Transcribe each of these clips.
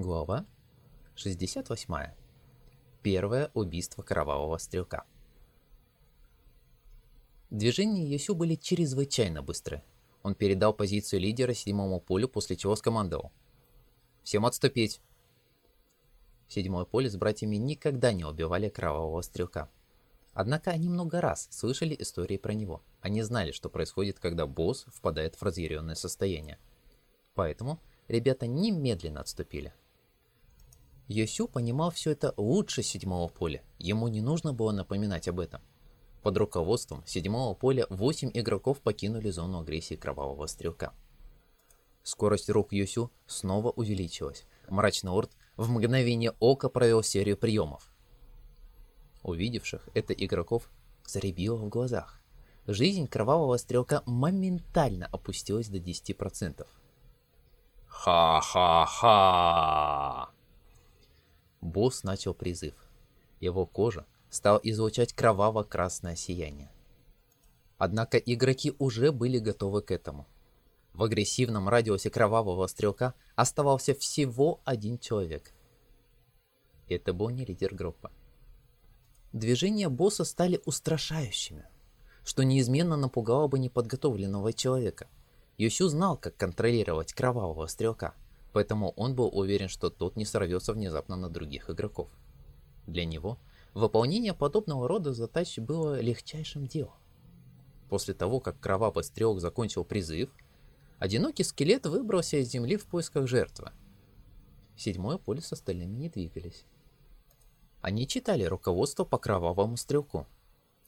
Глава 68. Первое убийство кровавого стрелка. Движения Йосю были чрезвычайно быстры. Он передал позицию лидера седьмому полю, после чего скомандовал. «Всем отступить!» Седьмое поле с братьями никогда не убивали кровавого стрелка. Однако они много раз слышали истории про него. Они знали, что происходит, когда босс впадает в разъяренное состояние. Поэтому ребята немедленно отступили. Йосю понимал все это лучше седьмого поля, ему не нужно было напоминать об этом. Под руководством седьмого поля 8 игроков покинули зону агрессии кровавого стрелка. Скорость рук Йосю снова увеличилась. Мрачный Орд в мгновение ока провел серию приемов. Увидевших это игроков заребило в глазах. Жизнь кровавого стрелка моментально опустилась до 10%. Ха-ха-ха! Босс начал призыв. Его кожа стала излучать кроваво-красное сияние. Однако игроки уже были готовы к этому. В агрессивном радиусе кровавого стрелка оставался всего один человек. Это был не лидер группы. Движения босса стали устрашающими, что неизменно напугало бы неподготовленного человека. Йосю знал, как контролировать кровавого стрелка – поэтому он был уверен, что тот не сорвется внезапно на других игроков. Для него выполнение подобного рода задач было легчайшим делом. После того, как кровавый стрелок закончил призыв, одинокий скелет выбрался из земли в поисках жертвы. Седьмое поле с остальными не двигались. Они читали руководство по кровавому стрелку.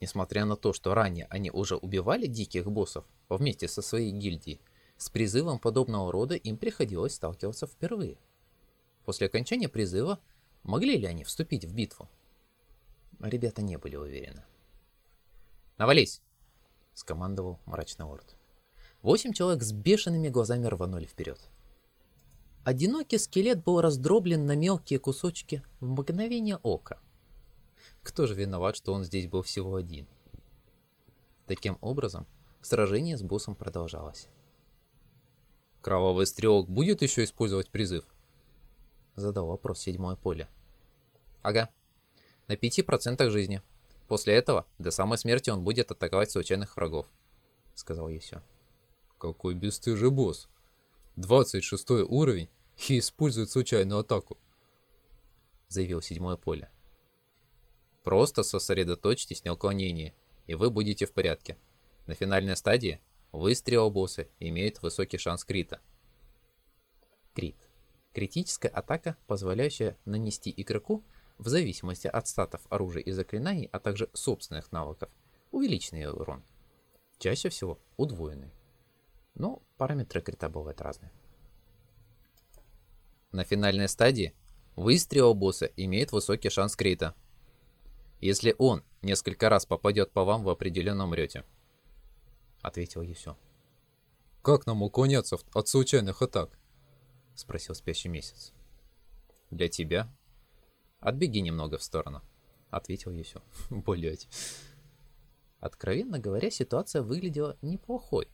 Несмотря на то, что ранее они уже убивали диких боссов вместе со своей гильдией, с призывом подобного рода им приходилось сталкиваться впервые. После окончания призыва могли ли они вступить в битву? Ребята не были уверены. «Навались!» — скомандовал мрачный орд. Восемь человек с бешеными глазами рванули вперед. Одинокий скелет был раздроблен на мелкие кусочки в мгновение ока. Кто же виноват, что он здесь был всего один? Таким образом, сражение с боссом продолжалось. Кровавый стрелок будет еще использовать призыв? Задал вопрос седьмое поле. Ага. На пяти процентах жизни. После этого, до самой смерти он будет атаковать случайных врагов. Сказал Есю. Какой бесстыжий босс. 26 уровень и использует случайную атаку. Заявил седьмое поле. Просто сосредоточьтесь на уклонении, и вы будете в порядке. На финальной стадии Выстрел босса имеет высокий шанс крита. Крит. Критическая атака, позволяющая нанести игроку, в зависимости от статов оружия и заклинаний, а также собственных навыков, увеличенный урон. Чаще всего удвоенный. Но параметры крита бывают разные. На финальной стадии выстрел босса имеет высокий шанс крита. Если он несколько раз попадет по вам, в определенном умрете. — ответил Юсю. «Как нам уклоняться от случайных атак?» — спросил спящий месяц. «Для тебя?» «Отбеги немного в сторону», — ответил Юсю. Блять. Откровенно говоря, ситуация выглядела неплохой.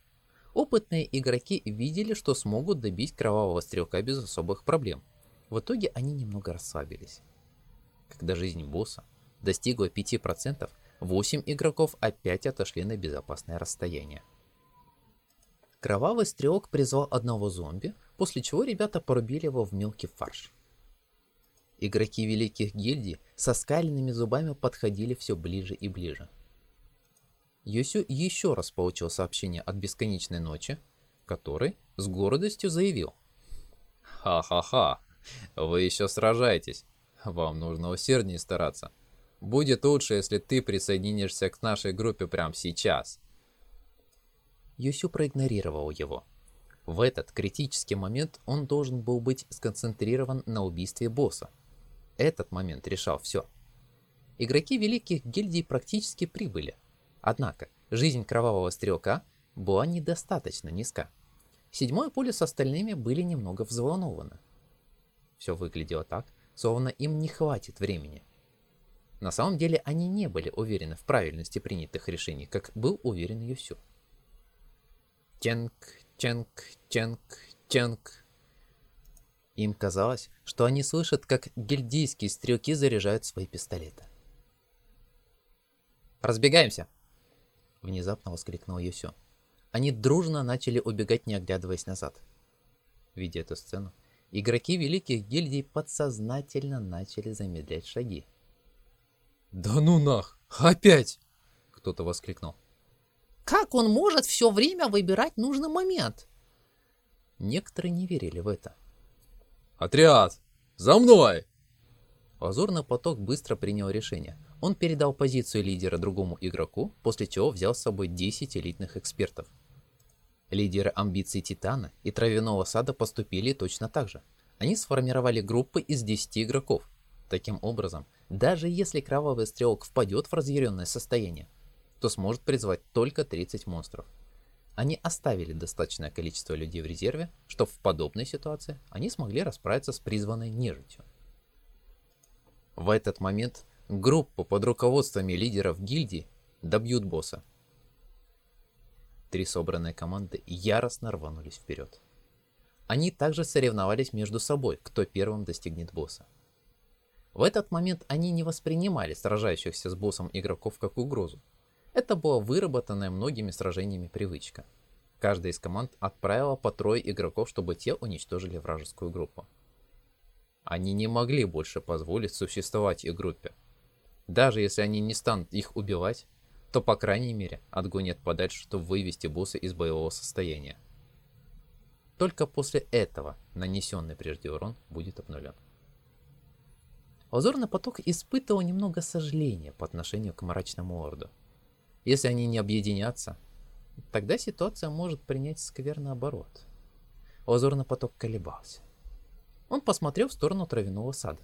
Опытные игроки видели, что смогут добить кровавого стрелка без особых проблем. В итоге они немного расслабились. Когда жизнь босса достигла 5%, Восемь игроков опять отошли на безопасное расстояние. Кровавый стрелок призвал одного зомби, после чего ребята порубили его в мелкий фарш. Игроки великих гильдий со скаленными зубами подходили все ближе и ближе. Юсю еще раз получил сообщение от бесконечной ночи, который с гордостью заявил. «Ха-ха-ха, вы еще сражаетесь. Вам нужно усерднее стараться. Будет лучше, если ты присоединишься к нашей группе прямо сейчас. Юсю проигнорировал его. В этот критический момент он должен был быть сконцентрирован на убийстве босса. Этот момент решал все. Игроки великих гильдий практически прибыли. Однако, жизнь кровавого стрелка была недостаточно низка. Седьмое поле с остальными были немного взволнованы. Все выглядело так, словно им не хватит времени. На самом деле они не были уверены в правильности принятых решений, как был уверен Юсю. Ченк, ченк, ченк, ченк. Им казалось, что они слышат, как гильдийские стрелки заряжают свои пистолеты. «Разбегаемся!» Внезапно воскликнул Юсю. Они дружно начали убегать, не оглядываясь назад. Видя эту сцену, игроки великих гильдий подсознательно начали замедлять шаги. «Да ну нах! Опять!» Кто-то воскликнул. «Как он может все время выбирать нужный момент?» Некоторые не верили в это. «Отряд! За мной!» Лазурный поток быстро принял решение. Он передал позицию лидера другому игроку, после чего взял с собой 10 элитных экспертов. Лидеры амбиций Титана и Травяного Сада поступили точно так же. Они сформировали группы из 10 игроков. Таким образом, даже если Кровавый Стрелок впадет в разъяренное состояние, то сможет призвать только 30 монстров. Они оставили достаточное количество людей в резерве, чтобы в подобной ситуации они смогли расправиться с призванной нежитью. В этот момент группа под руководством лидеров гильдии добьют босса. Три собранные команды яростно рванулись вперед. Они также соревновались между собой, кто первым достигнет босса. В этот момент они не воспринимали сражающихся с боссом игроков как угрозу. Это была выработанная многими сражениями привычка. Каждая из команд отправила по трое игроков, чтобы те уничтожили вражескую группу. Они не могли больше позволить существовать их группе. Даже если они не станут их убивать, то по крайней мере отгонят подальше, чтобы вывести босса из боевого состояния. Только после этого нанесенный прежде урон будет обнулен. Лазурный поток испытывал немного сожаления по отношению к мрачному орду. Если они не объединятся, тогда ситуация может принять скверный оборот. Лазурный поток колебался. Он посмотрел в сторону травяного сада.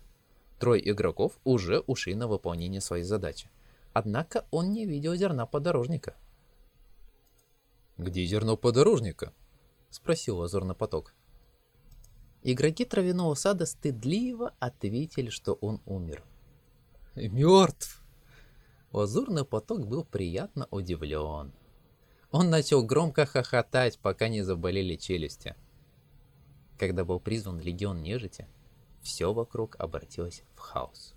Трое игроков уже ушли на выполнение своей задачи. Однако он не видел зерна подорожника. «Где зерно подорожника?» — спросил лазурный поток. Игроки травяного сада стыдливо ответили, что он умер. «Мертв!» Лазурный поток был приятно удивлен. Он начал громко хохотать, пока не заболели челюсти. Когда был призван легион нежити, все вокруг обратилось в хаос.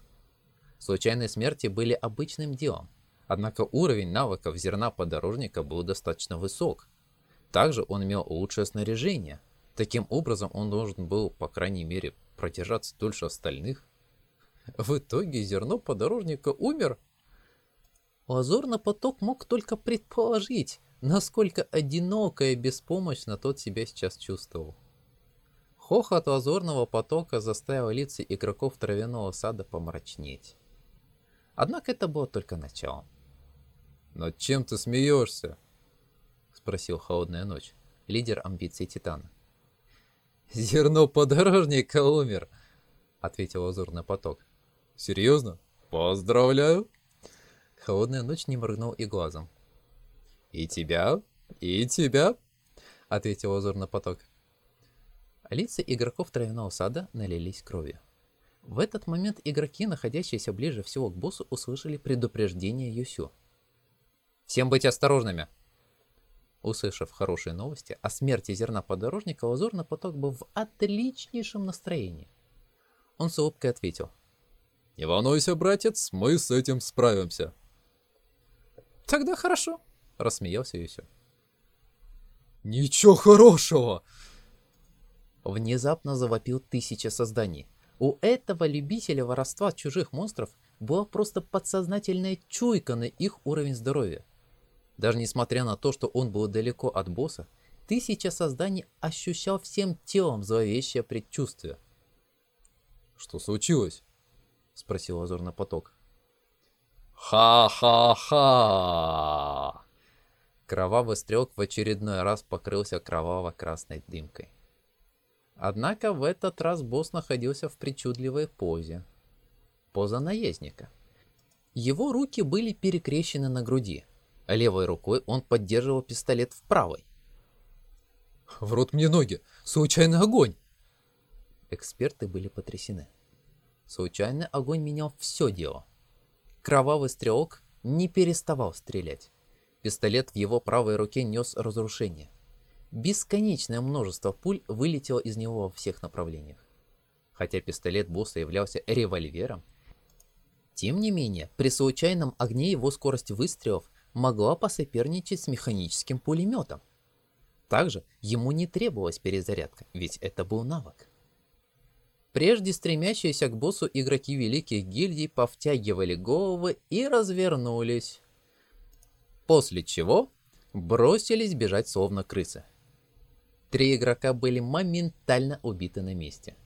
Случайные смерти были обычным делом, однако уровень навыков зерна подорожника был достаточно высок. Также он имел лучшее снаряжение. Таким образом, он должен был, по крайней мере, продержаться дольше остальных. В итоге зерно подорожника умер Лазурный поток мог только предположить, насколько одиноко и беспомощно тот себя сейчас чувствовал. Хохот лазурного потока заставил лица игроков травяного сада помрачнеть. Однако это было только началом. «Над чем ты смеешься?» — спросил Холодная Ночь, лидер амбиций Титана. «Зерно подорожника умер», — ответил лазурный поток. «Серьезно? Поздравляю!» Холодная ночь не моргнул и глазом. «И тебя, и тебя», — ответил лазурный поток. Лица игроков травяного сада налились кровью. В этот момент игроки, находящиеся ближе всего к боссу, услышали предупреждение Юсю. «Всем быть осторожными!» Услышав хорошие новости о смерти зерна подорожника, лазурный поток был в отличнейшем настроении. Он с улыбкой ответил. «Не волнуйся, братец, мы с этим справимся». «Тогда хорошо», — рассмеялся Юсю. «Ничего хорошего!» Внезапно завопил тысяча созданий. У этого любителя воровства чужих монстров была просто подсознательная чуйка на их уровень здоровья. Даже несмотря на то, что он был далеко от босса, тысяча созданий ощущал всем телом зловещее предчувствие. «Что случилось?» — спросил Лазурный поток. Ха-ха-ха! Кровавый стрелок в очередной раз покрылся кроваво-красной дымкой. Однако в этот раз босс находился в причудливой позе. Поза наездника. Его руки были перекрещены на груди. Левой рукой он поддерживал пистолет в правой. «В рот мне ноги! Случайный огонь!» Эксперты были потрясены. Случайный огонь менял все дело. Кровавый стрелок не переставал стрелять. Пистолет в его правой руке нес разрушение. Бесконечное множество пуль вылетело из него во всех направлениях. Хотя пистолет босса являлся револьвером, тем не менее, при случайном огне его скорость выстрелов могла посоперничать с механическим пулеметом. Также ему не требовалась перезарядка, ведь это был навык. Прежде стремящиеся к боссу игроки великих гильдий повтягивали головы и развернулись. После чего бросились бежать словно крысы. Три игрока были моментально убиты на месте.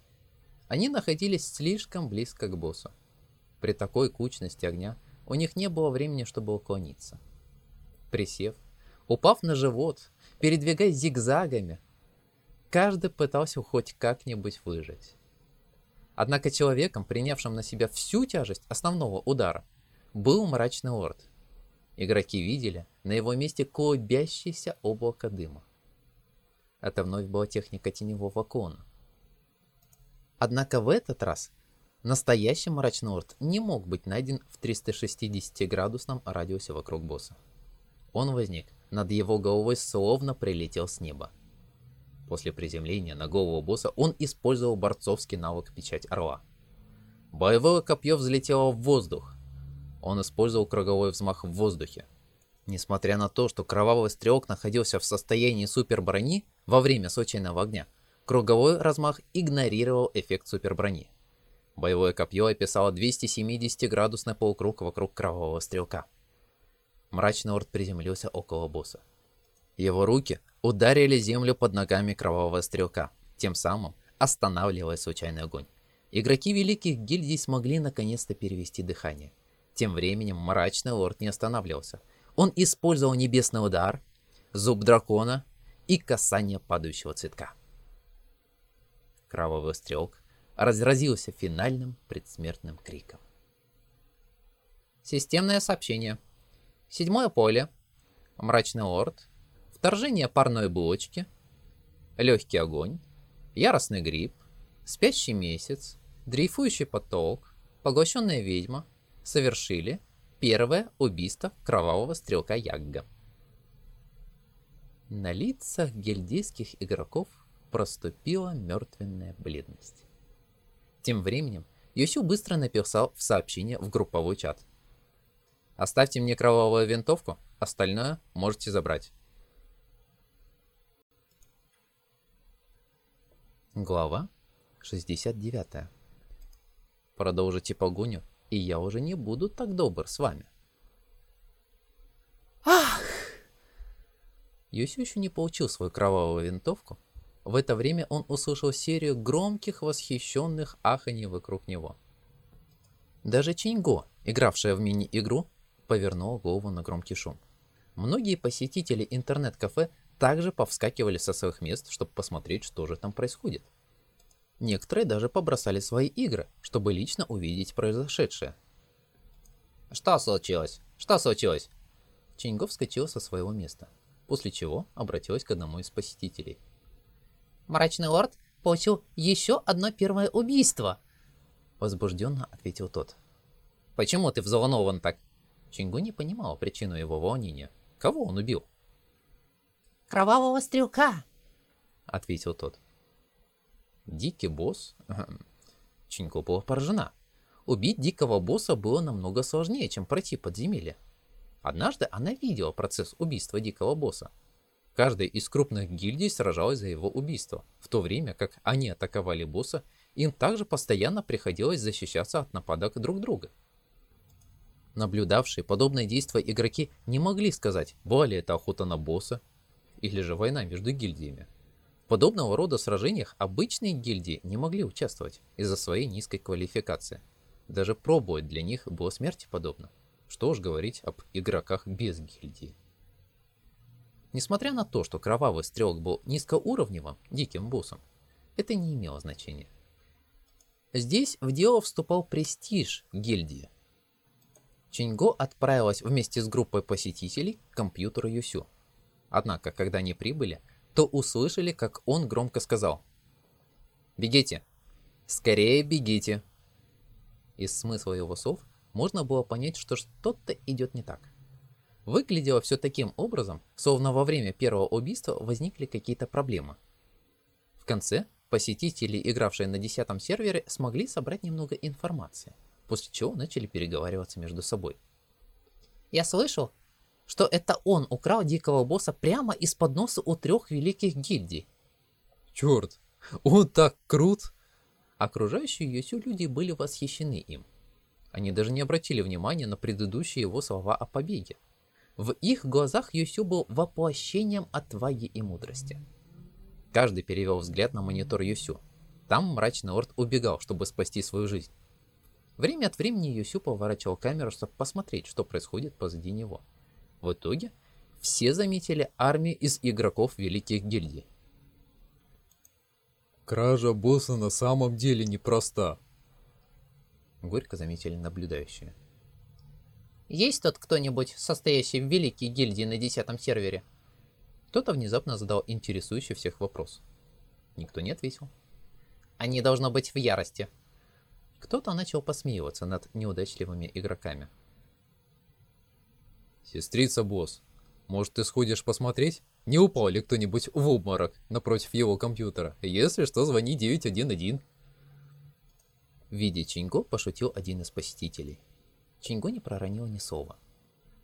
Они находились слишком близко к боссу. При такой кучности огня у них не было времени, чтобы уклониться. Присев, упав на живот, передвигаясь зигзагами, каждый пытался хоть как-нибудь выжить. Однако человеком, принявшим на себя всю тяжесть основного удара, был мрачный лорд. Игроки видели на его месте клубящееся облако дыма. Это вновь была техника теневого клона. Однако в этот раз Настоящий мрачный лорд не мог быть найден в 360-градусном радиусе вокруг босса. Он возник над его головой, словно прилетел с неба. После приземления на голову босса он использовал борцовский навык Печать Орла. Боевое копье взлетело в воздух. Он использовал круговой взмах в воздухе. Несмотря на то, что кровавый стрелок находился в состоянии суперброни во время случайного огня, круговой размах игнорировал эффект суперброни. Боевое копье описало 270-градусный полукруг вокруг кровавого стрелка. Мрачный орд приземлился около босса. Его руки ударили землю под ногами кровавого стрелка, тем самым останавливая случайный огонь. Игроки великих гильдий смогли наконец-то перевести дыхание. Тем временем мрачный лорд не останавливался. Он использовал небесный удар, зуб дракона и касание падающего цветка. Кровавый стрелк разразился финальным предсмертным криком. Системное сообщение. Седьмое поле. Мрачный лорд. Вторжение парной булочки. Легкий огонь. Яростный гриб. Спящий месяц. Дрейфующий поток. Поглощенная ведьма. Совершили первое убийство кровавого стрелка Ягга. На лицах гильдейских игроков проступила мертвенная бледность. Тем временем Юсю быстро написал в сообщение в групповой чат. «Оставьте мне кровавую винтовку, остальное можете забрать». Глава 69 Продолжите погоню, и я уже не буду так добр с вами. Ах! Юсю еще не получил свою кровавую винтовку, в это время он услышал серию громких восхищенных аханий вокруг него. Даже Чиньго, игравшая в мини-игру, повернула голову на громкий шум. Многие посетители интернет-кафе также повскакивали со своих мест, чтобы посмотреть, что же там происходит. Некоторые даже побросали свои игры, чтобы лично увидеть произошедшее. «Что случилось? Что случилось?» Чиньго вскочил со своего места, после чего обратилась к одному из посетителей – Мрачный лорд получил еще одно первое убийство. Возбужденно ответил тот. Почему ты взволнован так? Чингу не понимал причину его волнения. Кого он убил? Кровавого стрелка, ответил тот. Дикий босс? Чингу была поражена. Убить дикого босса было намного сложнее, чем пройти подземелье. Однажды она видела процесс убийства дикого босса, Каждая из крупных гильдий сражалась за его убийство, в то время как они атаковали босса, им также постоянно приходилось защищаться от нападок друг друга. Наблюдавшие подобные действия игроки не могли сказать, была ли это охота на босса или же война между гильдиями. В подобного рода сражениях обычные гильдии не могли участвовать из-за своей низкой квалификации. Даже пробовать для них было смерти подобно. Что уж говорить об игроках без гильдии. Несмотря на то, что кровавый стрелок был низкоуровневым, диким боссом, это не имело значения. Здесь в дело вступал престиж гильдии. Чиньго отправилась вместе с группой посетителей к компьютеру Юсю. Однако, когда они прибыли, то услышали, как он громко сказал «Бегите! Скорее бегите!» Из смысла его слов можно было понять, что что-то идет не так. Выглядело все таким образом, словно во время первого убийства возникли какие-то проблемы. В конце посетители, игравшие на десятом сервере, смогли собрать немного информации, после чего начали переговариваться между собой. Я слышал, что это он украл дикого босса прямо из-под носа у трех великих гильдий. Черт, он так крут! Окружающие Йосю люди были восхищены им. Они даже не обратили внимания на предыдущие его слова о побеге. В их глазах Йосю был воплощением отваги и мудрости. Каждый перевел взгляд на монитор Юсю. Там мрачный орд убегал, чтобы спасти свою жизнь. Время от времени Юсю поворачивал камеру, чтобы посмотреть, что происходит позади него. В итоге все заметили армию из игроков великих гильдий. Кража босса на самом деле непроста. Горько заметили наблюдающие. Есть тут кто-нибудь, состоящий в великой гильдии на десятом сервере? Кто-то внезапно задал интересующий всех вопрос. Никто не ответил. Они должно быть в ярости. Кто-то начал посмеиваться над неудачливыми игроками. Сестрица босс, может ты сходишь посмотреть? Не упал ли кто-нибудь в обморок напротив его компьютера? Если что, звони 911. Видя Чинго, пошутил один из посетителей. Чинго не проронил ни слова.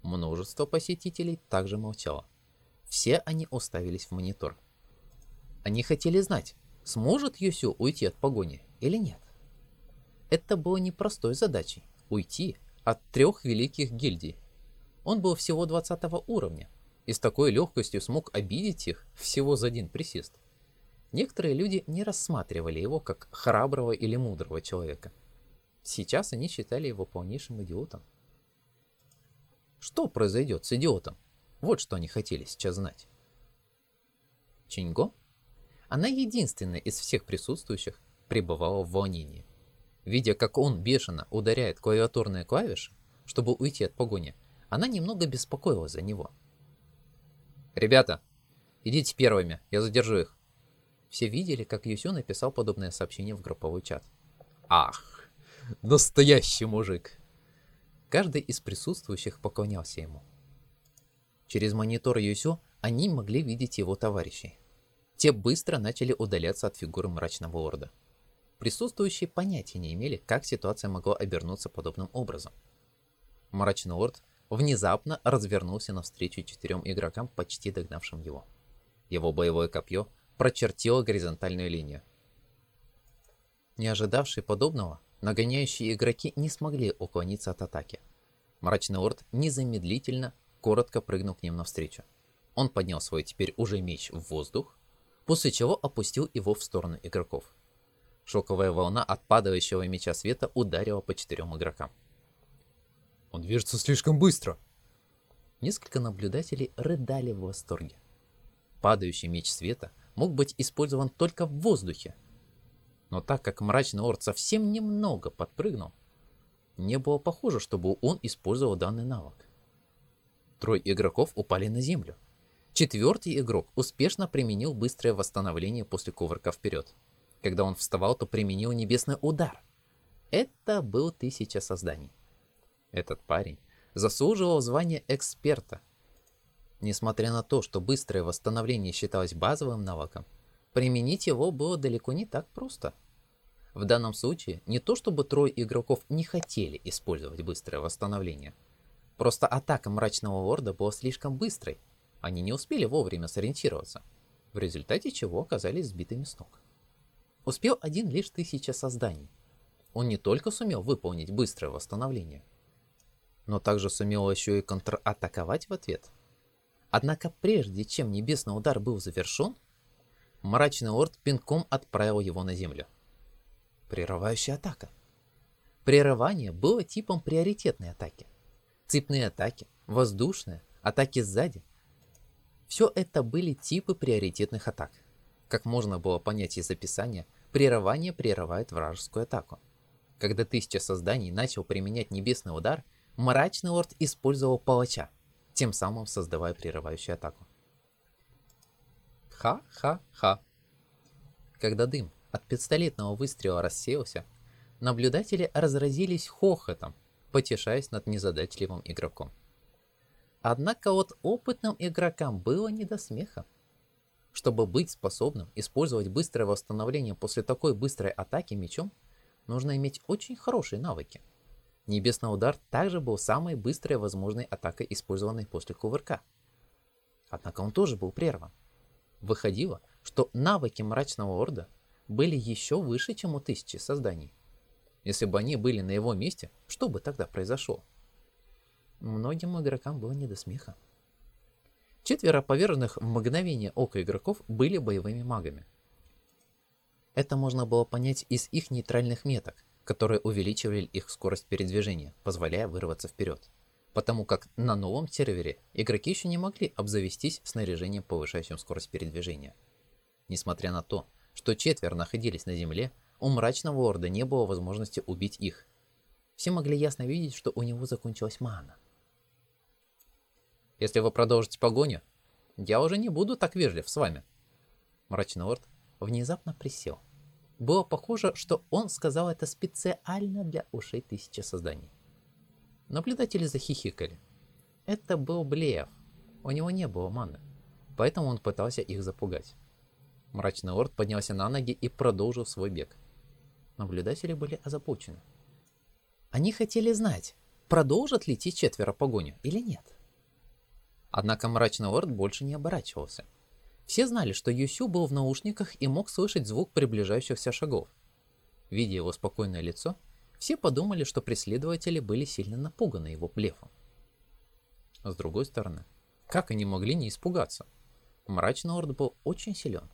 Множество посетителей также молчало. Все они уставились в монитор. Они хотели знать, сможет Юсю уйти от погони или нет. Это было непростой задачей – уйти от трех великих гильдий. Он был всего 20 уровня и с такой легкостью смог обидеть их всего за один присест. Некоторые люди не рассматривали его как храброго или мудрого человека. Сейчас они считали его полнейшим идиотом. Что произойдет с идиотом? Вот что они хотели сейчас знать. Чинго? Она единственная из всех присутствующих пребывала в волнении. Видя, как он бешено ударяет клавиатурные клавиши, чтобы уйти от погони, она немного беспокоилась за него. «Ребята, идите первыми, я задержу их». Все видели, как Юсю написал подобное сообщение в групповой чат. «Ах, настоящий мужик!» Каждый из присутствующих поклонялся ему. Через монитор Юсю они могли видеть его товарищей. Те быстро начали удаляться от фигуры мрачного лорда. Присутствующие понятия не имели, как ситуация могла обернуться подобным образом. Мрачный лорд внезапно развернулся навстречу четырем игрокам, почти догнавшим его. Его боевое копье прочертило горизонтальную линию. Не ожидавшие подобного, нагоняющие игроки не смогли уклониться от атаки. Мрачный лорд незамедлительно коротко прыгнул к ним навстречу. Он поднял свой теперь уже меч в воздух, после чего опустил его в сторону игроков. Шоковая волна от падающего меча света ударила по четырем игрокам. Он движется слишком быстро. Несколько наблюдателей рыдали в восторге. Падающий меч света мог быть использован только в воздухе. Но так как мрачный орд совсем немного подпрыгнул, не было похоже, чтобы он использовал данный навык. Трое игроков упали на землю. Четвертый игрок успешно применил быстрое восстановление после кувырка вперед. Когда он вставал, то применил небесный удар. Это был тысяча созданий. Этот парень заслуживал звания эксперта. Несмотря на то, что быстрое восстановление считалось базовым навыком, применить его было далеко не так просто. В данном случае не то чтобы трое игроков не хотели использовать быстрое восстановление – Просто атака мрачного лорда была слишком быстрой. Они не успели вовремя сориентироваться, в результате чего оказались сбитыми с ног. Успел один лишь тысяча созданий. Он не только сумел выполнить быстрое восстановление, но также сумел еще и контратаковать в ответ. Однако прежде чем небесный удар был завершен, мрачный лорд пинком отправил его на землю. Прерывающая атака. Прерывание было типом приоритетной атаки. Цепные атаки, воздушные, атаки сзади. Все это были типы приоритетных атак. Как можно было понять из описания, прерывание прерывает вражескую атаку. Когда тысяча созданий начал применять небесный удар, мрачный лорд использовал палача, тем самым создавая прерывающую атаку. Ха-ха-ха. Когда дым от пистолетного выстрела рассеялся, наблюдатели разразились хохотом, потешаясь над незадачливым игроком. Однако вот опытным игрокам было не до смеха. Чтобы быть способным использовать быстрое восстановление после такой быстрой атаки мечом, нужно иметь очень хорошие навыки. Небесный удар также был самой быстрой возможной атакой, использованной после кувырка. Однако он тоже был прерван. Выходило, что навыки Мрачного Орда были еще выше, чем у тысячи созданий. Если бы они были на его месте, что бы тогда произошло? Многим игрокам было не до смеха. Четверо поверженных в мгновение ока игроков были боевыми магами. Это можно было понять из их нейтральных меток, которые увеличивали их скорость передвижения, позволяя вырваться вперед. Потому как на новом сервере игроки еще не могли обзавестись снаряжением, повышающим скорость передвижения. Несмотря на то, что четверо находились на земле, у мрачного орда не было возможности убить их. Все могли ясно видеть, что у него закончилась мана. Если вы продолжите погоню, я уже не буду так вежлив с вами. Мрачный орд внезапно присел. Было похоже, что он сказал это специально для ушей тысячи созданий. Наблюдатели захихикали. Это был Блеев. У него не было маны, поэтому он пытался их запугать. Мрачный орд поднялся на ноги и продолжил свой бег. Наблюдатели были озабочены. Они хотели знать, продолжат ли те четверо погоню или нет. Однако Мрачный Орд больше не оборачивался. Все знали, что Юсю был в наушниках и мог слышать звук приближающихся шагов. Видя его спокойное лицо, все подумали, что преследователи были сильно напуганы его блефом. С другой стороны, как они могли не испугаться? Мрачный Орд был очень силен.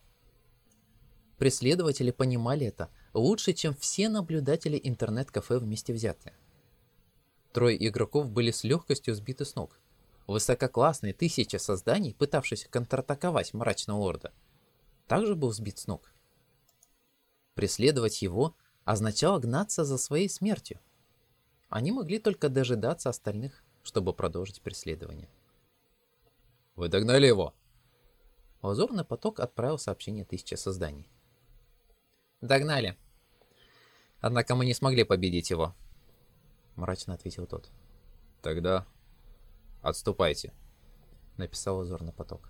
Преследователи понимали это лучше, чем все наблюдатели интернет-кафе вместе взятые. Трое игроков были с легкостью сбиты с ног. Высококлассные тысячи созданий, пытавшихся контратаковать мрачного лорда, также был сбит с ног. Преследовать его означало гнаться за своей смертью. Они могли только дожидаться остальных, чтобы продолжить преследование. «Вы догнали его?» Лазурный поток отправил сообщение тысячи созданий. Догнали. Однако мы не смогли победить его. Мрачно ответил тот. Тогда отступайте. Написал узорный поток.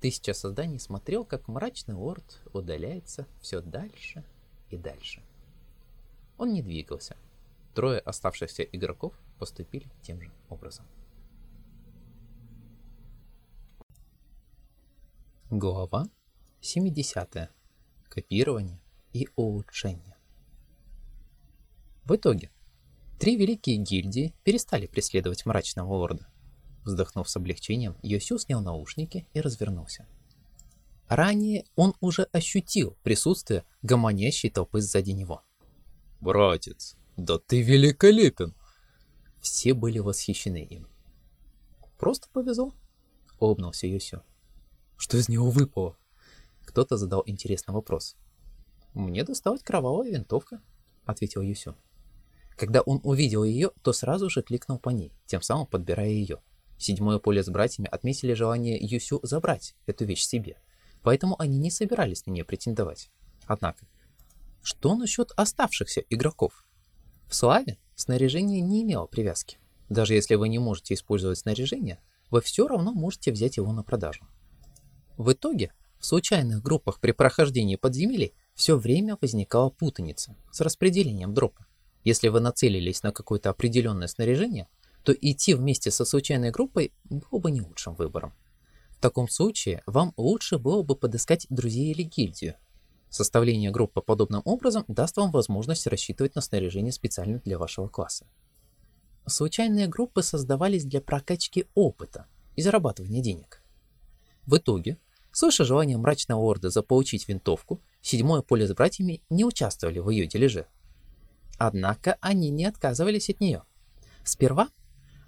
Тысяча созданий смотрел, как мрачный лорд удаляется все дальше и дальше. Он не двигался. Трое оставшихся игроков поступили тем же образом. Глава 70. Копирование и улучшения. В итоге, три великие гильдии перестали преследовать мрачного лорда. Вздохнув с облегчением, Йосю снял наушники и развернулся. Ранее он уже ощутил присутствие гомонящей толпы сзади него. «Братец, да ты великолепен!» Все были восхищены им. «Просто повезло», — улыбнулся Йосю. «Что из него выпало?» Кто-то задал интересный вопрос. «Мне досталась кровавая винтовка», — ответил Юсю. Когда он увидел ее, то сразу же кликнул по ней, тем самым подбирая ее. Седьмое поле с братьями отметили желание Юсю забрать эту вещь себе, поэтому они не собирались на нее претендовать. Однако, что насчет оставшихся игроков? В Славе снаряжение не имело привязки. Даже если вы не можете использовать снаряжение, вы все равно можете взять его на продажу. В итоге, в случайных группах при прохождении подземелий все время возникала путаница с распределением дропа. Если вы нацелились на какое-то определенное снаряжение, то идти вместе со случайной группой было бы не лучшим выбором. В таком случае вам лучше было бы подыскать друзей или гильдию. Составление группы подобным образом даст вам возможность рассчитывать на снаряжение специально для вашего класса. Случайные группы создавались для прокачки опыта и зарабатывания денег. В итоге, слыша желание мрачного орда заполучить винтовку, седьмое поле с братьями не участвовали в ее дележе. Однако они не отказывались от нее. Сперва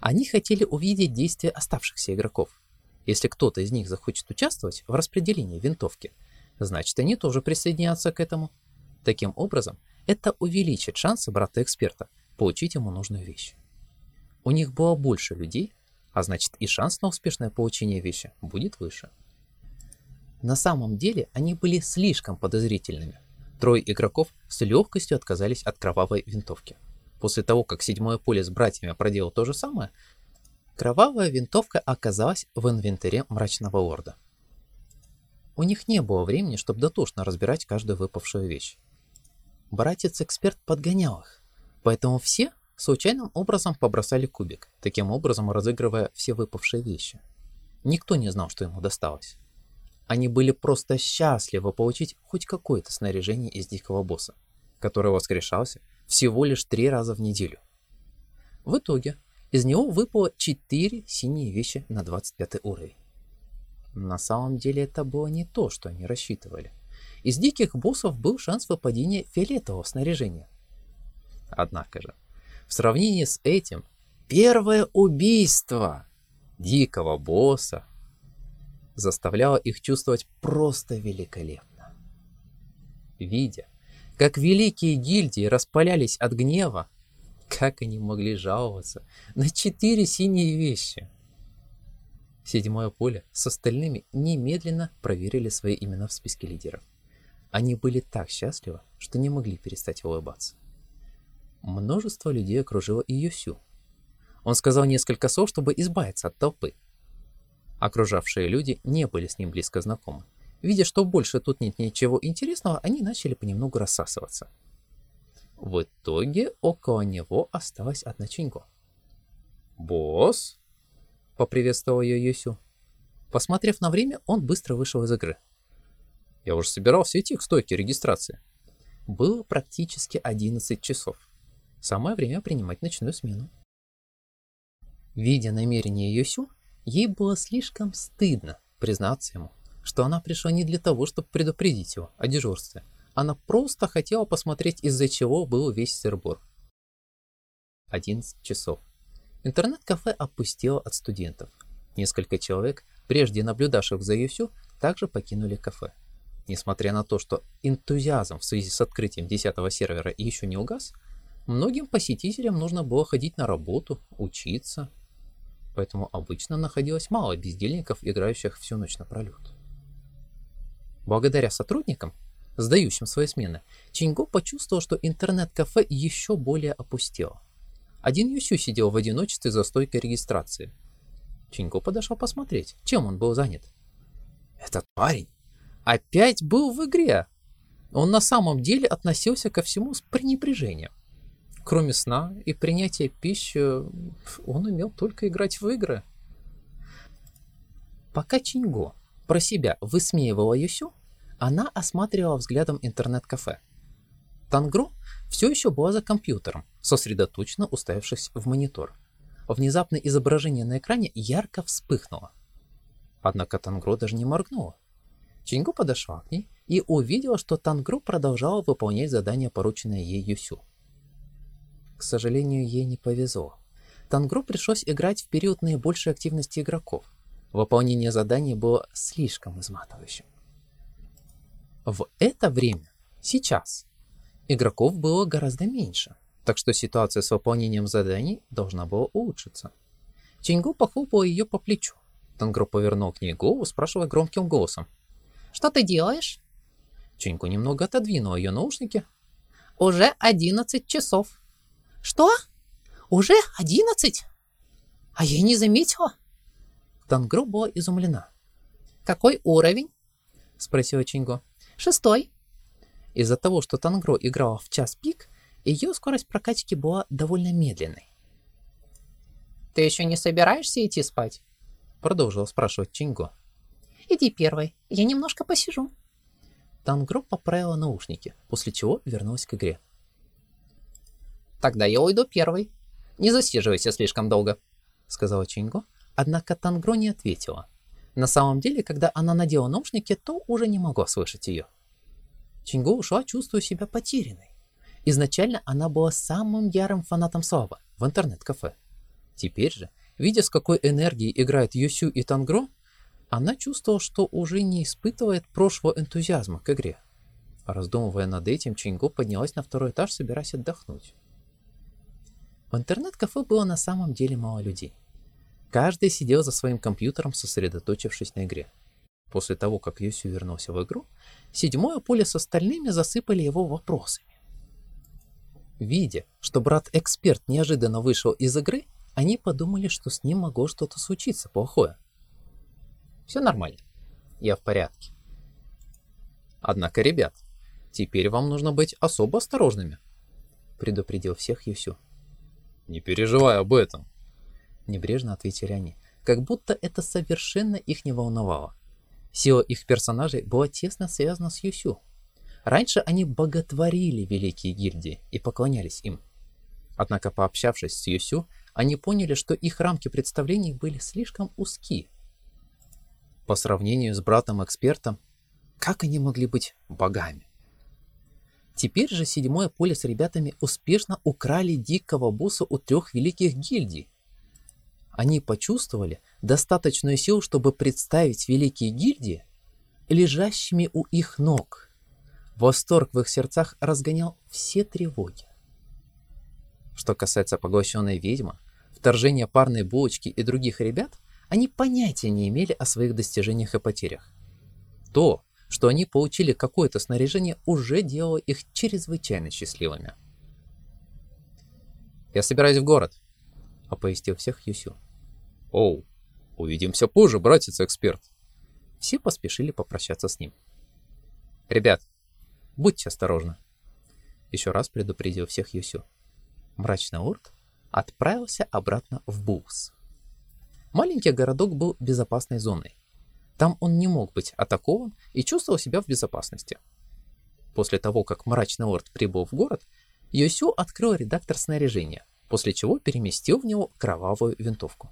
они хотели увидеть действия оставшихся игроков. Если кто-то из них захочет участвовать в распределении винтовки, значит они тоже присоединятся к этому. Таким образом, это увеличит шансы брата-эксперта получить ему нужную вещь. У них было больше людей, а значит и шанс на успешное получение вещи будет выше. На самом деле они были слишком подозрительными. Трое игроков с легкостью отказались от кровавой винтовки. После того, как седьмое поле с братьями проделал то же самое, кровавая винтовка оказалась в инвентаре мрачного лорда. У них не было времени, чтобы дотошно разбирать каждую выпавшую вещь. Братец-эксперт подгонял их, поэтому все случайным образом побросали кубик, таким образом разыгрывая все выпавшие вещи. Никто не знал, что ему досталось. Они были просто счастливы получить хоть какое-то снаряжение из дикого босса, который воскрешался всего лишь три раза в неделю. В итоге из него выпало 4 синие вещи на 25 уровень. На самом деле это было не то, что они рассчитывали. Из диких боссов был шанс выпадения фиолетового снаряжения. Однако же, в сравнении с этим, первое убийство дикого босса заставляло их чувствовать просто великолепно. Видя, как великие гильдии распалялись от гнева, как они могли жаловаться на четыре синие вещи? Седьмое поле с остальными немедленно проверили свои имена в списке лидеров. Они были так счастливы, что не могли перестать улыбаться. Множество людей окружило и. Он сказал несколько слов, чтобы избавиться от толпы. Окружавшие люди не были с ним близко знакомы. Видя, что больше тут нет ничего интересного, они начали понемногу рассасываться. В итоге около него осталась одна Чинго. «Босс?» — поприветствовал ее Юсю. Посмотрев на время, он быстро вышел из игры. «Я уже собирался идти к стойке регистрации». Было практически 11 часов. Самое время принимать ночную смену. Видя намерение Юсю, ей было слишком стыдно признаться ему, что она пришла не для того, чтобы предупредить его о дежурстве, она просто хотела посмотреть, из-за чего был весь сырбор. 11 часов. Интернет-кафе опустело от студентов. Несколько человек, прежде наблюдавших за Юсю, также покинули кафе. Несмотря на то, что энтузиазм в связи с открытием 10 сервера еще не угас, многим посетителям нужно было ходить на работу, учиться. Поэтому обычно находилось мало бездельников, играющих всю ночь напролет. Благодаря сотрудникам, сдающим свои смены, Чиньго почувствовал, что интернет-кафе еще более опустело. Один Юсю сидел в одиночестве за стойкой регистрации. Чиньго подошел посмотреть, чем он был занят. Этот парень опять был в игре. Он на самом деле относился ко всему с пренебрежением. Кроме сна и принятия пищи, он умел только играть в игры. Пока Чиньго про себя высмеивала Юсю, она осматривала взглядом интернет-кафе. Тангру все еще была за компьютером, сосредоточенно уставившись в монитор. Внезапно изображение на экране ярко вспыхнуло. Однако Тангру даже не моргнула. Чингу подошла к ней и увидела, что Тангру продолжала выполнять задание, порученное ей Юсю. К сожалению, ей не повезло. Тангру пришлось играть в период наибольшей активности игроков. Выполнение заданий было слишком изматывающим. В это время, сейчас, игроков было гораздо меньше, так что ситуация с выполнением заданий должна была улучшиться. Чингу похлопал ее по плечу. Тангро повернул к ней голову, спрашивая громким голосом. «Что ты делаешь?» Чингу немного отодвинул ее наушники. «Уже одиннадцать часов». «Что? Уже одиннадцать? А я не заметила». Тангро была изумлена. «Какой уровень?» — спросила Чинго. Шестой. Из-за того, что Тангро играла в час пик, ее скорость прокачки была довольно медленной. «Ты еще не собираешься идти спать?» Продолжил спрашивать Чинго. «Иди первой, я немножко посижу». Тангро поправила наушники, после чего вернулась к игре. «Тогда я уйду первой. Не засиживайся слишком долго», — сказала Чинго, однако Тангро не ответила. На самом деле, когда она надела наушники, то уже не могла слышать ее. Чинго ушла, чувствуя себя потерянной. Изначально она была самым ярым фанатом Слава в интернет-кафе. Теперь же, видя, с какой энергией играют Юсю и Тангро, она чувствовала, что уже не испытывает прошлого энтузиазма к игре. Раздумывая над этим, Чинго поднялась на второй этаж, собираясь отдохнуть. В интернет-кафе было на самом деле мало людей. Каждый сидел за своим компьютером, сосредоточившись на игре. После того, как Юсю вернулся в игру, седьмое поле с остальными засыпали его вопросами. Видя, что брат-эксперт неожиданно вышел из игры, они подумали, что с ним могло что-то случиться плохое. «Все нормально. Я в порядке. Однако, ребят, теперь вам нужно быть особо осторожными, предупредил всех Юсю. Не переживай об этом, небрежно ответили они, как будто это совершенно их не волновало. Сила их персонажей была тесно связана с Юсю. Раньше они боготворили великие гильдии и поклонялись им. Однако, пообщавшись с Юсю, они поняли, что их рамки представлений были слишком узки. По сравнению с братом-экспертом, как они могли быть богами? Теперь же седьмое поле с ребятами успешно украли дикого босса у трех великих гильдий. Они почувствовали достаточную силу, чтобы представить великие гильдии лежащими у их ног. Восторг в их сердцах разгонял все тревоги. Что касается поглощенной ведьмы, вторжения парной булочки и других ребят, они понятия не имели о своих достижениях и потерях. То, что они получили какое-то снаряжение, уже делало их чрезвычайно счастливыми. «Я собираюсь в город», — оповестил всех Юсю. «Оу, увидимся позже, братец-эксперт». Все поспешили попрощаться с ним. «Ребят, будьте осторожны», — еще раз предупредил всех Юсю. Мрачный лорд отправился обратно в Булс. Маленький городок был безопасной зоной. Там он не мог быть атакован и чувствовал себя в безопасности. После того, как мрачный лорд прибыл в город, Йосю открыл редактор снаряжения, после чего переместил в него кровавую винтовку.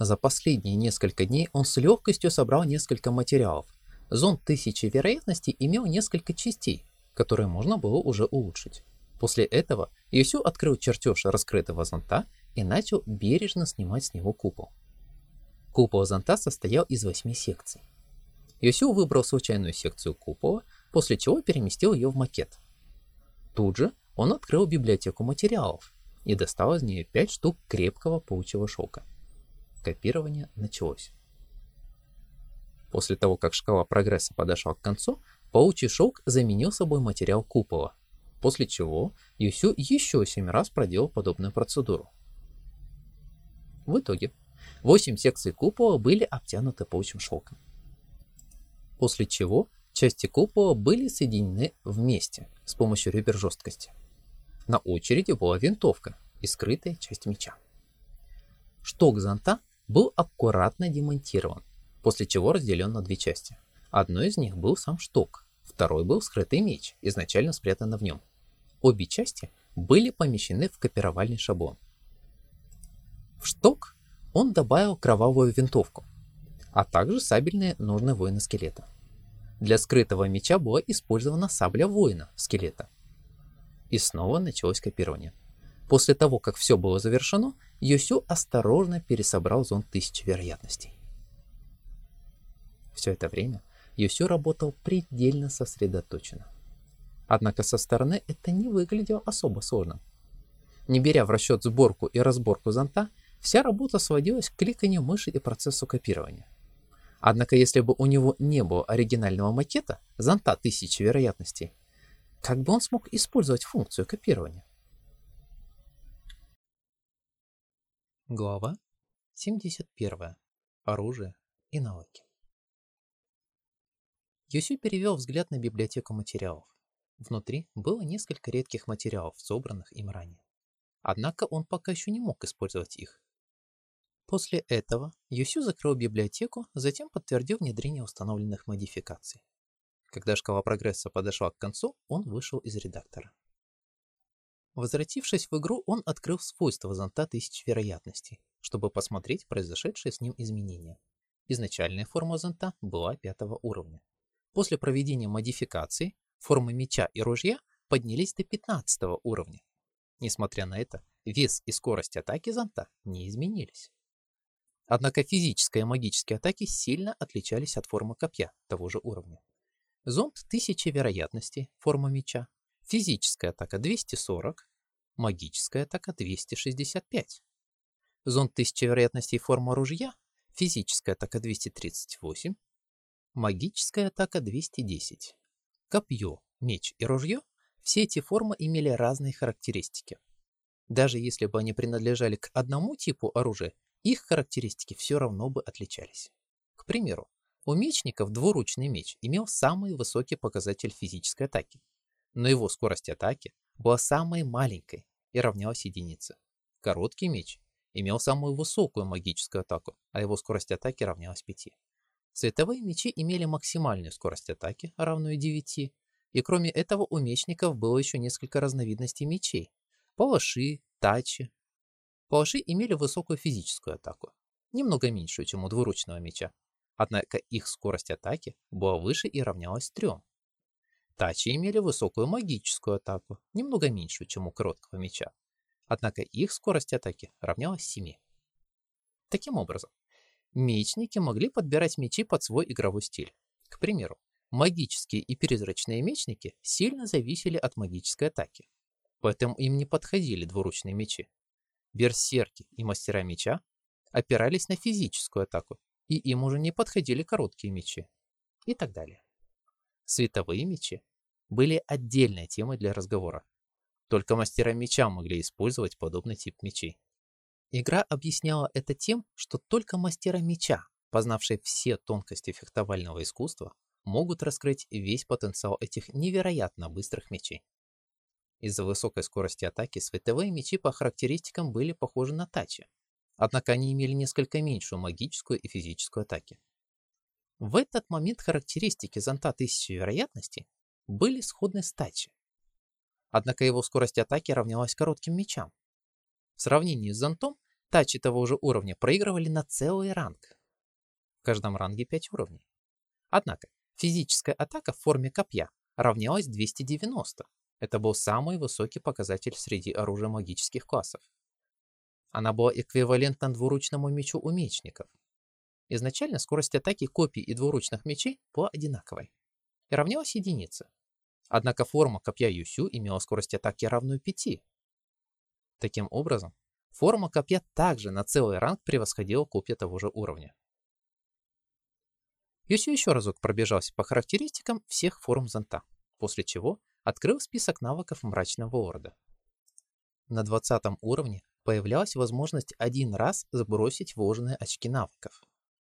За последние несколько дней он с легкостью собрал несколько материалов. Зонд тысячи вероятностей имел несколько частей, которые можно было уже улучшить. После этого Юсю открыл чертеж раскрытого зонта и начал бережно снимать с него купол. Купол зонта состоял из восьми секций. Юсю выбрал случайную секцию купола, после чего переместил ее в макет. Тут же он открыл библиотеку материалов и достал из нее пять штук крепкого паучьего шелка. Копирование началось. После того, как шкала прогресса подошла к концу, паучий шелк заменил собой материал купола, после чего Юсю еще 7 раз проделал подобную процедуру. В итоге 8 секций купола были обтянуты паучьим шелком. После чего части купола были соединены вместе с помощью ребер жесткости. На очереди была винтовка и скрытая часть меча. Шток зонта был аккуратно демонтирован, после чего разделен на две части. Одной из них был сам шток, второй был скрытый меч, изначально спрятан в нем. Обе части были помещены в копировальный шаблон. В шток он добавил кровавую винтовку, а также сабельные ножны воина скелета. Для скрытого меча была использована сабля воина скелета. И снова началось копирование. После того, как все было завершено, Йосю осторожно пересобрал зон тысячи вероятностей. Все это время Йосю работал предельно сосредоточенно. Однако со стороны это не выглядело особо сложным. Не беря в расчет сборку и разборку зонта, вся работа сводилась к кликанию мыши и процессу копирования. Однако если бы у него не было оригинального макета, зонта тысячи вероятностей, как бы он смог использовать функцию копирования? Глава 71. Оружие и навыки. Юсю перевел взгляд на библиотеку материалов. Внутри было несколько редких материалов, собранных им ранее. Однако он пока еще не мог использовать их. После этого Юсю закрыл библиотеку, затем подтвердил внедрение установленных модификаций. Когда шкала прогресса подошла к концу, он вышел из редактора. Возвратившись в игру, он открыл свойства зонта тысяч вероятностей, чтобы посмотреть произошедшие с ним изменения. Изначальная форма зонта была пятого уровня. После проведения модификаций формы меча и ружья поднялись до 15 уровня. Несмотря на это, вес и скорость атаки зонта не изменились. Однако физические и магические атаки сильно отличались от формы копья того же уровня. Зонт 1000 вероятностей, форма меча, физическая атака 240, магическая атака 265. Зонт 1000 вероятностей, форма ружья, физическая атака 238, магическая атака 210. Копье, меч и ружье – все эти формы имели разные характеристики. Даже если бы они принадлежали к одному типу оружия, их характеристики все равно бы отличались. К примеру, У мечников двуручный меч имел самый высокий показатель физической атаки, но его скорость атаки была самой маленькой и равнялась единице. Короткий меч имел самую высокую магическую атаку, а его скорость атаки равнялась 5. Световые мечи имели максимальную скорость атаки, равную 9, и кроме этого у мечников было еще несколько разновидностей мечей. Палаши, тачи. Палаши имели высокую физическую атаку, немного меньшую, чем у двуручного меча, однако их скорость атаки была выше и равнялась 3. Тачи имели высокую магическую атаку, немного меньшую, чем у короткого меча, однако их скорость атаки равнялась 7. Таким образом, мечники могли подбирать мечи под свой игровой стиль. К примеру, магические и призрачные мечники сильно зависели от магической атаки, поэтому им не подходили двуручные мечи. Берсерки и мастера меча опирались на физическую атаку, и им уже не подходили короткие мечи. И так далее. Световые мечи были отдельной темой для разговора. Только мастера меча могли использовать подобный тип мечей. Игра объясняла это тем, что только мастера меча, познавшие все тонкости фехтовального искусства, могут раскрыть весь потенциал этих невероятно быстрых мечей. Из-за высокой скорости атаки световые мечи по характеристикам были похожи на тачи, однако они имели несколько меньшую магическую и физическую атаки. В этот момент характеристики зонта тысячи вероятностей были сходны с тачи. Однако его скорость атаки равнялась коротким мечам, в сравнении с зонтом, тачи того же уровня проигрывали на целый ранг. В каждом ранге 5 уровней. Однако, физическая атака в форме копья равнялась 290. Это был самый высокий показатель среди оружия магических классов. Она была эквивалентна двуручному мечу у мечников. Изначально скорость атаки копий и двуручных мечей была одинаковой и равнялась единице. Однако форма копья Юсю имела скорость атаки равную 5, Таким образом, форма копья также на целый ранг превосходила копья того же уровня. Юсю еще разок пробежался по характеристикам всех форм зонта, после чего открыл список навыков мрачного лорда. На 20 уровне появлялась возможность один раз сбросить вложенные очки навыков.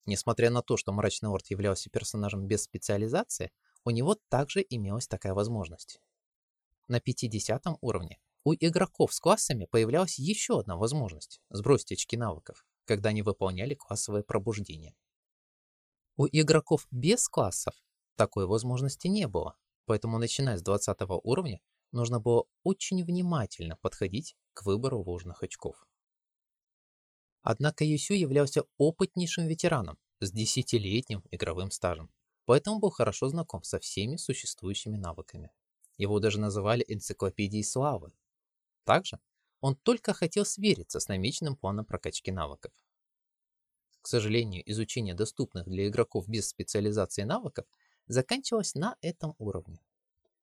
Несмотря на то, что Мрачный Лорд являлся персонажем без специализации, у него также имелась такая возможность. На 50 уровне у игроков с классами появлялась еще одна возможность – сбросить очки навыков, когда они выполняли классовое пробуждение. У игроков без классов такой возможности не было, поэтому начиная с 20 уровня нужно было очень внимательно подходить к выбору вложенных очков. Однако Юсю являлся опытнейшим ветераном с десятилетним игровым стажем, поэтому был хорошо знаком со всеми существующими навыками. Его даже называли энциклопедией славы, также он только хотел свериться с намеченным планом прокачки навыков. К сожалению, изучение доступных для игроков без специализации навыков заканчивалось на этом уровне.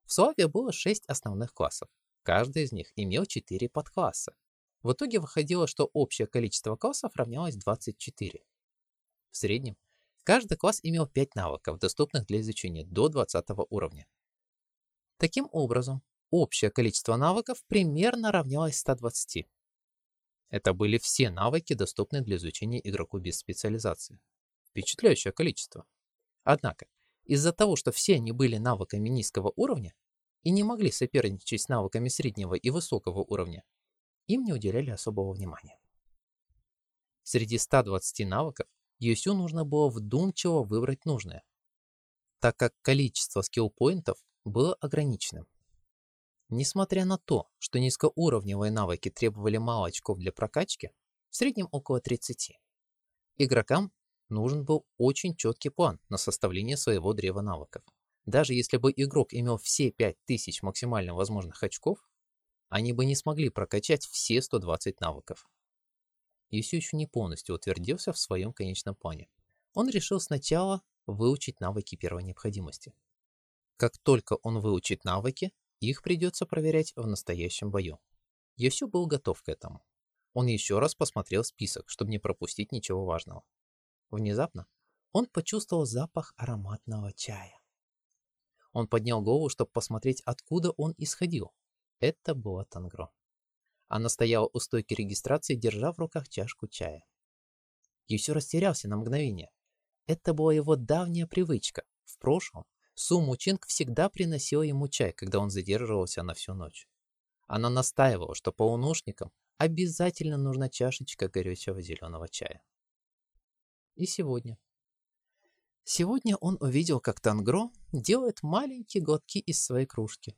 В Славе было 6 основных классов. Каждый из них имел 4 подкласса. В итоге выходило, что общее количество классов равнялось 24. В среднем, каждый класс имел 5 навыков, доступных для изучения до 20 уровня. Таким образом, общее количество навыков примерно равнялось 120. Это были все навыки, доступные для изучения игроку без специализации. Впечатляющее количество. Однако, из-за того, что все они были навыками низкого уровня и не могли соперничать с навыками среднего и высокого уровня, им не уделяли особого внимания. Среди 120 навыков Юсю нужно было вдумчиво выбрать нужное, так как количество скилл-поинтов было ограниченным. Несмотря на то, что низкоуровневые навыки требовали мало очков для прокачки, в среднем около 30, игрокам нужен был очень четкий план на составление своего древа навыков. Даже если бы игрок имел все 5000 максимально возможных очков, они бы не смогли прокачать все 120 навыков. Юсю еще не полностью утвердился в своем конечном плане. Он решил сначала выучить навыки первой необходимости. Как только он выучит навыки, их придется проверять в настоящем бою. Йосю был готов к этому. Он еще раз посмотрел список, чтобы не пропустить ничего важного. Внезапно он почувствовал запах ароматного чая. Он поднял голову, чтобы посмотреть, откуда он исходил. Это была Тангро. Она стояла у стойки регистрации, держа в руках чашку чая. Юсю растерялся на мгновение. Это была его давняя привычка. В прошлом Су Мучинг всегда приносила ему чай, когда он задерживался на всю ночь. Она настаивала, что полуношникам обязательно нужна чашечка горячего зеленого чая. И сегодня. Сегодня он увидел, как Тангро делает маленькие глотки из своей кружки.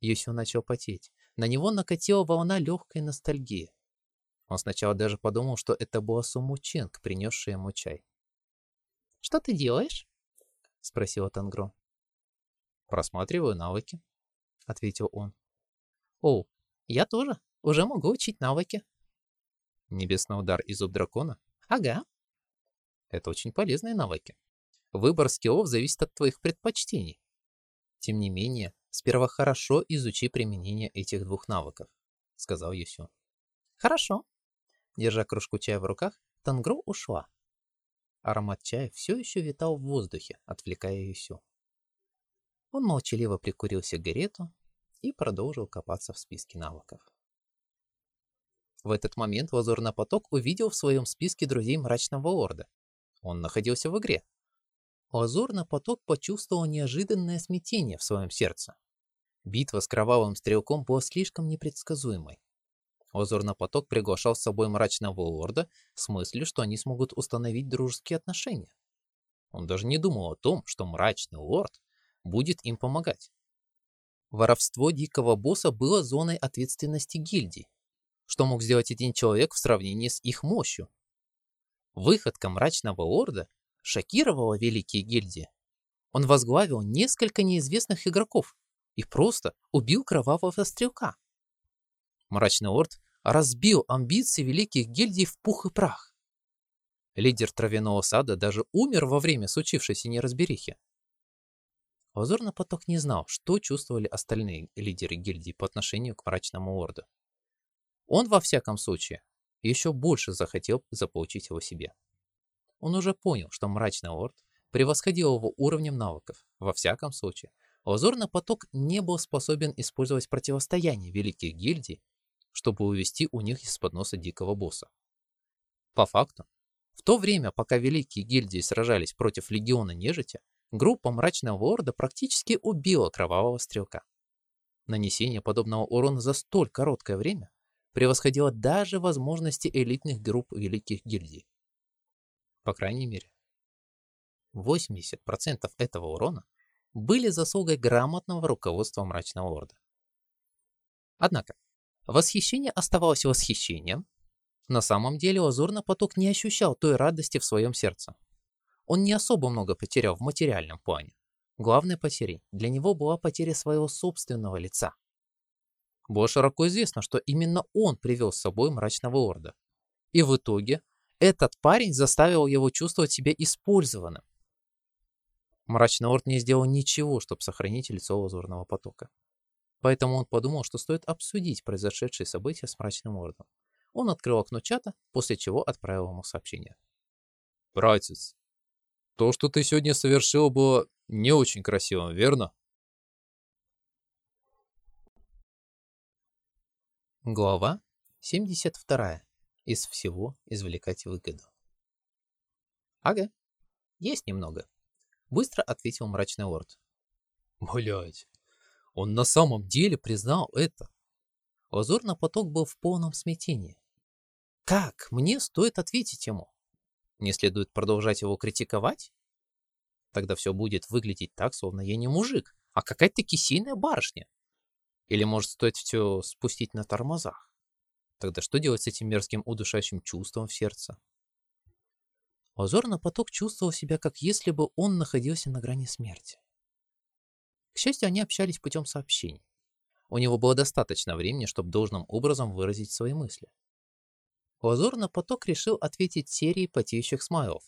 Юсю начал потеть. На него накатила волна легкой ностальгии. Он сначала даже подумал, что это была Сумученг, принесшая ему чай. «Что ты делаешь?» — спросила Тангро. «Просматриваю навыки», — ответил он. «О, я тоже. Уже могу учить навыки». «Небесный удар и зуб дракона?» «Ага». «Это очень полезные навыки. Выбор скиллов зависит от твоих предпочтений. Тем не менее, сперва хорошо изучи применение этих двух навыков», — сказал Юсю. «Хорошо». Держа кружку чая в руках, Тангро ушла. Аромат чая все еще витал в воздухе, отвлекая Юсю. Он молчаливо прикурил сигарету и продолжил копаться в списке навыков. В этот момент Лазурный поток увидел в своем списке друзей Мрачного Лорда. Он находился в игре. Лазурный поток почувствовал неожиданное смятение в своем сердце. Битва с кровавым стрелком была слишком непредсказуемой. Лазурный поток приглашал с собой Мрачного Лорда с мыслью, что они смогут установить дружеские отношения. Он даже не думал о том, что Мрачный Лорд будет им помогать. Воровство дикого босса было зоной ответственности гильдии. Что мог сделать один человек в сравнении с их мощью? Выходка мрачного лорда шокировала великие гильдии. Он возглавил несколько неизвестных игроков и просто убил кровавого стрелка. Мрачный лорд разбил амбиции великих гильдий в пух и прах. Лидер травяного сада даже умер во время случившейся неразберихи. Лазурный поток не знал, что чувствовали остальные лидеры гильдии по отношению к мрачному лорду. Он, во всяком случае, еще больше захотел заполучить его себе. Он уже понял, что мрачный лорд превосходил его уровнем навыков. Во всяком случае, лазурный поток не был способен использовать противостояние великих гильдий, чтобы увести у них из-под носа дикого босса. По факту, в то время, пока великие гильдии сражались против легиона нежити, группа Мрачного Лорда практически убила Кровавого Стрелка. Нанесение подобного урона за столь короткое время превосходило даже возможности элитных групп Великих Гильдий. По крайней мере, 80% этого урона были заслугой грамотного руководства Мрачного Лорда. Однако, восхищение оставалось восхищением. На самом деле Лазурный поток не ощущал той радости в своем сердце, он не особо много потерял в материальном плане. Главной потерей для него была потеря своего собственного лица. Было широко известно, что именно он привел с собой мрачного орда. И в итоге этот парень заставил его чувствовать себя использованным. Мрачный орд не сделал ничего, чтобы сохранить лицо лазурного потока. Поэтому он подумал, что стоит обсудить произошедшие события с мрачным ордом. Он открыл окно чата, после чего отправил ему сообщение. «Братец, то, что ты сегодня совершил, было не очень красивым, верно? Глава 72. Из всего извлекать выгоду. Ага, есть немного. Быстро ответил мрачный лорд. Блять, он на самом деле признал это. Лазурный поток был в полном смятении. Как мне стоит ответить ему? Не следует продолжать его критиковать? Тогда все будет выглядеть так, словно я не мужик, а какая-то кисейная барышня. Или может стоит все спустить на тормозах? Тогда что делать с этим мерзким удушающим чувством в сердце? Озорный поток чувствовал себя, как если бы он находился на грани смерти. К счастью, они общались путем сообщений. У него было достаточно времени, чтобы должным образом выразить свои мысли. Лазурный поток решил ответить серией потеющих смайлов.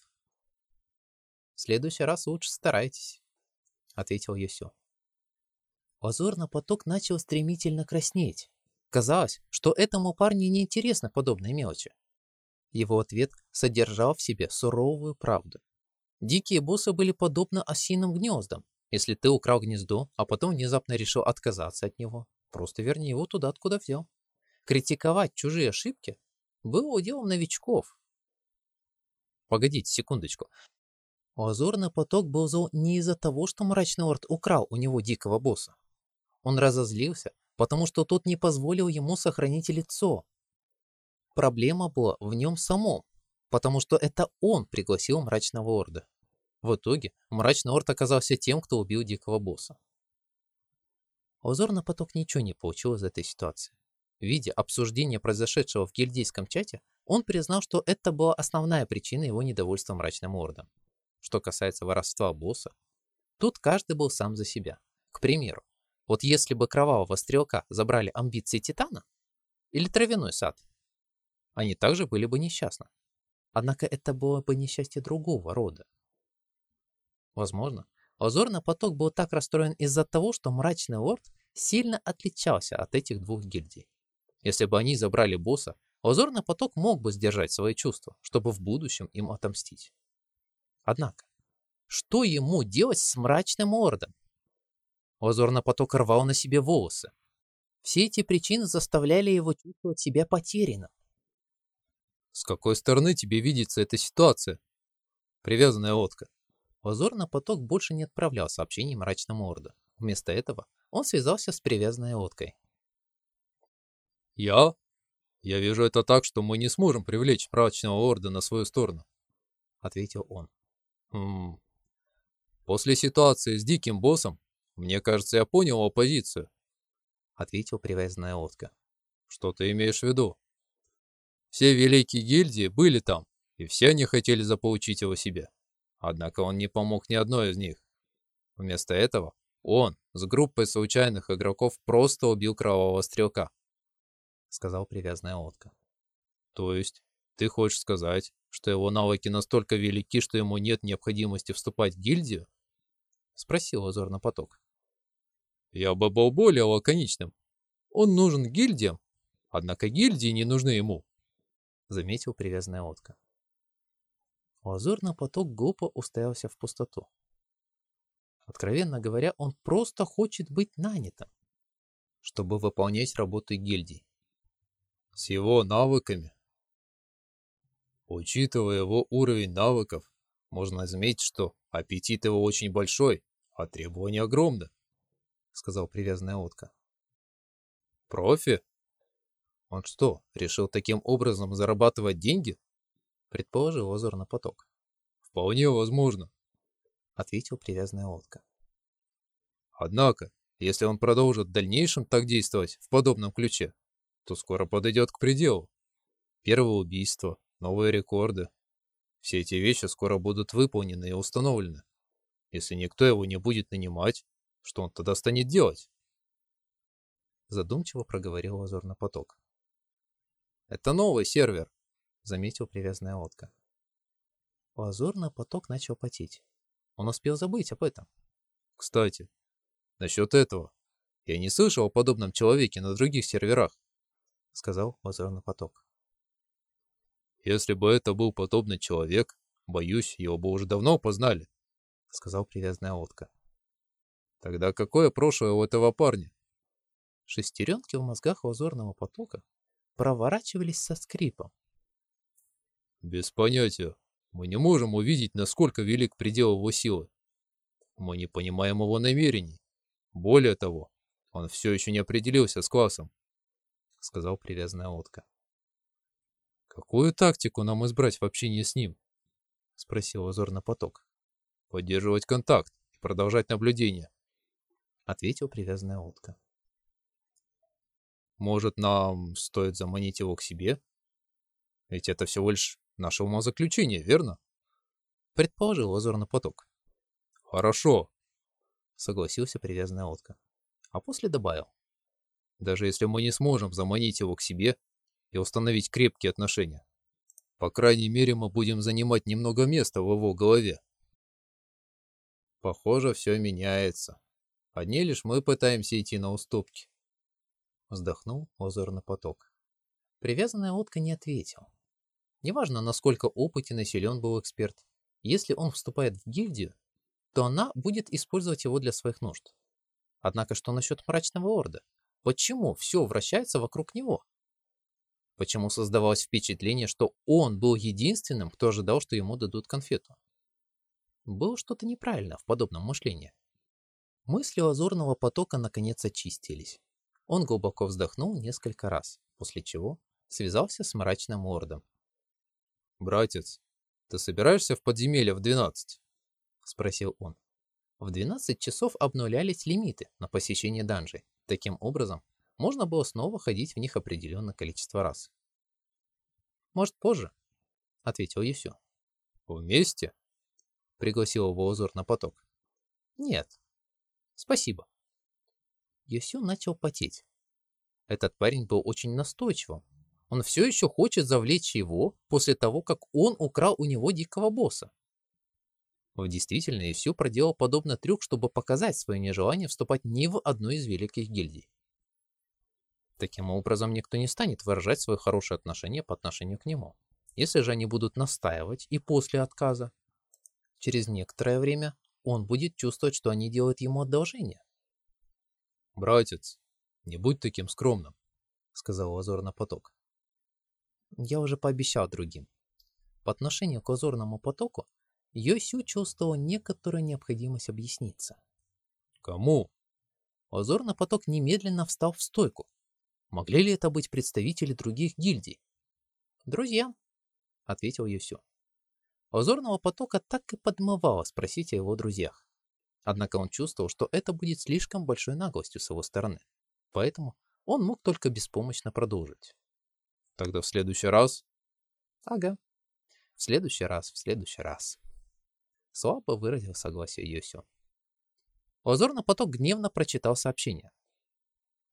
«В следующий раз лучше старайтесь», — ответил Юсю. Лазурный поток начал стремительно краснеть. Казалось, что этому парню неинтересны подобные мелочи. Его ответ содержал в себе суровую правду. Дикие боссы были подобны осиным гнездам. Если ты украл гнездо, а потом внезапно решил отказаться от него, просто верни его туда, откуда взял. Критиковать чужие ошибки было уделом новичков. Погодите секундочку. Лазурный поток был зол не из-за того, что мрачный орд украл у него дикого босса. Он разозлился, потому что тот не позволил ему сохранить лицо. Проблема была в нем самом, потому что это он пригласил мрачного орда. В итоге мрачный орд оказался тем, кто убил дикого босса. Лазурный поток ничего не получил из этой ситуации. Видя обсуждение произошедшего в гильдейском чате, он признал, что это была основная причина его недовольства мрачным ордом. Что касается воровства босса, тут каждый был сам за себя. К примеру, вот если бы кровавого стрелка забрали амбиции Титана или травяной сад, они также были бы несчастны. Однако это было бы несчастье другого рода. Возможно, Озорный поток был так расстроен из-за того, что мрачный лорд сильно отличался от этих двух гильдий. Если бы они забрали босса, Озорный поток мог бы сдержать свои чувства, чтобы в будущем им отомстить. Однако, что ему делать с мрачным ордом? Озорный поток рвал на себе волосы. Все эти причины заставляли его чувствовать себя потерянным. С какой стороны тебе видится эта ситуация? Привязанная лодка. Озорный поток больше не отправлял сообщений мрачному орду. Вместо этого он связался с привязанной лодкой. Я? Я вижу это так, что мы не сможем привлечь мрачного орда на свою сторону, ответил он. Хм. После ситуации с диким боссом, мне кажется, я понял его позицию, ответил привязанная лодка. Что ты имеешь в виду? Все великие гильдии были там, и все они хотели заполучить его себе. Однако он не помог ни одной из них. Вместо этого он с группой случайных игроков просто убил кровавого стрелка сказал привязанная лодка. То есть ты хочешь сказать, что его навыки настолько велики, что ему нет необходимости вступать в гильдию? Спросил озорно поток. Я бы был более лаконичным. Он нужен гильдиям, однако гильдии не нужны ему, заметил привязанная лодка. Лазурный поток глупо уставился в пустоту. Откровенно говоря, он просто хочет быть нанятым, чтобы выполнять работы гильдии с его навыками. Учитывая его уровень навыков, можно заметить, что аппетит его очень большой, а требования огромны, сказал привязанная лодка. Профи? Он что, решил таким образом зарабатывать деньги? Предположил озорный поток. Вполне возможно, ответил привязанная лодка. Однако, если он продолжит в дальнейшем так действовать в подобном ключе, то скоро подойдет к пределу. Первое убийство, новые рекорды. Все эти вещи скоро будут выполнены и установлены. Если никто его не будет нанимать, что он тогда станет делать? Задумчиво проговорил Лазурный поток. Это новый сервер, заметил привязанная лодка. Лазурный поток начал потеть. Он успел забыть об этом. Кстати, насчет этого. Я не слышал о подобном человеке на других серверах. — сказал лазурный поток. «Если бы это был подобный человек, боюсь, его бы уже давно познали», — сказал привязанная лодка. «Тогда какое прошлое у этого парня?» Шестеренки в мозгах лазурного потока проворачивались со скрипом. «Без понятия. Мы не можем увидеть, насколько велик предел его силы. Мы не понимаем его намерений. Более того, он все еще не определился с классом сказал привязанная лодка. «Какую тактику нам избрать в общении с ним?» — спросил озорный поток. «Поддерживать контакт и продолжать наблюдение», — ответил привязанная лодка. «Может, нам стоит заманить его к себе? Ведь это всего лишь наше умозаключение, верно?» — предположил озорный поток. «Хорошо», — согласился привязанная лодка, а после добавил даже если мы не сможем заманить его к себе и установить крепкие отношения. По крайней мере, мы будем занимать немного места в его голове. Похоже, все меняется. Одни лишь мы пытаемся идти на уступки. Вздохнул озорный поток. Привязанная лодка не ответил. Неважно, насколько опытен и силен был эксперт, если он вступает в гильдию, то она будет использовать его для своих нужд. Однако что насчет мрачного орда? Почему все вращается вокруг него? почему создавалось впечатление, что он был единственным, кто ожидал, что ему дадут конфету. Было что-то неправильно в подобном мышлении. Мысли лазурного потока наконец очистились. Он глубоко вздохнул несколько раз, после чего связался с мрачным лордом. «Братец, ты собираешься в подземелье в 12?» — спросил он. В 12 часов обнулялись лимиты на посещение данжей. Таким образом, можно было снова ходить в них определенное количество раз. «Может, позже?» — ответил Юсю. «Вместе?» — пригласил его узор на поток. «Нет. Спасибо». Юсю начал потеть. Этот парень был очень настойчивым. Он все еще хочет завлечь его после того, как он украл у него дикого босса. В действительности Исю проделал подобный трюк, чтобы показать свое нежелание вступать ни в одну из великих гильдий. Таким образом, никто не станет выражать свое хорошее отношение по отношению к нему. Если же они будут настаивать и после отказа, через некоторое время он будет чувствовать, что они делают ему одолжение. «Братец, не будь таким скромным», — сказал Лазор на поток. Я уже пообещал другим. По отношению к Лазурному потоку Йосю чувствовал некоторую необходимость объясниться. «Кому?» Озорный поток немедленно встал в стойку. Могли ли это быть представители других гильдий? «Друзья», — ответил Йосю. Озорного потока так и подмывало спросить о его друзьях. Однако он чувствовал, что это будет слишком большой наглостью с его стороны. Поэтому он мог только беспомощно продолжить. «Тогда в следующий раз?» «Ага. В следующий раз, в следующий раз». Слабо выразил согласие Йосю. Озорный поток гневно прочитал сообщение.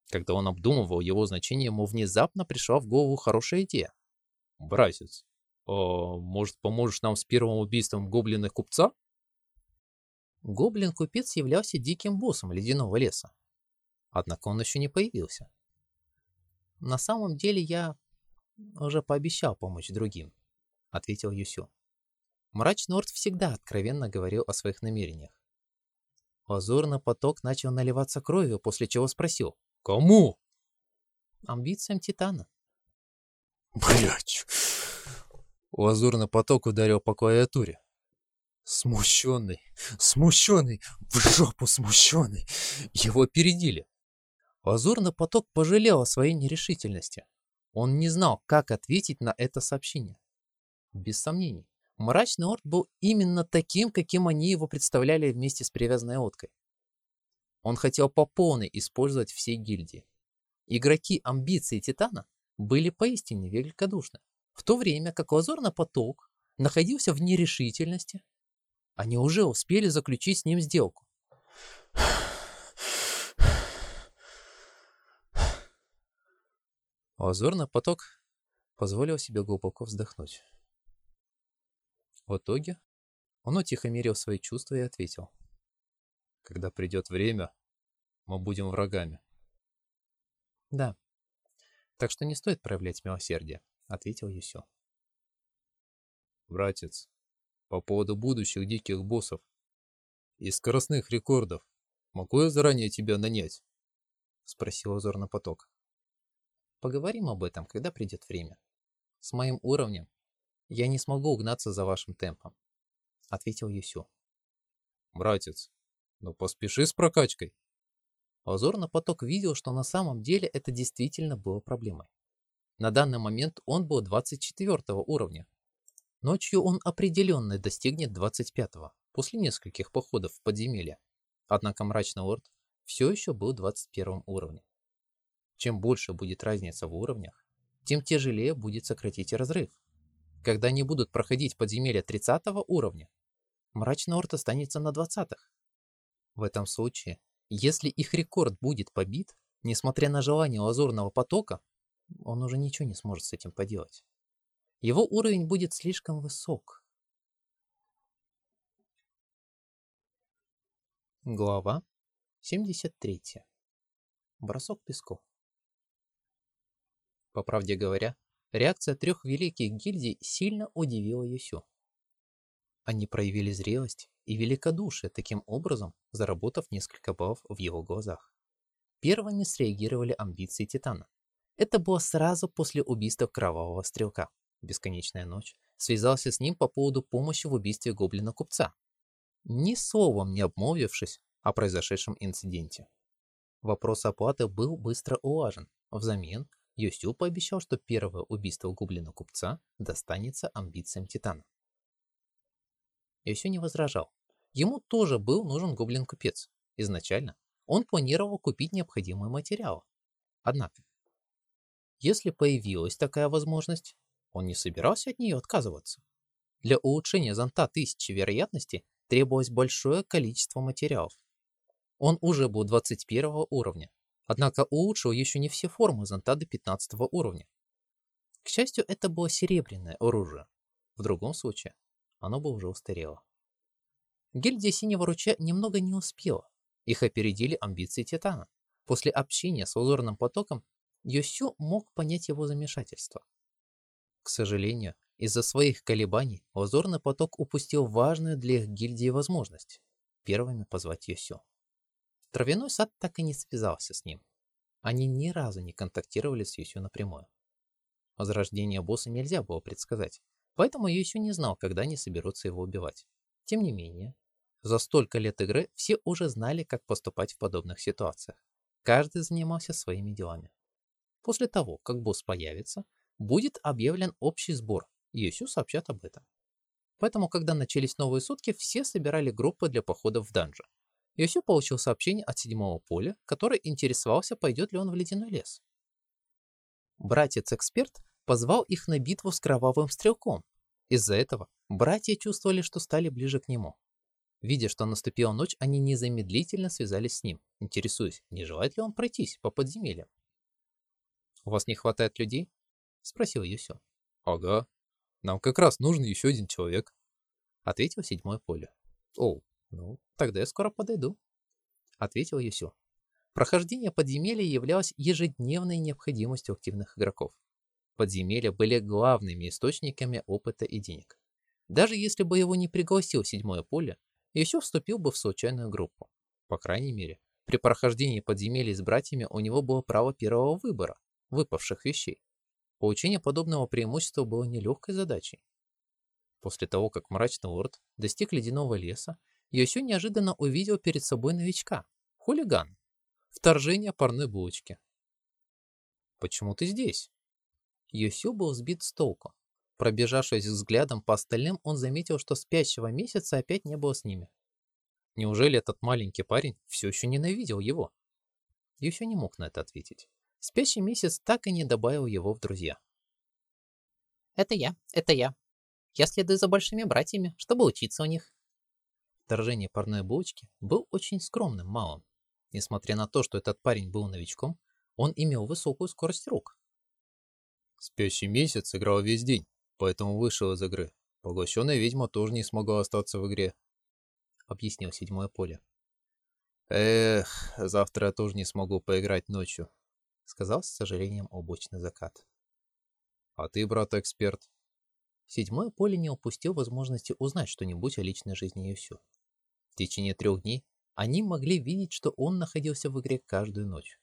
Когда он обдумывал его значение, ему внезапно пришла в голову хорошая идея. «Братец, может, поможешь нам с первым убийством гоблина купца?» Гоблин-купец являлся диким боссом ледяного леса. Однако он еще не появился. «На самом деле я уже пообещал помочь другим», — ответил Юсю. Мрачный Орд всегда откровенно говорил о своих намерениях. Лазурный поток начал наливаться кровью, после чего спросил. «Кому?» «Амбициям Титана». Блять! Лазурный поток ударил по клавиатуре. Смущенный, смущенный, в жопу смущенный. Его опередили. Лазурный поток пожалел о своей нерешительности. Он не знал, как ответить на это сообщение. Без сомнений, Мрачный Орд был именно таким, каким они его представляли вместе с привязанной лодкой. Он хотел по полной использовать все гильдии. Игроки амбиции Титана были поистине великодушны, в то время как Лазурный поток находился в нерешительности. Они уже успели заключить с ним сделку. Лазурный поток позволил себе глубоко вздохнуть. В итоге он утихомирил свои чувства и ответил. «Когда придет время, мы будем врагами». «Да, так что не стоит проявлять милосердие», — ответил Юсю. «Братец, по поводу будущих диких боссов и скоростных рекордов, могу я заранее тебя нанять?» — спросил озорный поток. «Поговорим об этом, когда придет время. С моим уровнем «Я не смогу угнаться за вашим темпом», — ответил Юсю. «Братец, ну поспеши с прокачкой». Озорно поток видел, что на самом деле это действительно было проблемой. На данный момент он был 24 уровня. Ночью он определенно достигнет 25 после нескольких походов в подземелье. Однако Мрачный Лорд все еще был 21 уровня. Чем больше будет разница в уровнях, тем тяжелее будет сократить разрыв когда они будут проходить подземелья 30 уровня, Мрачный Орд останется на 20-х. В этом случае, если их рекорд будет побит, несмотря на желание лазурного потока, он уже ничего не сможет с этим поделать. Его уровень будет слишком высок. Глава 73. Бросок песков. По правде говоря, Реакция трех великих гильдий сильно удивила Юсю. Они проявили зрелость и великодушие, таким образом заработав несколько баллов в его глазах. Первыми среагировали амбиции Титана. Это было сразу после убийства Кровавого Стрелка. Бесконечная ночь связался с ним по поводу помощи в убийстве гоблина-купца, ни словом не обмолвившись о произошедшем инциденте. Вопрос оплаты был быстро улажен. Взамен Йосю пообещал, что первое убийство гоблина-купца достанется амбициям Титана. Йосю не возражал. Ему тоже был нужен гоблин-купец. Изначально он планировал купить необходимые материалы. Однако, если появилась такая возможность, он не собирался от нее отказываться. Для улучшения зонта тысячи вероятностей требовалось большое количество материалов. Он уже был 21 уровня, однако улучшил еще не все формы зонта до 15 уровня. К счастью, это было серебряное оружие. В другом случае, оно бы уже устарело. Гильдия Синего Ручья немного не успела. Их опередили амбиции Титана. После общения с узорным потоком Йосю мог понять его замешательство. К сожалению, из-за своих колебаний Лазурный поток упустил важную для их гильдии возможность первыми позвать Йосю. Травяной сад так и не связался с ним. Они ни разу не контактировали с Йосю напрямую. Возрождение босса нельзя было предсказать, поэтому Йосю не знал, когда они соберутся его убивать. Тем не менее, за столько лет игры все уже знали, как поступать в подобных ситуациях. Каждый занимался своими делами. После того, как босс появится, будет объявлен общий сбор, и сообщат об этом. Поэтому, когда начались новые сутки, все собирали группы для похода в данжи. Юсю получил сообщение от седьмого поля, который интересовался, пойдет ли он в ледяной лес. Братец-эксперт позвал их на битву с кровавым стрелком. Из-за этого братья чувствовали, что стали ближе к нему. Видя, что наступила ночь, они незамедлительно связались с ним, интересуясь, не желает ли он пройтись по подземельям. «У вас не хватает людей?» — спросил Юсю. «Ага. Нам как раз нужен еще один человек», — ответил седьмое поле. «О, ну, тогда я скоро подойду», — ответил Юсю. Прохождение подземелья являлось ежедневной необходимостью активных игроков. Подземелья были главными источниками опыта и денег. Даже если бы его не пригласил седьмое поле, Юсю вступил бы в случайную группу. По крайней мере, при прохождении подземелья с братьями у него было право первого выбора, выпавших вещей. Получение подобного преимущества было нелегкой задачей. После того, как мрачный лорд достиг ледяного леса, Йосю неожиданно увидел перед собой новичка – хулиган. Вторжение парной булочки. «Почему ты здесь?» Йосю был сбит с толку. Пробежавшись взглядом по остальным, он заметил, что спящего месяца опять не было с ними. Неужели этот маленький парень все еще ненавидел его? Йосю не мог на это ответить. Спящий месяц так и не добавил его в друзья. «Это я, это я. Я следую за большими братьями, чтобы учиться у них». Вторжение парной булочки был очень скромным малым. Несмотря на то, что этот парень был новичком, он имел высокую скорость рук. «Спящий месяц играл весь день, поэтому вышел из игры. Поглощенная ведьма тоже не смогла остаться в игре», — объяснил седьмое поле. «Эх, завтра я тоже не смогу поиграть ночью сказал с сожалением облачный закат. А ты, брат-эксперт? Седьмое поле не упустил возможности узнать что-нибудь о личной жизни Юсю. В течение трех дней они могли видеть, что он находился в игре каждую ночь.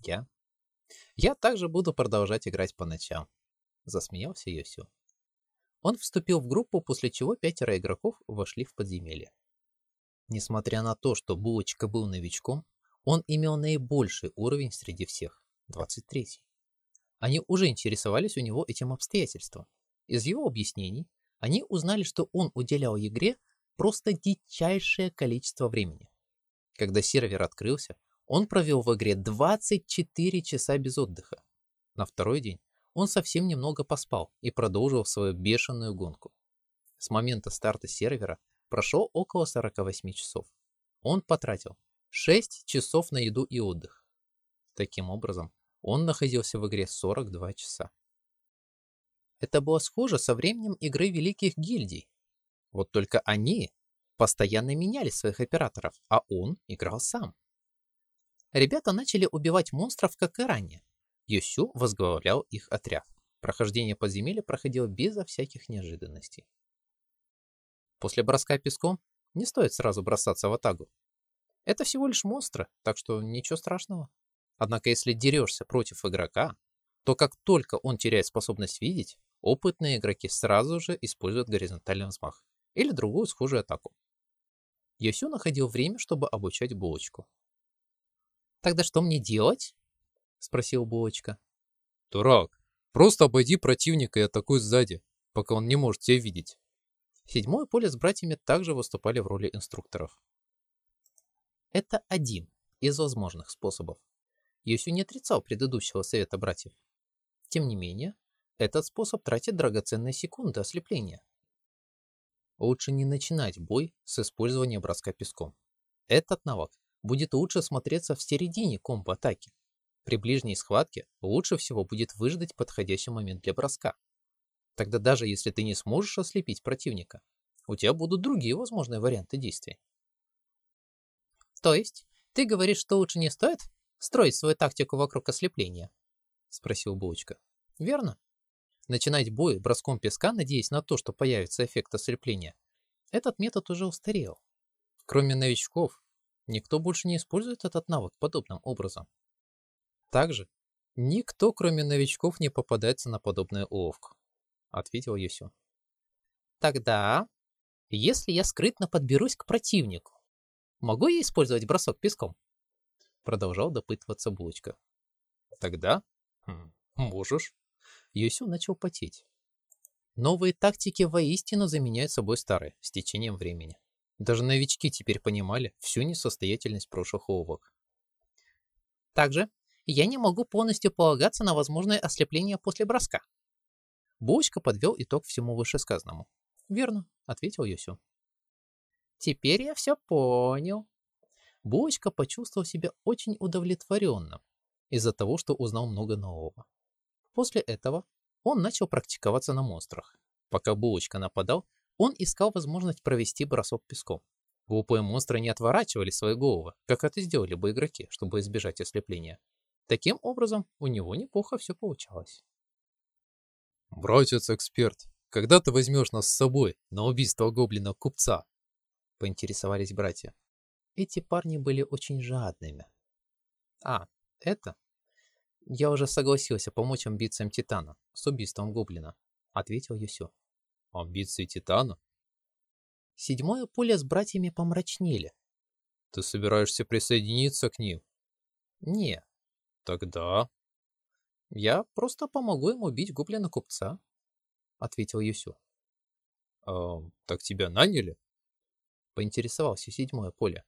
Я? Я также буду продолжать играть по ночам. Засмеялся Йосю. Он вступил в группу, после чего пятеро игроков вошли в подземелье. Несмотря на то, что Булочка был новичком, он имел наибольший уровень среди всех – 23. Они уже интересовались у него этим обстоятельством. Из его объяснений они узнали, что он уделял игре просто дичайшее количество времени. Когда сервер открылся, он провел в игре 24 часа без отдыха. На второй день он совсем немного поспал и продолжил свою бешеную гонку. С момента старта сервера прошло около 48 часов. Он потратил 6 часов на еду и отдых. Таким образом, он находился в игре 42 часа. Это было схоже со временем игры великих гильдий. Вот только они постоянно меняли своих операторов, а он играл сам. Ребята начали убивать монстров, как и ранее. Йосю возглавлял их отряд. Прохождение подземелья проходило безо всяких неожиданностей. После броска песком не стоит сразу бросаться в атаку. Это всего лишь монстры, так что ничего страшного. Однако если дерешься против игрока, то как только он теряет способность видеть, опытные игроки сразу же используют горизонтальный взмах или другую схожую атаку. Йосю находил время, чтобы обучать булочку. Тогда что мне делать? Спросил булочка. Дурак, просто обойди противника и атакуй сзади, пока он не может тебя видеть. Седьмое поле с братьями также выступали в роли инструкторов. Это один из возможных способов. Йосю не отрицал предыдущего совета братьев. Тем не менее, этот способ тратит драгоценные секунды ослепления. Лучше не начинать бой с использования броска песком. Этот навык будет лучше смотреться в середине комбо-атаки. При ближней схватке лучше всего будет выждать подходящий момент для броска. Тогда даже если ты не сможешь ослепить противника, у тебя будут другие возможные варианты действий. То есть, ты говоришь, что лучше не стоит строить свою тактику вокруг ослепления? Спросил Булочка. Верно. Начинать бой броском песка, надеясь на то, что появится эффект ослепления. Этот метод уже устарел. Кроме новичков, никто больше не использует этот навык подобным образом. Также, никто, кроме новичков, не попадается на подобную уловку, ответил Юсю. Тогда, если я скрытно подберусь к противнику, могу я использовать бросок песком? Продолжал допытываться Булочка. Тогда, хм, можешь. Юсю начал потеть. Новые тактики воистину заменяют собой старые с течением времени. Даже новички теперь понимали всю несостоятельность прошлых уловок. Также я не могу полностью полагаться на возможное ослепление после броска. Булочка подвел итог всему вышесказанному. «Верно», — ответил Юсю. «Теперь я все понял». Булочка почувствовал себя очень удовлетворенным из-за того, что узнал много нового. После этого он начал практиковаться на монстрах. Пока Булочка нападал, он искал возможность провести бросок песком. Глупые монстры не отворачивали свои головы, как это сделали бы игроки, чтобы избежать ослепления. Таким образом, у него неплохо все получалось. «Братец-эксперт, когда ты возьмешь нас с собой на убийство гоблина-купца?» — поинтересовались братья. Эти парни были очень жадными. «А, это?» «Я уже согласился помочь амбициям Титана с убийством Гоблина», — ответил Юсю. «Амбиции Титана?» Седьмое поле с братьями помрачнели. «Ты собираешься присоединиться к ним?» «Не». «Тогда?» «Я просто помогу им убить гоблина-купца», — ответил Юсю. «А, так тебя наняли?» — поинтересовался седьмое поле.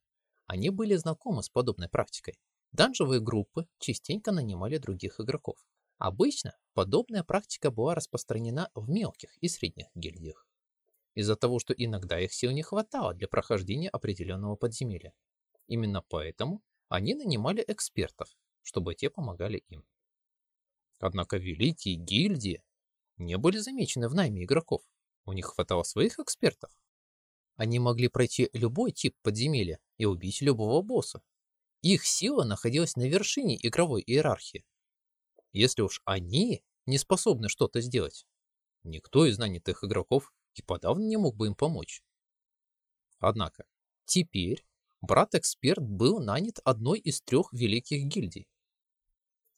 Они были знакомы с подобной практикой. Данжевые группы частенько нанимали других игроков. Обычно подобная практика была распространена в мелких и средних гильдиях. Из-за того, что иногда их сил не хватало для прохождения определенного подземелья. Именно поэтому они нанимали экспертов, чтобы те помогали им. Однако великие гильдии не были замечены в найме игроков. У них хватало своих экспертов. Они могли пройти любой тип подземелья и убить любого босса, их сила находилась на вершине игровой иерархии. Если уж они не способны что-то сделать, никто из нанятых игроков и подавно не мог бы им помочь. Однако, теперь брат-эксперт был нанят одной из трех великих гильдий.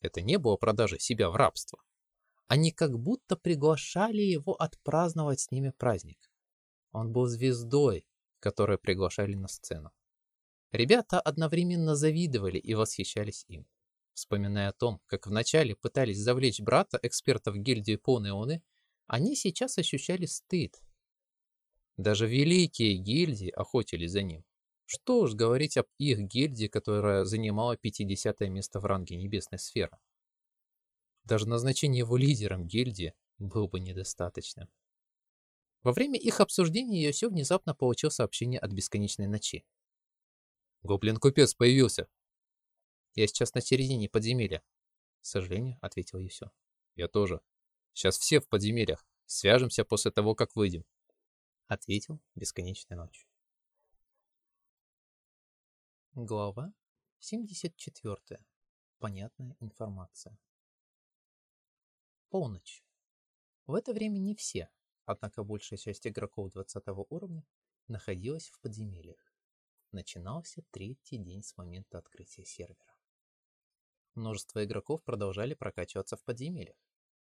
Это не было продажи себя в рабство. Они как будто приглашали его отпраздновать с ними праздник. Он был звездой, которую приглашали на сцену. Ребята одновременно завидовали и восхищались им. Вспоминая о том, как вначале пытались завлечь брата, экспертов гильдии Понеоны, они сейчас ощущали стыд. Даже великие гильдии охотились за ним. Что уж говорить об их гильдии, которая занимала 50 место в ранге Небесной сферы. Даже назначение его лидером гильдии было бы недостаточным. Во время их обсуждения Йосё внезапно получил сообщение от Бесконечной Ночи. Гоблин-купец появился. Я сейчас на середине подземелья. К сожалению, ответил Юсю. Я тоже. Сейчас все в подземельях. Свяжемся после того, как выйдем. Ответил Бесконечная ночь. Глава 74. Понятная информация. Полночь. В это время не все, однако большая часть игроков 20 уровня находилась в подземельях начинался третий день с момента открытия сервера. Множество игроков продолжали прокачиваться в подземельях.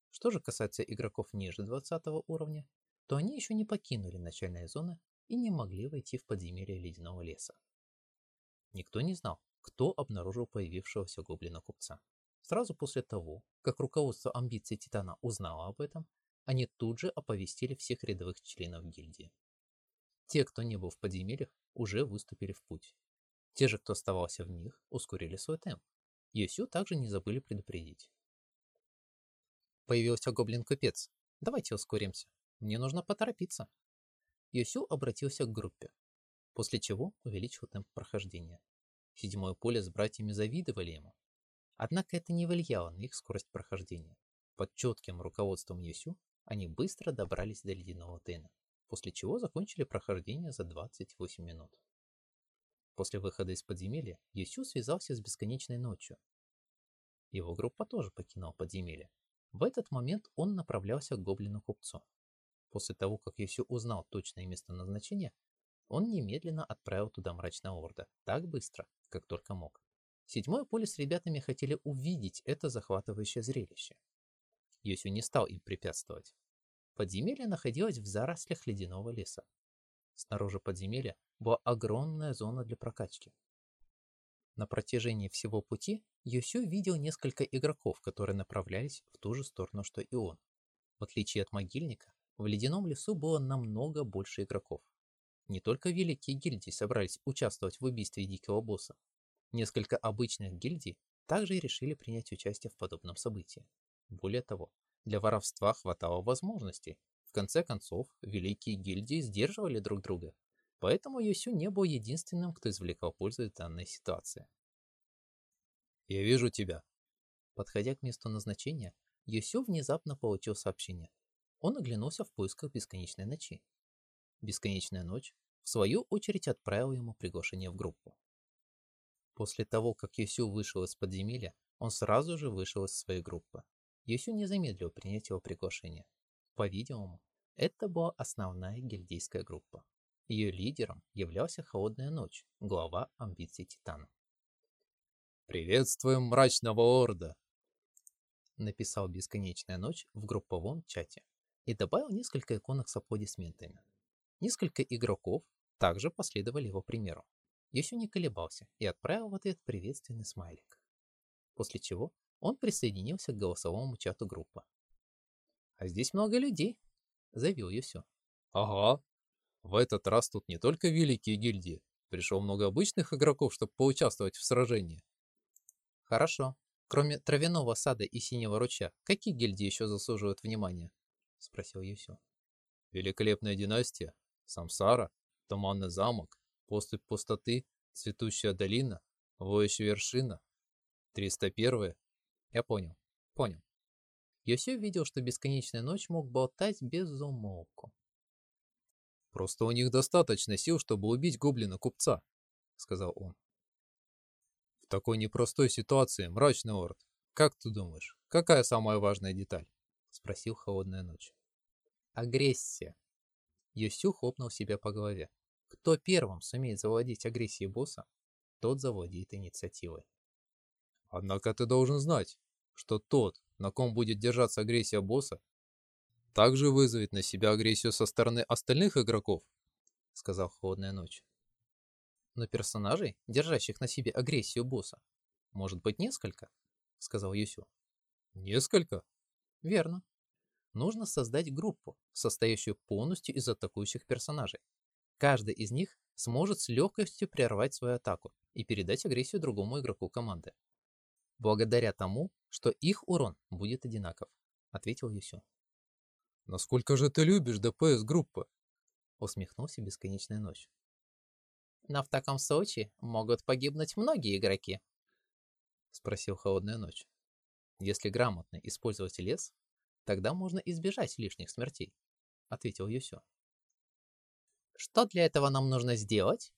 Что же касается игроков ниже 20 уровня, то они еще не покинули начальные зоны и не могли войти в подземелье ледяного леса. Никто не знал, кто обнаружил появившегося гоблина-купца. Сразу после того, как руководство амбиций Титана узнало об этом, они тут же оповестили всех рядовых членов гильдии. Те, кто не был в подземельях, уже выступили в путь. Те же, кто оставался в них, ускорили свой темп. Йосю также не забыли предупредить. Появился гоблин-купец. Давайте ускоримся. Мне нужно поторопиться. Йосю обратился к группе, после чего увеличил темп прохождения. Седьмое поле с братьями завидовали ему. Однако это не влияло на их скорость прохождения. Под четким руководством Йосю они быстро добрались до ледяного тена, после чего закончили прохождение за 28 минут. После выхода из подземелья Йосю связался с бесконечной ночью. Его группа тоже покинула подземелье. В этот момент он направлялся к гоблину-купцу. После того, как Йосю узнал точное место назначения, он немедленно отправил туда мрачного орда, так быстро, как только мог. Седьмое поле с ребятами хотели увидеть это захватывающее зрелище. Йосю не стал им препятствовать. Подземелье находилось в зарослях ледяного леса. Снаружи подземелья была огромная зона для прокачки. На протяжении всего пути Йосю видел несколько игроков, которые направлялись в ту же сторону, что и он. В отличие от могильника, в ледяном лесу было намного больше игроков. Не только великие гильдии собрались участвовать в убийстве дикого босса. Несколько обычных гильдий также решили принять участие в подобном событии. Более того, для воровства хватало возможностей. В конце концов, великие гильдии сдерживали друг друга. Поэтому Йосю не был единственным, кто извлекал пользу из данной ситуации. «Я вижу тебя». Подходя к месту назначения, Йосю внезапно получил сообщение. Он оглянулся в поисках бесконечной ночи. Бесконечная ночь, в свою очередь, отправила ему приглашение в группу. После того, как Йосю вышел из подземелья, он сразу же вышел из своей группы. Йосю не замедлил принять его приглашение. По-видимому, это была основная гильдейская группа. Ее лидером являлся Холодная Ночь, глава амбиций Титана. «Приветствуем Мрачного Орда!» Написал Бесконечная Ночь в групповом чате и добавил несколько иконок с аплодисментами. Несколько игроков также последовали его примеру. Еще не колебался и отправил в ответ приветственный смайлик. После чего он присоединился к голосовому чату группы. «А здесь много людей», — заявил Юсю. «Ага. В этот раз тут не только великие гильдии. Пришло много обычных игроков, чтобы поучаствовать в сражении». «Хорошо. Кроме травяного сада и синего ручья, какие гильдии еще заслуживают внимания?» — спросил Юсю. «Великолепная династия, Самсара, Туманный замок, Поступь пустоты, Цветущая долина, Воющая вершина, 301 Я понял, понял. Йосю видел, что бесконечная ночь мог болтать без умолку. «Просто у них достаточно сил, чтобы убить гоблина-купца», — сказал он. «В такой непростой ситуации, мрачный орд, как ты думаешь, какая самая важная деталь?» — спросил Холодная ночь. «Агрессия». Йосю хлопнул себя по голове. Кто первым сумеет завладеть агрессией босса, тот завладеет инициативой. Однако ты должен знать, что тот, на ком будет держаться агрессия босса, также вызовет на себя агрессию со стороны остальных игроков, сказал Холодная Ночь. Но персонажей, держащих на себе агрессию босса, может быть несколько, сказал Юсю. Несколько? Верно. Нужно создать группу, состоящую полностью из атакующих персонажей. Каждый из них сможет с легкостью прервать свою атаку и передать агрессию другому игроку команды благодаря тому, что их урон будет одинаков», — ответил Юсю. «Насколько же ты любишь ДПС группы?» — усмехнулся Бесконечная Ночь. «Но в таком случае могут погибнуть многие игроки», — спросил Холодная Ночь. «Если грамотно использовать лес, тогда можно избежать лишних смертей», — ответил Юсю. «Что для этого нам нужно сделать?»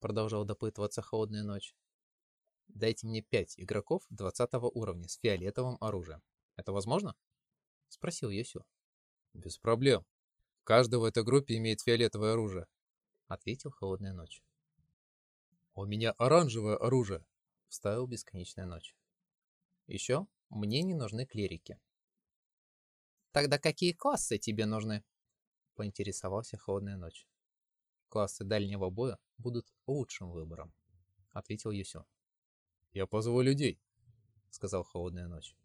Продолжал допытываться Холодная Ночь. Дайте мне пять игроков 20 уровня с фиолетовым оружием. Это возможно? Спросил Йосю. Без проблем. Каждый в этой группе имеет фиолетовое оружие. Ответил Холодная Ночь. У меня оранжевое оружие. Вставил Бесконечная Ночь. Еще мне не нужны клирики. Тогда какие классы тебе нужны? Поинтересовался Холодная Ночь. Классы дальнего боя будут лучшим выбором, ответил Юсю. Я позову людей, сказал Холодная Ночь.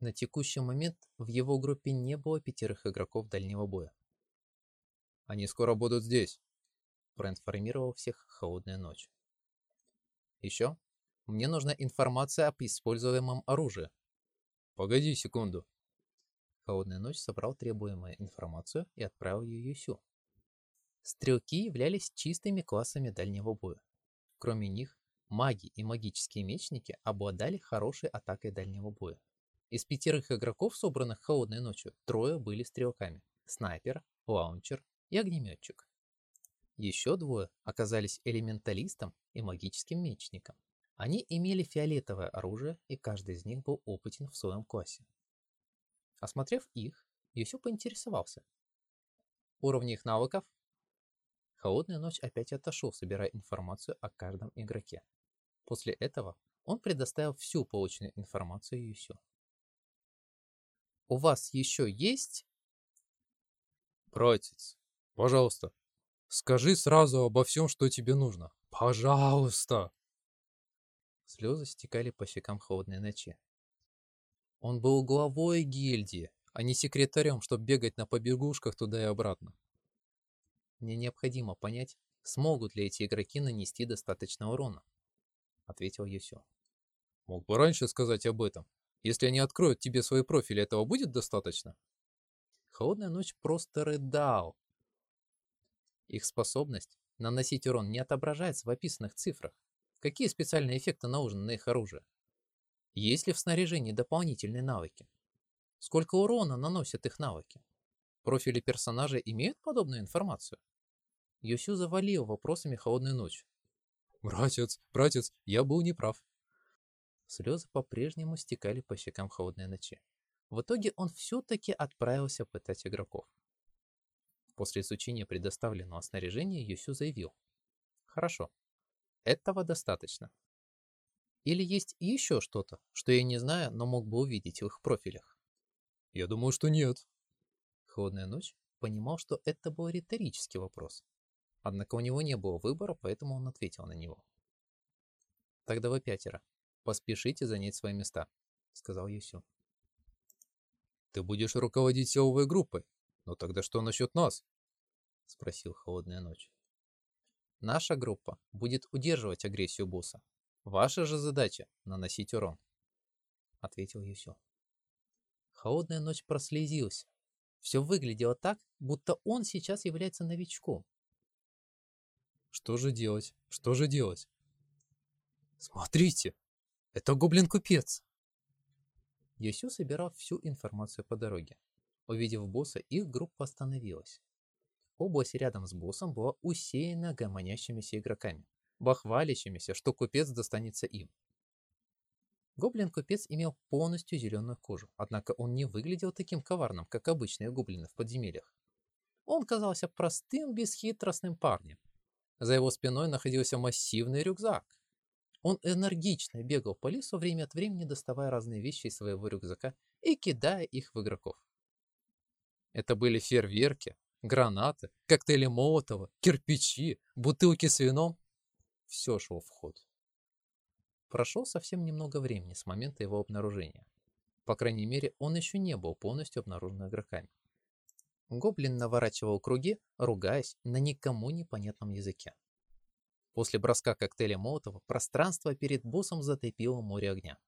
На текущий момент в его группе не было пятерых игроков дальнего боя. Они скоро будут здесь, проинформировал всех Холодная Ночь. Еще мне нужна информация об используемом оружии. Погоди секунду. Холодная Ночь собрал требуемую информацию и отправил ее Юсю. Стрелки являлись чистыми классами дальнего боя. Кроме них, маги и магические мечники обладали хорошей атакой дальнего боя. Из пятерых игроков, собранных холодной ночью, трое были стрелками. Снайпер, лаунчер и огнеметчик. Еще двое оказались элементалистом и магическим мечником. Они имели фиолетовое оружие, и каждый из них был опытен в своем классе. Осмотрев их, Юсю поинтересовался. Уровни их навыков? Холодная ночь опять отошел, собирая информацию о каждом игроке. После этого он предоставил всю полученную информацию Юсю. У вас еще есть? Братец, пожалуйста, скажи сразу обо всем, что тебе нужно. Пожалуйста. Слезы стекали по щекам холодной ночи. Он был главой гильдии, а не секретарем, чтобы бегать на побегушках туда и обратно. Мне необходимо понять, смогут ли эти игроки нанести достаточно урона, ответил Юсю. Мог бы раньше сказать об этом, если они откроют тебе свои профили, этого будет достаточно? Холодная ночь просто рыдал. Их способность наносить урон не отображается в описанных цифрах. Какие специальные эффекты наложены на их оружие? Есть ли в снаряжении дополнительные навыки? Сколько урона наносят их навыки? Профили персонажей имеют подобную информацию? Юсю завалил вопросами холодную ночь. Братец, братец, я был неправ. Слезы по-прежнему стекали по щекам холодной ночи. В итоге он все-таки отправился пытать игроков. После изучения предоставленного снаряжения Юсю заявил. Хорошо, этого достаточно. Или есть еще что-то, что я не знаю, но мог бы увидеть в их профилях? Я думаю, что нет. Холодная ночь понимал, что это был риторический вопрос. Однако у него не было выбора, поэтому он ответил на него. Тогда вы пятеро. Поспешите занять свои места, сказал Юсю. Ты будешь руководить силовой группой, но тогда что насчет нас? Спросил Холодная Ночь. Наша группа будет удерживать агрессию босса. Ваша же задача — наносить урон, ответил Юсю. Холодная Ночь прослезился. Все выглядело так, будто он сейчас является новичком. Что же делать? Что же делать? Смотрите! Это гоблин-купец!» Йосю собирал всю информацию по дороге. Увидев босса, их группа остановилась. Область рядом с боссом была усеяна гомонящимися игроками, бахвалящимися, что купец достанется им. Гоблин-купец имел полностью зеленую кожу, однако он не выглядел таким коварным, как обычные гоблины в подземельях. Он казался простым, бесхитростным парнем. За его спиной находился массивный рюкзак, он энергично бегал по лесу, время от времени доставая разные вещи из своего рюкзака и кидая их в игроков. Это были фейерверки, гранаты, коктейли Молотова, кирпичи, бутылки с вином. Все шло в ход. Прошло совсем немного времени с момента его обнаружения. По крайней мере, он еще не был полностью обнаружен игроками. Гоблин наворачивал круги, ругаясь на никому непонятном языке. После броска коктейля Молотова пространство перед боссом затопило море огня.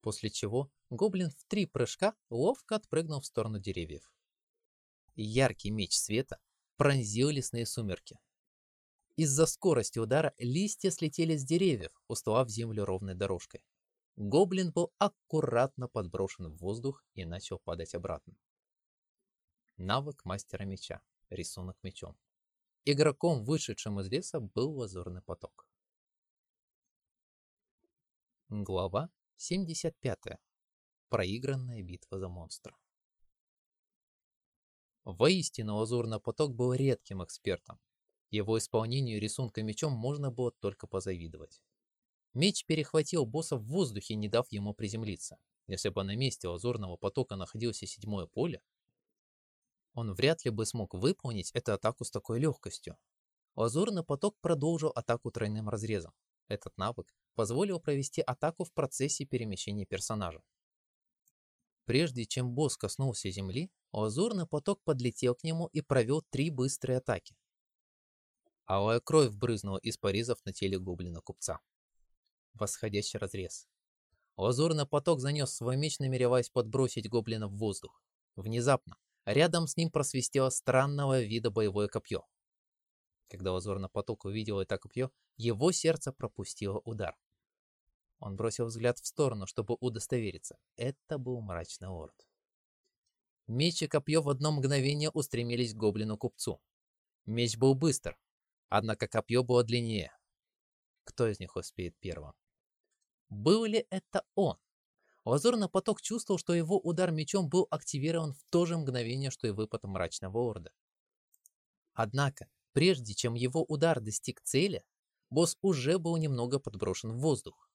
После чего гоблин в три прыжка ловко отпрыгнул в сторону деревьев. Яркий меч света пронзил лесные сумерки. Из-за скорости удара листья слетели с деревьев, устлав землю ровной дорожкой. Гоблин был аккуратно подброшен в воздух и начал падать обратно. Навык мастера меча. Рисунок мечом. Игроком, вышедшим из леса, был лазурный поток. Глава 75. Проигранная битва за монстра. Воистину, лазурный поток был редким экспертом. Его исполнению рисунка мечом можно было только позавидовать. Меч перехватил босса в воздухе, не дав ему приземлиться. Если бы на месте лазурного потока находился седьмое поле, он вряд ли бы смог выполнить эту атаку с такой легкостью. Лазурный поток продолжил атаку тройным разрезом. Этот навык позволил провести атаку в процессе перемещения персонажа. Прежде чем босс коснулся земли, лазурный поток подлетел к нему и провел три быстрые атаки. Алая кровь брызнула из порезов на теле гоблина-купца. Восходящий разрез. Лазурный поток занес свой меч, намереваясь подбросить гоблина в воздух. Внезапно рядом с ним просвистело странного вида боевое копье. Когда лазурный поток увидел это копье, его сердце пропустило удар. Он бросил взгляд в сторону, чтобы удостовериться. Это был мрачный лорд. Меч и копье в одно мгновение устремились к гоблину-купцу. Меч был быстр, однако копье было длиннее. Кто из них успеет первым? Был ли это он? Лазурный поток чувствовал, что его удар мечом был активирован в то же мгновение, что и выпад мрачного орда. Однако, прежде чем его удар достиг цели, босс уже был немного подброшен в воздух.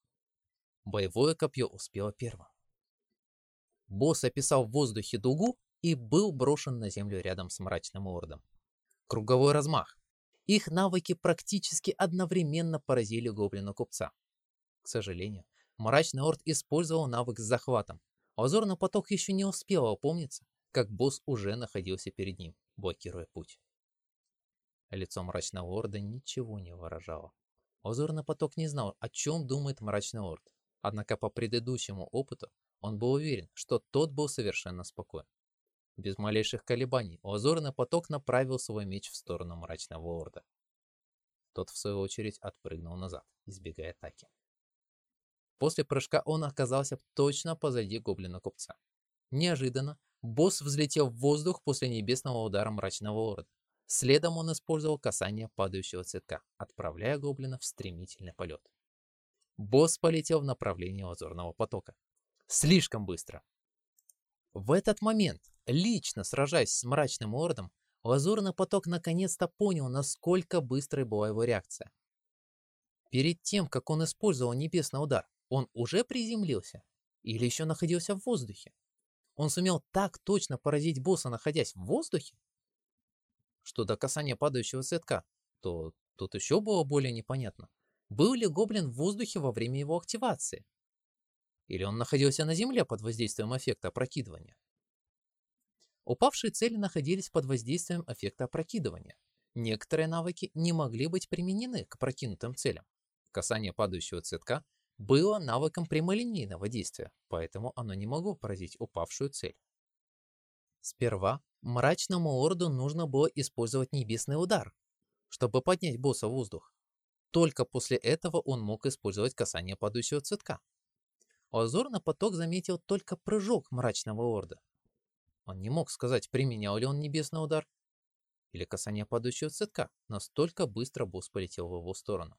Боевое копье успело первым. Босс описал в воздухе дугу и был брошен на землю рядом с мрачным ордом. Круговой размах. Их навыки практически одновременно поразили гоблина-купца. К сожалению, мрачный орд использовал навык с захватом. Озорный поток еще не успел опомниться, как босс уже находился перед ним, блокируя путь. Лицо мрачного орда ничего не выражало. Озорный поток не знал, о чем думает мрачный орд. Однако по предыдущему опыту он был уверен, что тот был совершенно спокоен. Без малейших колебаний озорный поток направил свой меч в сторону мрачного орда. Тот, в свою очередь, отпрыгнул назад, избегая атаки. После прыжка он оказался точно позади гоблина-купца. Неожиданно босс взлетел в воздух после небесного удара мрачного орда. Следом он использовал касание падающего цветка, отправляя гоблина в стремительный полет. Босс полетел в направлении лазурного потока. Слишком быстро. В этот момент, лично сражаясь с мрачным ордом, лазурный поток наконец-то понял, насколько быстрой была его реакция. Перед тем, как он использовал небесный удар, он уже приземлился или еще находился в воздухе? Он сумел так точно поразить босса, находясь в воздухе? Что до касания падающего цветка, то тут еще было более непонятно. Был ли гоблин в воздухе во время его активации? Или он находился на земле под воздействием эффекта опрокидывания? Упавшие цели находились под воздействием эффекта опрокидывания. Некоторые навыки не могли быть применены к прокинутым целям. Касание падающего цветка было навыком прямолинейного действия, поэтому оно не могло поразить упавшую цель. Сперва мрачному орду нужно было использовать небесный удар, чтобы поднять босса в воздух. Только после этого он мог использовать касание падающего цветка. Озорно поток заметил только прыжок мрачного орда. Он не мог сказать, применял ли он небесный удар или касание падающего цветка, настолько быстро босс полетел в его сторону.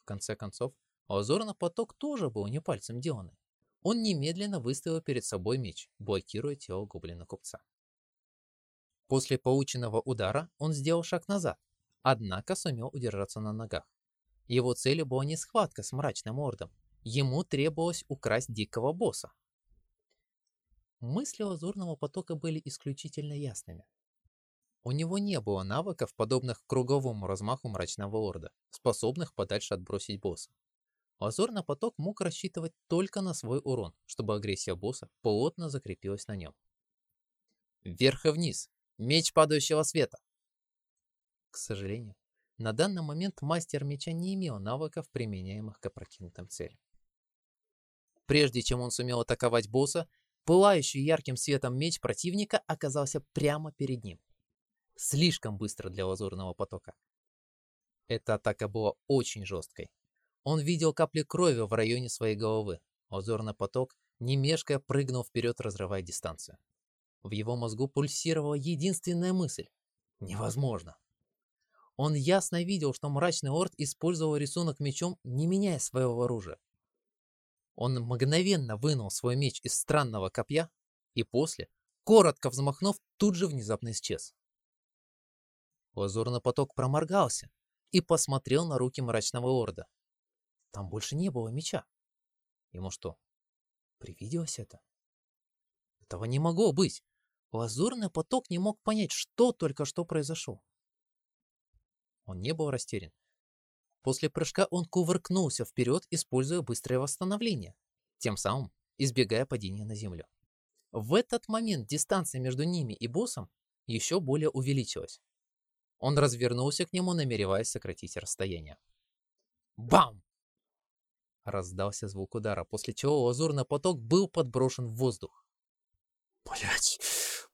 В конце концов, а узор поток тоже был не пальцем деланный. Он немедленно выставил перед собой меч, блокируя тело гоблина-купца. После полученного удара он сделал шаг назад, однако сумел удержаться на ногах. Его целью была не схватка с мрачным ордом, ему требовалось украсть дикого босса. Мысли лазурного потока были исключительно ясными. У него не было навыков, подобных круговому размаху мрачного орда, способных подальше отбросить босса. Лазурный поток мог рассчитывать только на свой урон, чтобы агрессия босса плотно закрепилась на нем. Вверх и вниз. Меч падающего света. К сожалению, на данный момент мастер меча не имел навыков, применяемых к опрокинутым целям. Прежде чем он сумел атаковать босса, пылающий ярким светом меч противника оказался прямо перед ним. Слишком быстро для лазурного потока. Эта атака была очень жесткой, он видел капли крови в районе своей головы. Озорный поток, не мешкая, прыгнул вперед, разрывая дистанцию. В его мозгу пульсировала единственная мысль. Невозможно. Он ясно видел, что мрачный орд использовал рисунок мечом, не меняя своего оружия. Он мгновенно вынул свой меч из странного копья и после, коротко взмахнув, тут же внезапно исчез. Лазурный поток проморгался и посмотрел на руки мрачного орда. Там больше не было меча. Ему что, привиделось это? Этого не могло быть. Лазурный поток не мог понять, что только что произошло. Он не был растерян. После прыжка он кувыркнулся вперед, используя быстрое восстановление, тем самым избегая падения на землю. В этот момент дистанция между ними и боссом еще более увеличилась. Он развернулся к нему, намереваясь сократить расстояние. Бам! Раздался звук удара, после чего лазурный поток был подброшен в воздух. Блять!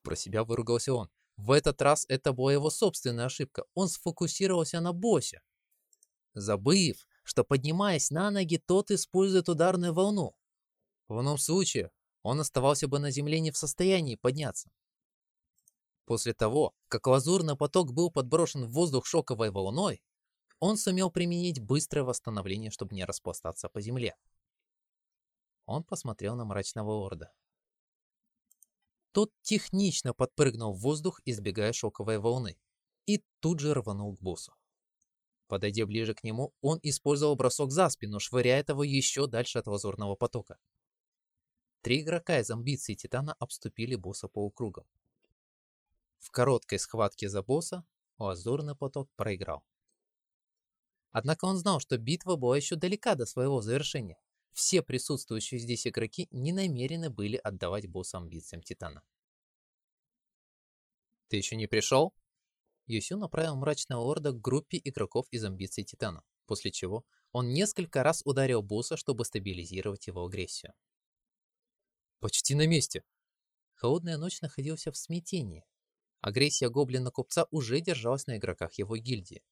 Про себя выругался он. В этот раз это была его собственная ошибка. Он сфокусировался на боссе, забыв, что поднимаясь на ноги, тот использует ударную волну. В ином случае он оставался бы на земле не в состоянии подняться. После того, как лазурный поток был подброшен в воздух шоковой волной, он сумел применить быстрое восстановление, чтобы не распластаться по земле. Он посмотрел на мрачного орда. Тот технично подпрыгнул в воздух, избегая шоковой волны, и тут же рванул к боссу. Подойдя ближе к нему, он использовал бросок за спину, швыряя его еще дальше от лазурного потока. Три игрока из амбиций Титана обступили босса полукругом. В короткой схватке за босса лазурный поток проиграл. Однако он знал, что битва была еще далека до своего завершения. Все присутствующие здесь игроки не намерены были отдавать босса амбициям Титана. «Ты еще не пришел?» Юсю направил мрачного орда к группе игроков из амбиций Титана, после чего он несколько раз ударил босса, чтобы стабилизировать его агрессию. «Почти на месте!» Холодная ночь находился в смятении. Агрессия гоблина-купца уже держалась на игроках его гильдии.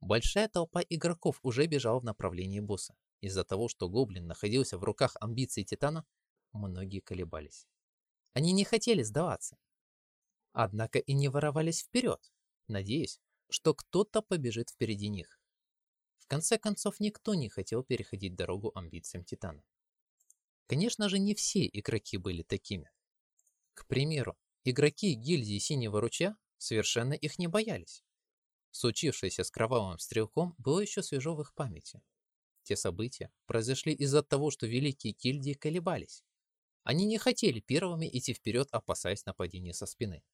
Большая толпа игроков уже бежала в направлении босса. Из-за того, что гоблин находился в руках амбиций Титана, многие колебались. Они не хотели сдаваться. Однако и не воровались вперед надеясь, что кто-то побежит впереди них. В конце концов, никто не хотел переходить дорогу амбициям Титана. Конечно же, не все игроки были такими. К примеру, игроки гильдии Синего Ручья совершенно их не боялись. Случившееся с Кровавым Стрелком было еще свежо в их памяти. Те события произошли из-за того, что великие гильдии колебались. Они не хотели первыми идти вперед, опасаясь нападения со спины.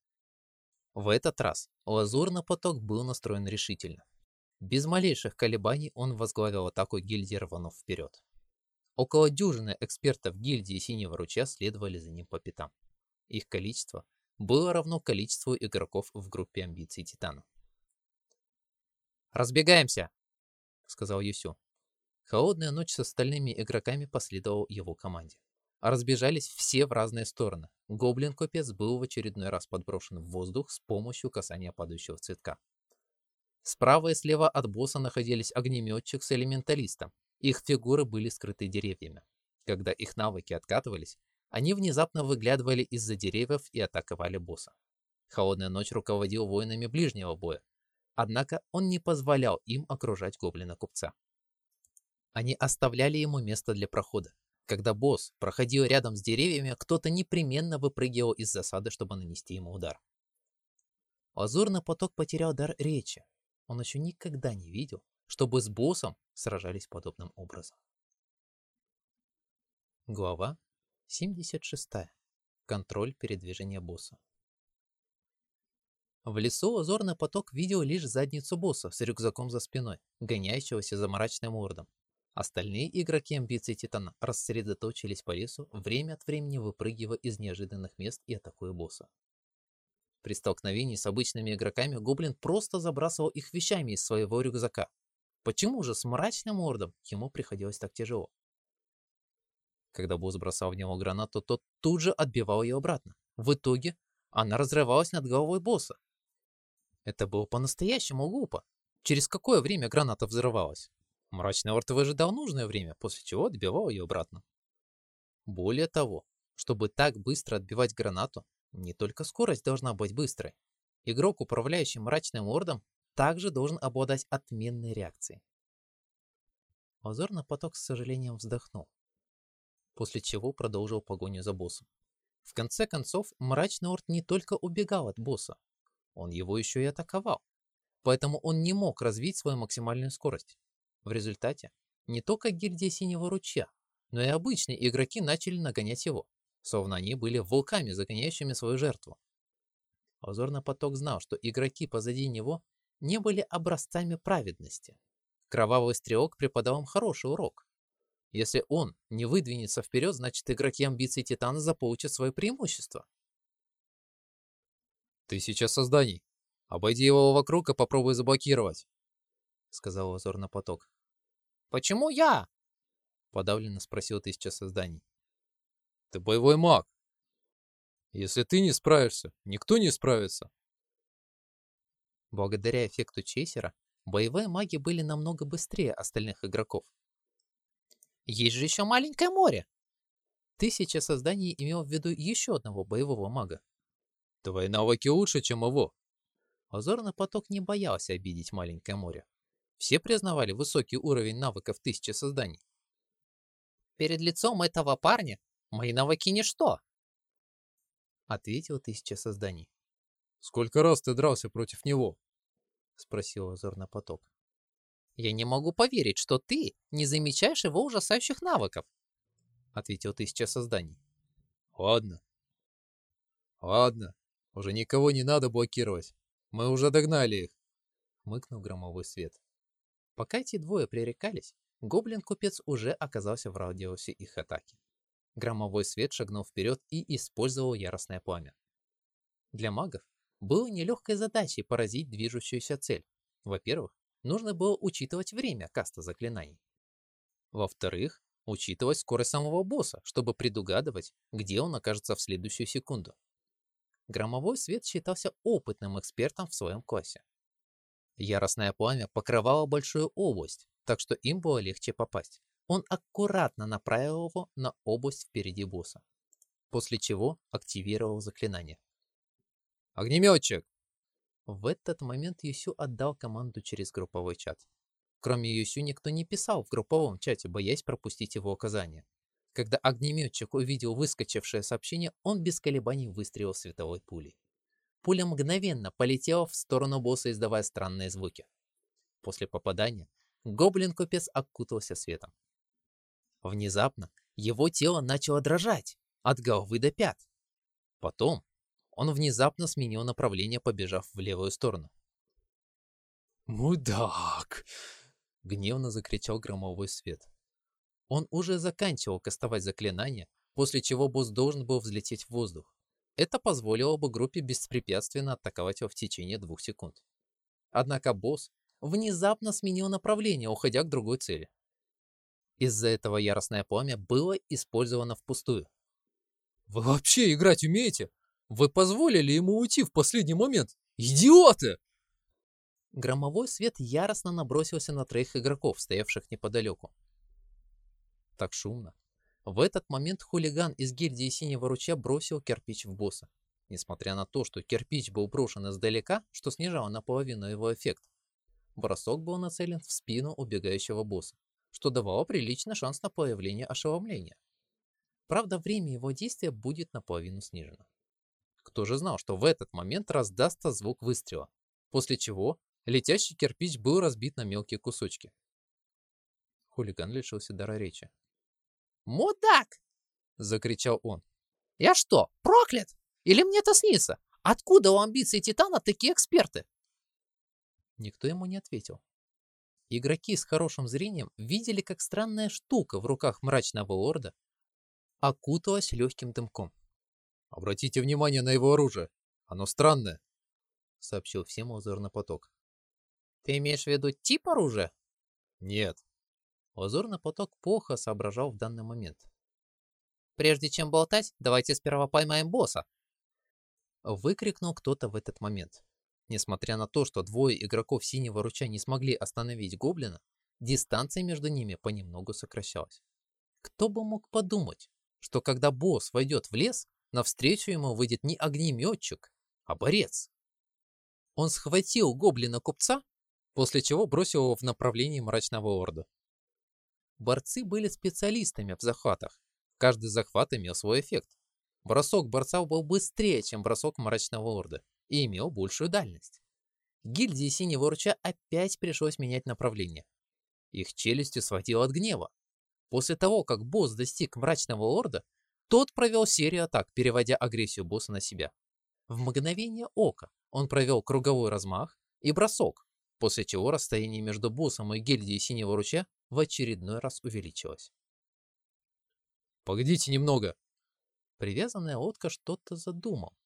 В этот раз лазурный поток был настроен решительно. Без малейших колебаний он возглавил атаку гильдии рванув вперед. Около дюжины экспертов гильдии Синего Ручья следовали за ним по пятам. Их количество было равно количеству игроков в группе амбиций Титана. «Разбегаемся!» — сказал Юсю. Холодная ночь с остальными игроками последовал его команде разбежались все в разные стороны. Гоблин-купец был в очередной раз подброшен в воздух с помощью касания падающего цветка. Справа и слева от босса находились огнеметчик с элементалистом. Их фигуры были скрыты деревьями. Когда их навыки откатывались, они внезапно выглядывали из-за деревьев и атаковали босса. Холодная ночь руководил воинами ближнего боя, однако он не позволял им окружать гоблина-купца. Они оставляли ему место для прохода, когда босс проходил рядом с деревьями, кто-то непременно выпрыгивал из засады, чтобы нанести ему удар. Лазурный поток потерял дар речи. Он еще никогда не видел, чтобы с боссом сражались подобным образом. Глава 76. Контроль передвижения босса. В лесу озорный поток видел лишь задницу босса с рюкзаком за спиной, гоняющегося за мрачным ордом. Остальные игроки амбиций Титана рассредоточились по лесу, время от времени выпрыгивая из неожиданных мест и атакуя босса. При столкновении с обычными игроками Гоблин просто забрасывал их вещами из своего рюкзака. Почему же с мрачным ордом ему приходилось так тяжело? Когда босс бросал в него гранату, тот тут же отбивал ее обратно. В итоге она разрывалась над головой босса. Это было по-настоящему глупо. Через какое время граната взрывалась? Мрачный орд выжидал нужное время, после чего отбивал ее обратно. Более того, чтобы так быстро отбивать гранату, не только скорость должна быть быстрой. Игрок, управляющий мрачным ордом, также должен обладать отменной реакцией. Озорный поток с сожалением вздохнул, после чего продолжил погоню за боссом. В конце концов, мрачный орд не только убегал от босса, он его еще и атаковал, поэтому он не мог развить свою максимальную скорость. В результате Не только гильдия Синего Ручья, но и обычные игроки начали нагонять его, словно они были волками, загоняющими свою жертву. Озорный поток знал, что игроки позади него не были образцами праведности. Кровавый стрелок преподал им хороший урок. Если он не выдвинется вперед, значит игроки амбиций Титана заполучат свое преимущество. Тысяча созданий. Обойди его вокруг и попробуй заблокировать, сказал Озорный поток. Почему я? Подавленно спросил Тысяча созданий. Ты боевой маг. Если ты не справишься, никто не справится. Благодаря эффекту Чейсера, боевые маги были намного быстрее остальных игроков. Есть же еще маленькое море. Тысяча созданий имел в виду еще одного боевого мага. Твои навыки лучше, чем его. Озорный поток не боялся обидеть маленькое море. Все признавали высокий уровень навыков тысячи созданий. Перед лицом этого парня мои навыки ничто. Ответил тысяча созданий. Сколько раз ты дрался против него? Спросил озорный поток. Я не могу поверить, что ты не замечаешь его ужасающих навыков. Ответил тысяча созданий. Ладно. Ладно. Уже никого не надо блокировать. Мы уже догнали их. Мыкнул громовой свет. Пока эти двое пререкались, гоблин-купец уже оказался в радиусе их атаки. Громовой свет шагнул вперед и использовал яростное пламя. Для магов было нелегкой задачей поразить движущуюся цель. Во-первых, нужно было учитывать время каста заклинаний. Во-вторых, учитывать скорость самого босса, чтобы предугадывать, где он окажется в следующую секунду. Громовой свет считался опытным экспертом в своем классе. Яростное пламя покрывало большую область, так что им было легче попасть. Он аккуратно направил его на область впереди босса, после чего активировал заклинание. «Огнеметчик!» В этот момент Юсю отдал команду через групповой чат. Кроме Юсю никто не писал в групповом чате, боясь пропустить его указания. Когда огнеметчик увидел выскочившее сообщение, он без колебаний выстрелил световой пулей. Пуля мгновенно полетела в сторону босса, издавая странные звуки. После попадания гоблин-купец окутался светом. Внезапно его тело начало дрожать от головы до пят. Потом он внезапно сменил направление, побежав в левую сторону. «Мудак!» — гневно закричал громовой свет. Он уже заканчивал кастовать заклинание, после чего босс должен был взлететь в воздух. Это позволило бы группе беспрепятственно атаковать его в течение двух секунд. Однако босс внезапно сменил направление, уходя к другой цели. Из-за этого яростное пламя было использовано впустую. «Вы вообще играть умеете? Вы позволили ему уйти в последний момент? Идиоты!» Громовой свет яростно набросился на троих игроков, стоявших неподалеку. Так шумно. В этот момент хулиган из гильдии Синего Ручья бросил кирпич в босса. Несмотря на то, что кирпич был брошен издалека, что снижало наполовину его эффект, бросок был нацелен в спину убегающего босса, что давало приличный шанс на появление ошеломления. Правда, время его действия будет наполовину снижено. Кто же знал, что в этот момент раздастся звук выстрела, после чего летящий кирпич был разбит на мелкие кусочки. Хулиган лишился дара речи. «Мудак!» — закричал он. «Я что, проклят? Или мне это снится? Откуда у амбиций Титана такие эксперты?» Никто ему не ответил. Игроки с хорошим зрением видели, как странная штука в руках мрачного лорда окуталась легким дымком. «Обратите внимание на его оружие. Оно странное», — сообщил всем узорный поток. «Ты имеешь в виду тип оружия?» «Нет». Узорный поток плохо соображал в данный момент. «Прежде чем болтать, давайте сперва поймаем босса!» Выкрикнул кто-то в этот момент. Несмотря на то, что двое игроков синего руча не смогли остановить гоблина, дистанция между ними понемногу сокращалась. Кто бы мог подумать, что когда босс войдет в лес, навстречу ему выйдет не огнеметчик, а борец. Он схватил гоблина-купца, после чего бросил его в направлении мрачного орда. Борцы были специалистами в захватах. Каждый захват имел свой эффект. Бросок борца был быстрее, чем бросок мрачного орда и имел большую дальность. Гильдии Синего Руча опять пришлось менять направление. Их челюсти схватило от гнева. После того, как босс достиг мрачного орда, тот провел серию атак, переводя агрессию босса на себя. В мгновение ока он провел круговой размах и бросок, после чего расстояние между боссом и гильдией Синего Ручья в очередной раз увеличилось. «Погодите немного!» Привязанная лодка что-то задумал.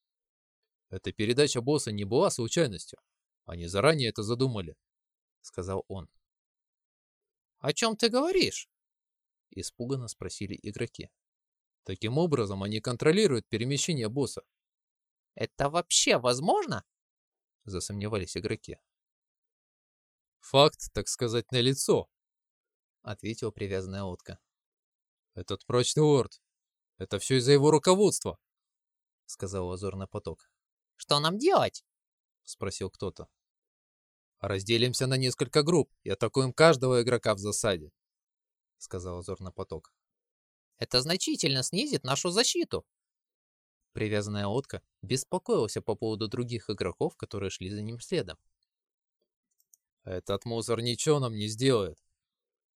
«Эта передача босса не была случайностью. Они заранее это задумали», — сказал он. «О чем ты говоришь?» — испуганно спросили игроки. «Таким образом они контролируют перемещение босса». «Это вообще возможно?» — засомневались игроки. «Факт, так сказать, на лицо, ответила привязанная лодка. «Этот прочный орд. Это все из-за его руководства», — сказал Лазурный поток. «Что нам делать?» — спросил кто-то. «Разделимся на несколько групп и атакуем каждого игрока в засаде», — сказал Лазурный поток. «Это значительно снизит нашу защиту». Привязанная лодка беспокоился по поводу других игроков, которые шли за ним следом. «Этот мусор ничего нам не сделает», —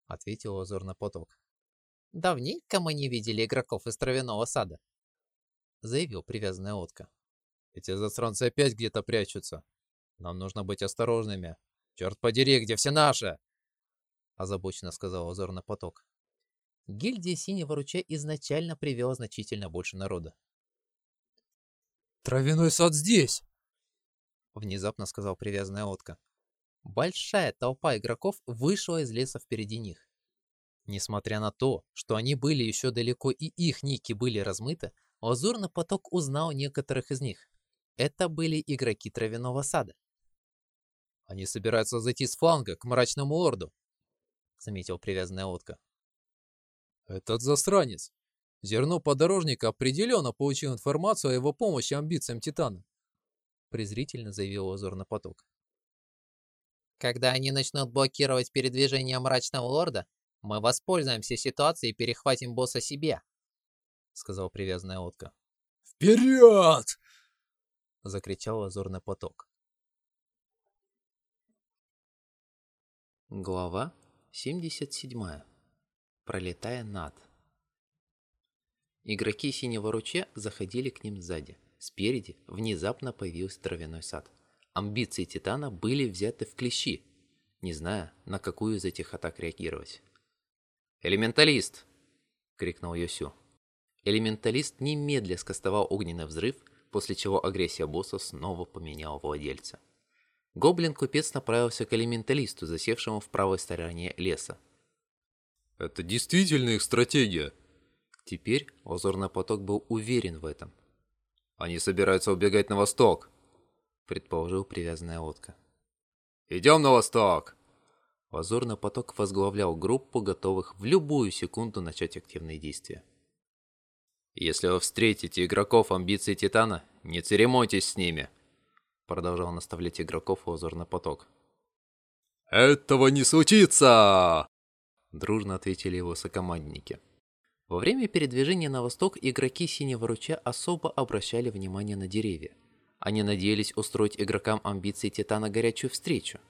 ответил Лазурный поток. «Давненько мы не видели игроков из травяного сада», — заявил привязанная лодка. «Эти засранцы опять где-то прячутся. Нам нужно быть осторожными. Черт подери, где все наши?» — озабоченно сказал Лазурный поток. Гильдия Синего Ручья изначально привела значительно больше народа. «Травяной сад здесь!» — внезапно сказал привязанная лодка. Большая толпа игроков вышла из леса впереди них. Несмотря на то, что они были еще далеко и их ники были размыты, Лазурный поток узнал некоторых из них. Это были игроки травяного сада. «Они собираются зайти с фланга к мрачному орду», — заметил привязанная лодка. «Этот засранец! Зерно подорожника определенно получил информацию о его помощи амбициям Титана», — презрительно заявил Лазурный поток. Когда они начнут блокировать передвижение Мрачного Лорда, мы воспользуемся ситуацией и перехватим босса себе», — сказал привязанная лодка. «Вперед!» — закричал Лазурный поток. Глава 77. Пролетая над. Игроки Синего Ручья заходили к ним сзади. Спереди внезапно появился травяной сад. Амбиции Титана были взяты в клещи, не зная, на какую из этих атак реагировать. «Элементалист!» — крикнул Йосю. Элементалист немедля скостовал огненный взрыв, после чего агрессия босса снова поменяла владельца. Гоблин-купец направился к элементалисту, засевшему в правой стороне леса. «Это действительно их стратегия!» Теперь Лазурный поток был уверен в этом. «Они собираются убегать на восток!» Предположил привязанная лодка. «Идем на восток!» Лазурный поток возглавлял группу, готовых в любую секунду начать активные действия. «Если вы встретите игроков амбиций Титана, не церемоньтесь с ними!» Продолжал наставлять игроков Лазурный поток. «Этого не случится!» Дружно ответили его сокомандники. Во время передвижения на восток игроки Синего Ручья особо обращали внимание на деревья – они надеялись устроить игрокам амбиций Титана горячую встречу.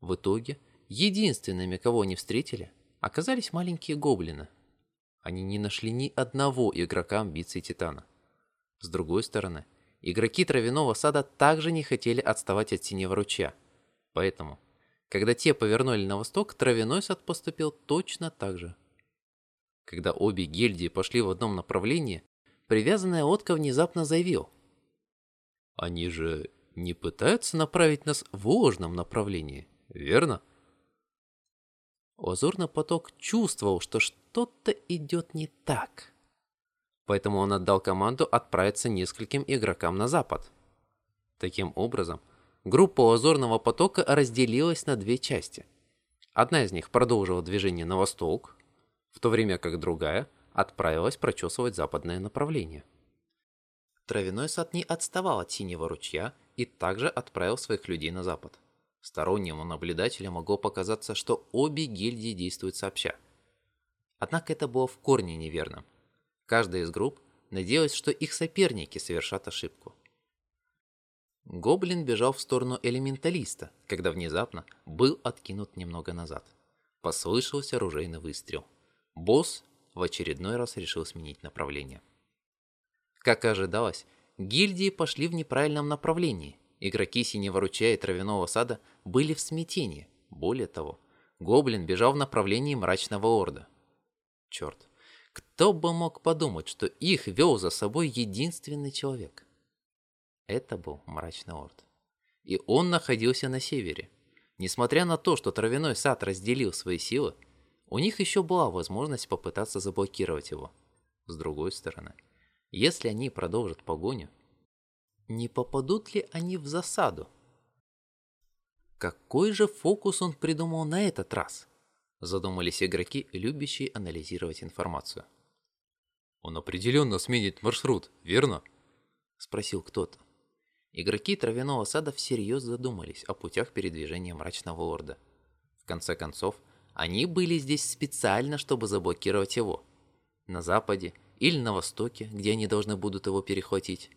В итоге, единственными, кого они встретили, оказались маленькие гоблины. Они не нашли ни одного игрока амбиций Титана. С другой стороны, игроки Травяного Сада также не хотели отставать от Синего Ручья. Поэтому, когда те повернули на восток, Травяной Сад поступил точно так же. Когда обе гильдии пошли в одном направлении, привязанная лодка внезапно заявил – они же не пытаются направить нас в ложном направлении, верно? Лазурный поток чувствовал, что что-то идет не так. Поэтому он отдал команду отправиться нескольким игрокам на запад. Таким образом, группа лазурного потока разделилась на две части. Одна из них продолжила движение на восток, в то время как другая отправилась прочесывать западное направление. Травяной сад не отставал от Синего ручья и также отправил своих людей на запад. Стороннему наблюдателю могло показаться, что обе гильдии действуют сообща. Однако это было в корне неверно. Каждая из групп надеялась, что их соперники совершат ошибку. Гоблин бежал в сторону элементалиста, когда внезапно был откинут немного назад. Послышался оружейный выстрел. Босс в очередной раз решил сменить направление. Как и ожидалось, гильдии пошли в неправильном направлении. Игроки Синего ручья и Травяного сада были в смятении. Более того, Гоблин бежал в направлении Мрачного Орда. Черт, кто бы мог подумать, что их вел за собой единственный человек? Это был Мрачный Орд. И он находился на севере. Несмотря на то, что Травяной сад разделил свои силы, у них еще была возможность попытаться заблокировать его. С другой стороны, если они продолжат погоню, не попадут ли они в засаду? Какой же фокус он придумал на этот раз? Задумались игроки, любящие анализировать информацию. Он определенно сменит маршрут, верно? Спросил кто-то. Игроки Травяного сада всерьез задумались о путях передвижения Мрачного Орда. В конце концов, они были здесь специально, чтобы заблокировать его. На западе или на востоке, где они должны будут его перехватить.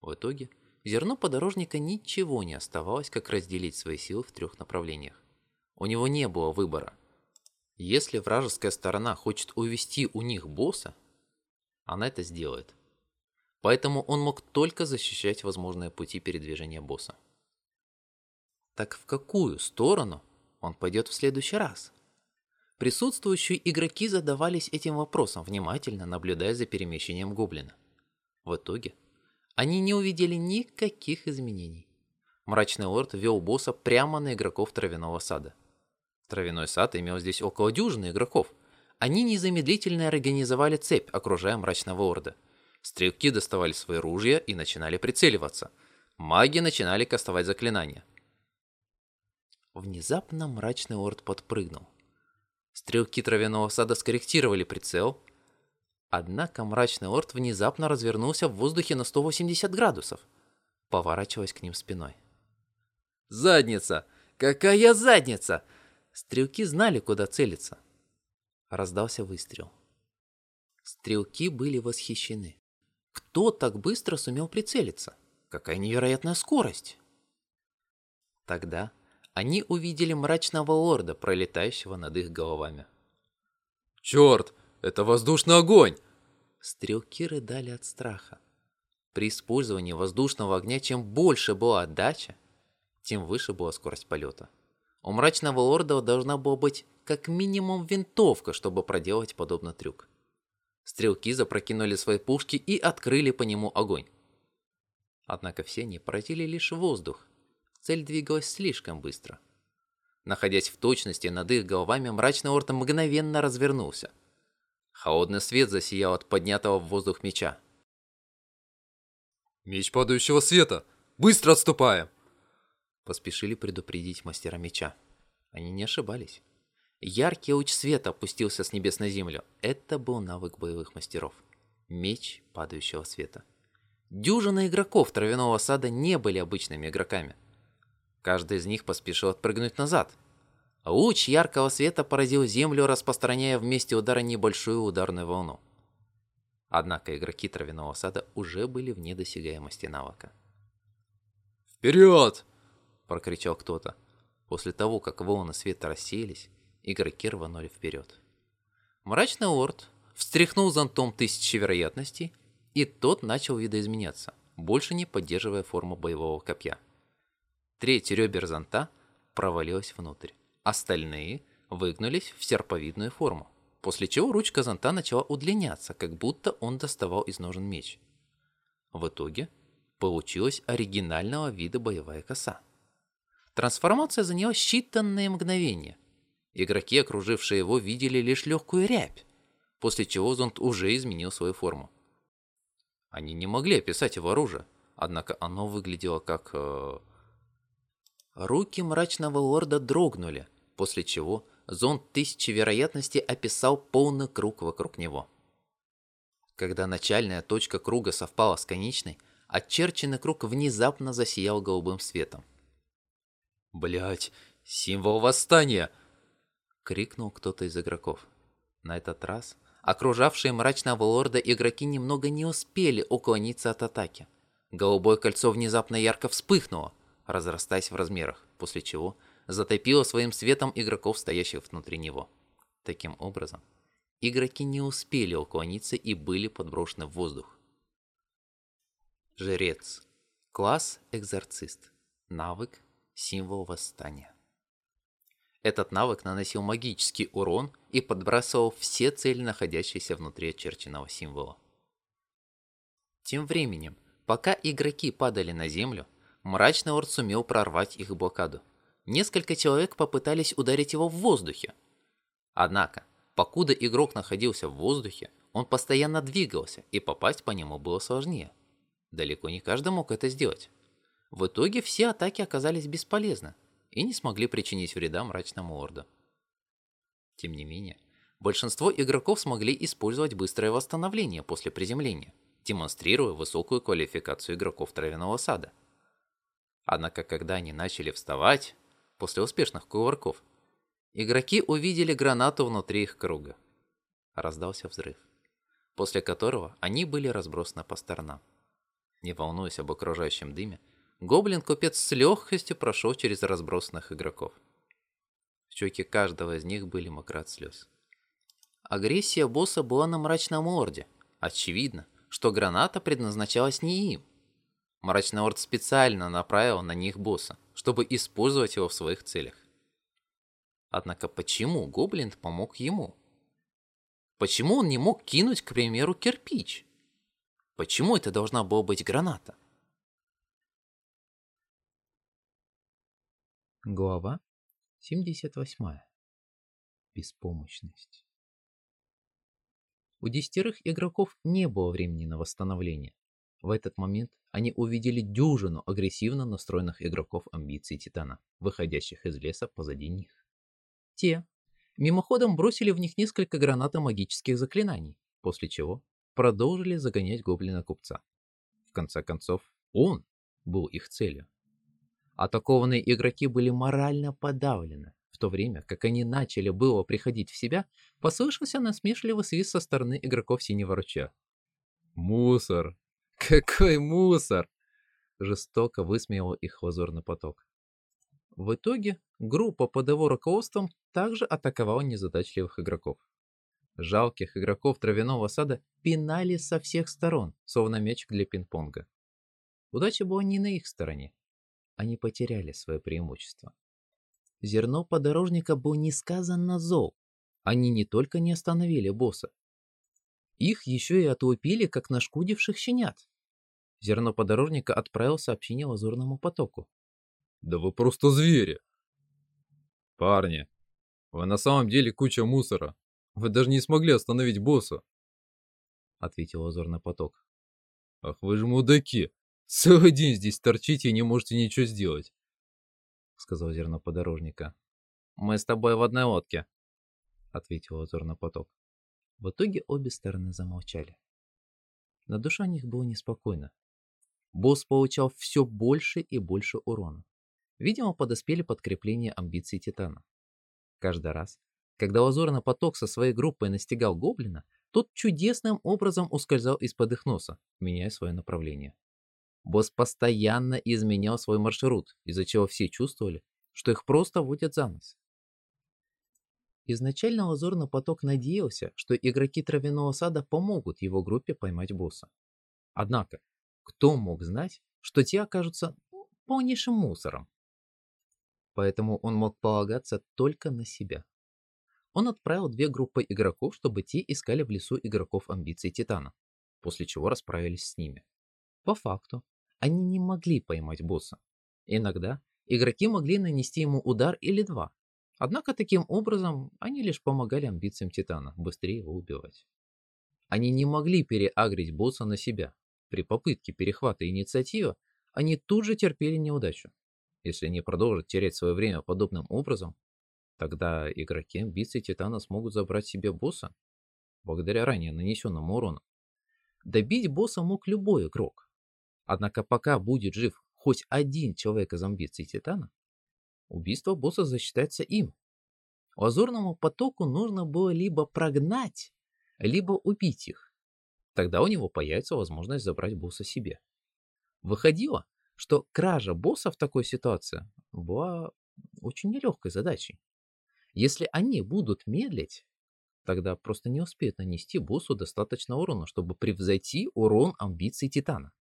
В итоге, зерно подорожника ничего не оставалось, как разделить свои силы в трех направлениях. У него не было выбора. Если вражеская сторона хочет увести у них босса, она это сделает. Поэтому он мог только защищать возможные пути передвижения босса. Так в какую сторону он пойдет в следующий раз? Присутствующие игроки задавались этим вопросом, внимательно наблюдая за перемещением гоблина. В итоге они не увидели никаких изменений. Мрачный лорд вел босса прямо на игроков травяного сада. Травяной сад имел здесь около дюжины игроков. Они незамедлительно организовали цепь, окружая мрачного лорда. Стрелки доставали свои ружья и начинали прицеливаться. Маги начинали кастовать заклинания. Внезапно мрачный лорд подпрыгнул. Стрелки травяного сада скорректировали прицел, Однако мрачный лорд внезапно развернулся в воздухе на 180 градусов, поворачиваясь к ним спиной. «Задница! Какая задница!» Стрелки знали, куда целиться. Раздался выстрел. Стрелки были восхищены. Кто так быстро сумел прицелиться? Какая невероятная скорость! Тогда они увидели мрачного лорда, пролетающего над их головами. «Черт! Это воздушный огонь!» Стрелки рыдали от страха. При использовании воздушного огня чем больше была отдача, тем выше была скорость полета. У мрачного лорда должна была быть как минимум винтовка, чтобы проделать подобный трюк. Стрелки запрокинули свои пушки и открыли по нему огонь. Однако все они поразили лишь воздух. Цель двигалась слишком быстро. Находясь в точности над их головами, мрачный орд мгновенно развернулся. Холодный свет засиял от поднятого в воздух меча. «Меч падающего света! Быстро отступаем!» Поспешили предупредить мастера меча. Они не ошибались. Яркий луч света опустился с небес на землю. Это был навык боевых мастеров. Меч падающего света. Дюжина игроков травяного сада не были обычными игроками. Каждый из них поспешил отпрыгнуть назад – Луч яркого света поразил землю, распространяя вместе удара небольшую ударную волну. Однако игроки травяного сада уже были вне досягаемости навыка. «Вперед!» – прокричал кто-то. После того, как волны света рассеялись, игроки рванули вперед. Мрачный лорд встряхнул зонтом тысячи вероятностей, и тот начал видоизменяться, больше не поддерживая форму боевого копья. Треть ребер зонта провалилась внутрь. Остальные выгнулись в серповидную форму, после чего ручка зонта начала удлиняться, как будто он доставал из ножен меч. В итоге получилась оригинального вида боевая коса. Трансформация заняла считанные мгновения. Игроки, окружившие его, видели лишь легкую рябь, после чего зонт уже изменил свою форму. Они не могли описать его оружие, однако оно выглядело как... Э... Руки мрачного лорда дрогнули, после чего зонд тысячи вероятностей описал полный круг вокруг него. Когда начальная точка круга совпала с конечной, очерченный круг внезапно засиял голубым светом. Блять, символ восстания!» — крикнул кто-то из игроков. На этот раз окружавшие мрачного лорда игроки немного не успели уклониться от атаки. Голубое кольцо внезапно ярко вспыхнуло, разрастаясь в размерах, после чего затопило своим светом игроков, стоящих внутри него. Таким образом, игроки не успели уклониться и были подброшены в воздух. Жрец. Класс экзорцист. Навык символ восстания. Этот навык наносил магический урон и подбрасывал все цели, находящиеся внутри очерченного символа. Тем временем, пока игроки падали на землю, Мрачный Орд сумел прорвать их блокаду. Несколько человек попытались ударить его в воздухе. Однако, покуда игрок находился в воздухе, он постоянно двигался, и попасть по нему было сложнее. Далеко не каждый мог это сделать. В итоге все атаки оказались бесполезны и не смогли причинить вреда мрачному орду. Тем не менее, большинство игроков смогли использовать быстрое восстановление после приземления, демонстрируя высокую квалификацию игроков травяного сада. Однако, когда они начали вставать, после успешных кувырков, игроки увидели гранату внутри их круга. Раздался взрыв, после которого они были разбросаны по сторонам. Не волнуясь об окружающем дыме, гоблин-купец с легкостью прошел через разбросанных игроков. Щеки каждого из них были мокры от слез. Агрессия босса была на мрачном орде. Очевидно, что граната предназначалась не им. Мрачный орд специально направил на них босса, чтобы использовать его в своих целях. Однако почему гоблин помог ему? Почему он не мог кинуть, к примеру, кирпич? Почему это должна была быть граната? Глава 78. Беспомощность. У десятерых игроков не было времени на восстановление. В этот момент они увидели дюжину агрессивно настроенных игроков амбиций Титана, выходящих из леса позади них. Те мимоходом бросили в них несколько гранатомагических заклинаний, после чего продолжили загонять гоблина-купца. В конце концов, он был их целью. Атакованные игроки были морально подавлены. В то время, как они начали было приходить в себя, послышался насмешливый свист со стороны игроков синего ручья. «Мусор! Какой мусор!» Жестоко высмеял их лазурный поток. В итоге группа его руководством также атаковала незадачливых игроков. Жалких игроков травяного сада пинали со всех сторон, словно мячик для пинг-понга. Удача была не на их стороне они потеряли свое преимущество. Зерно подорожника был несказанно зол. Они не только не остановили босса, их еще и отлупили, как нашкудивших щенят. Зерно подорожника отправил сообщение лазурному потоку. «Да вы просто звери!» «Парни, вы на самом деле куча мусора. Вы даже не смогли остановить босса!» Ответил лазурный поток. «Ах вы же мудаки! Целый день здесь торчите и не можете ничего сделать, сказал зерно подорожника. Мы с тобой в одной лодке, ответил озорно поток. В итоге обе стороны замолчали. На душе у них было неспокойно. Босс получал все больше и больше урона. Видимо, подоспели подкрепления амбиций Титана. Каждый раз, когда лазурный поток со своей группой настигал гоблина, тот чудесным образом ускользал из-под их носа, меняя свое направление. Босс постоянно изменял свой маршрут, из-за чего все чувствовали, что их просто водят за нос. Изначально Лазурный поток надеялся, что игроки Травяного сада помогут его группе поймать босса. Однако, кто мог знать, что те окажутся ну, полнейшим мусором? Поэтому он мог полагаться только на себя. Он отправил две группы игроков, чтобы те искали в лесу игроков амбиций Титана, после чего расправились с ними. По факту, они не могли поймать босса. Иногда игроки могли нанести ему удар или два. Однако таким образом они лишь помогали амбициям Титана быстрее его убивать. Они не могли переагрить босса на себя. При попытке перехвата инициативы они тут же терпели неудачу. Если они продолжат терять свое время подобным образом, тогда игроки амбиций Титана смогут забрать себе босса, благодаря ранее нанесенному урону. Добить босса мог любой игрок, Однако пока будет жив хоть один человек из амбиций Титана, убийство босса засчитается им. Лазурному потоку нужно было либо прогнать, либо убить их. Тогда у него появится возможность забрать босса себе. Выходило, что кража босса в такой ситуации была очень нелегкой задачей. Если они будут медлить, тогда просто не успеют нанести боссу достаточно урона, чтобы превзойти урон амбиций Титана.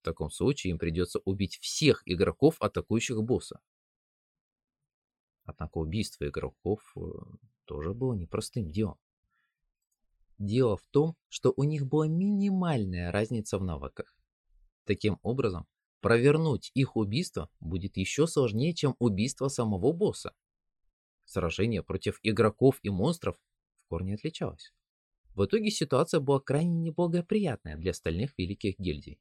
В таком случае им придется убить всех игроков, атакующих босса. Однако убийство игроков э, тоже было непростым делом. Дело в том, что у них была минимальная разница в навыках. Таким образом, провернуть их убийство будет еще сложнее, чем убийство самого босса. Сражение против игроков и монстров в корне отличалось. В итоге ситуация была крайне неблагоприятная для остальных великих гильдий.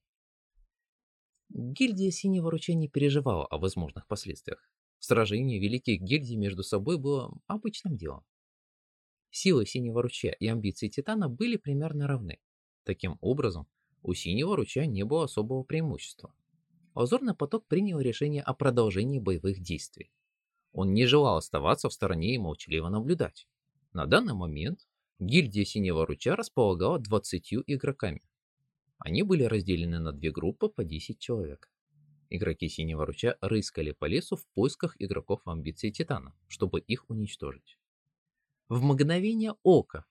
Гильдия Синего Ручья не переживала о возможных последствиях. Сражение великих гильдий между собой было обычным делом. Силы Синего Ручья и амбиции Титана были примерно равны. Таким образом, у Синего Ручья не было особого преимущества. Лазурный поток принял решение о продолжении боевых действий. Он не желал оставаться в стороне и молчаливо наблюдать. На данный момент гильдия Синего Ручья располагала 20 игроками. Они были разделены на две группы по 10 человек. Игроки Синего Ручья рыскали по лесу в поисках игроков амбиций Титана, чтобы их уничтожить. В мгновение ока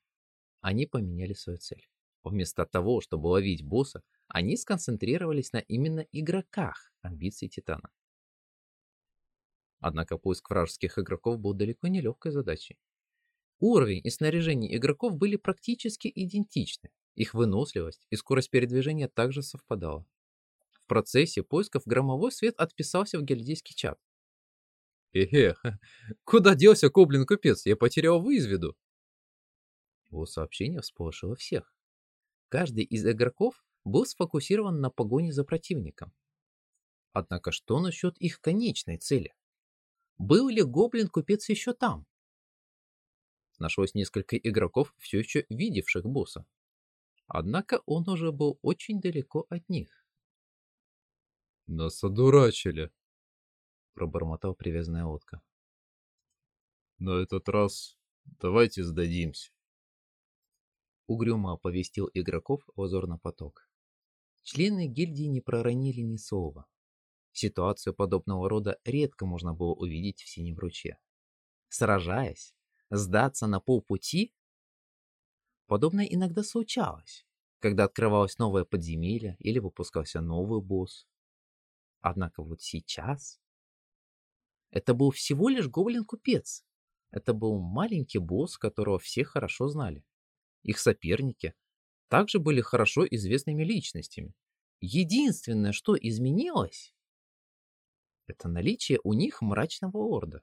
они поменяли свою цель. Вместо того, чтобы ловить босса, они сконцентрировались на именно игроках амбиций Титана. Однако поиск вражеских игроков был далеко не легкой задачей. Уровень и снаряжение игроков были практически идентичны, их выносливость и скорость передвижения также совпадала. Процессе поисков громовой свет отписался в гильдейский чат. Эхе, куда делся Коблин-купец? Я потерял вы из виду. Его сообщение всполошило всех. Каждый из игроков был сфокусирован на погоне за противником. Однако что насчет их конечной цели? Был ли гоблин-купец еще там? Нашлось несколько игроков, все еще видевших босса. Однако он уже был очень далеко от них. «Нас одурачили», — пробормотал привязанная лодка. «На этот раз давайте сдадимся». Угрюмо оповестил игроков лазурный поток. Члены гильдии не проронили ни слова. Ситуацию подобного рода редко можно было увидеть в Синем ручье. Сражаясь, сдаться на полпути Подобное иногда случалось, когда открывалось новое подземелье или выпускался новый босс. Однако вот сейчас это был всего лишь гоблин-купец. Это был маленький босс, которого все хорошо знали. Их соперники также были хорошо известными личностями. Единственное, что изменилось, это наличие у них мрачного лорда.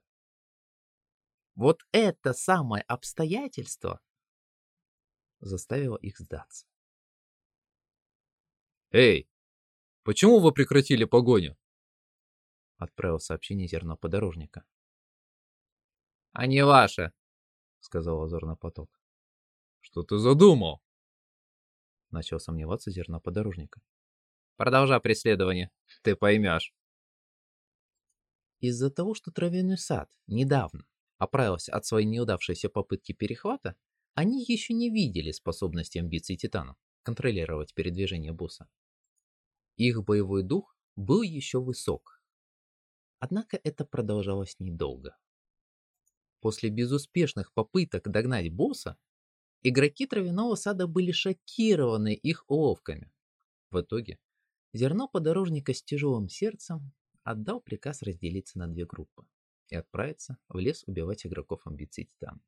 Вот это самое обстоятельство заставило их сдаться. «Эй, почему вы прекратили погоню?» Отправил сообщение зерно подорожника. «А не ваше», — сказал озорный поток. «Что ты задумал?» Начал сомневаться зерно подорожника. «Продолжай преследование, ты поймешь». Из-за того, что травяной сад недавно оправился от своей неудавшейся попытки перехвата, они еще не видели способности амбиций Титана контролировать передвижение босса. Их боевой дух был еще высок. Однако это продолжалось недолго. После безуспешных попыток догнать босса, игроки травяного сада были шокированы их уловками. В итоге зерно подорожника с тяжелым сердцем отдал приказ разделиться на две группы и отправиться в лес убивать игроков амбиций Титана.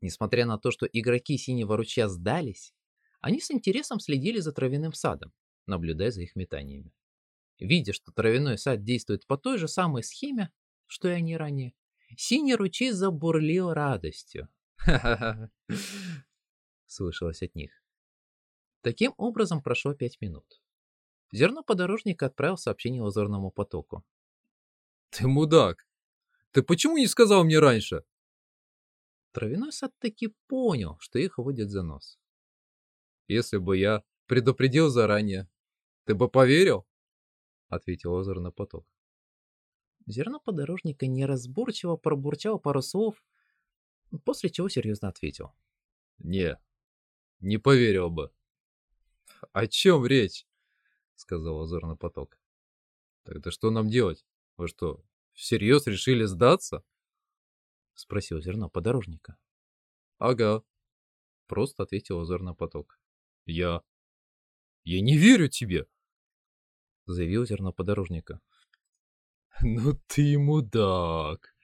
Несмотря на то, что игроки Синего Ручья сдались, они с интересом следили за травяным садом, наблюдая за их метаниями. Видя, что травяной сад действует по той же самой схеме, что и они ранее, Синий Ручей забурлил радостью. «Ха-ха-ха!» слышалось от них. Таким образом прошло пять минут. Зерно подорожника отправил сообщение лазурному потоку. «Ты мудак! Ты почему не сказал мне раньше?» Травяной сад таки понял, что их водят за нос. «Если бы я предупредил заранее, ты бы поверил?» — ответил озерный поток. Зерно подорожника неразборчиво пробурчал пару слов, после чего серьезно ответил. «Не, не поверил бы». «О чем речь?» — сказал озорный поток. «Тогда что нам делать? Вы что, Всерьез решили сдаться? Спросил зерно подорожника. Ага. Просто ответил озорный поток. Я... Я не верю тебе! Заявил зерно подорожника. Ну ты мудак!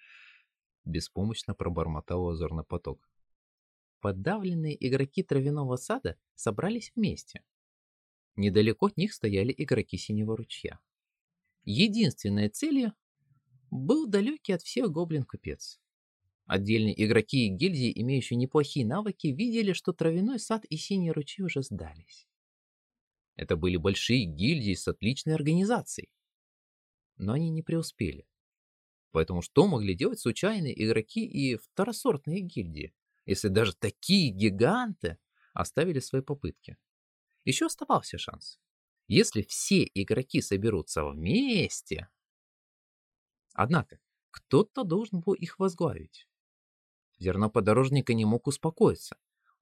Беспомощно пробормотал озорный поток. Подавленные игроки травяного сада собрались вместе. Недалеко от них стояли игроки Синего ручья. Единственной целью был далекий от всех гоблин-купец. Отдельные игроки и гильдии, имеющие неплохие навыки, видели, что травяной сад и синий ручей уже сдались. Это были большие гильдии с отличной организацией. Но они не преуспели. Поэтому что могли делать случайные игроки и второсортные гильдии, если даже такие гиганты оставили свои попытки? Еще оставался шанс. Если все игроки соберутся вместе... Однако, кто-то должен был их возглавить. Зерноподорожника не мог успокоиться.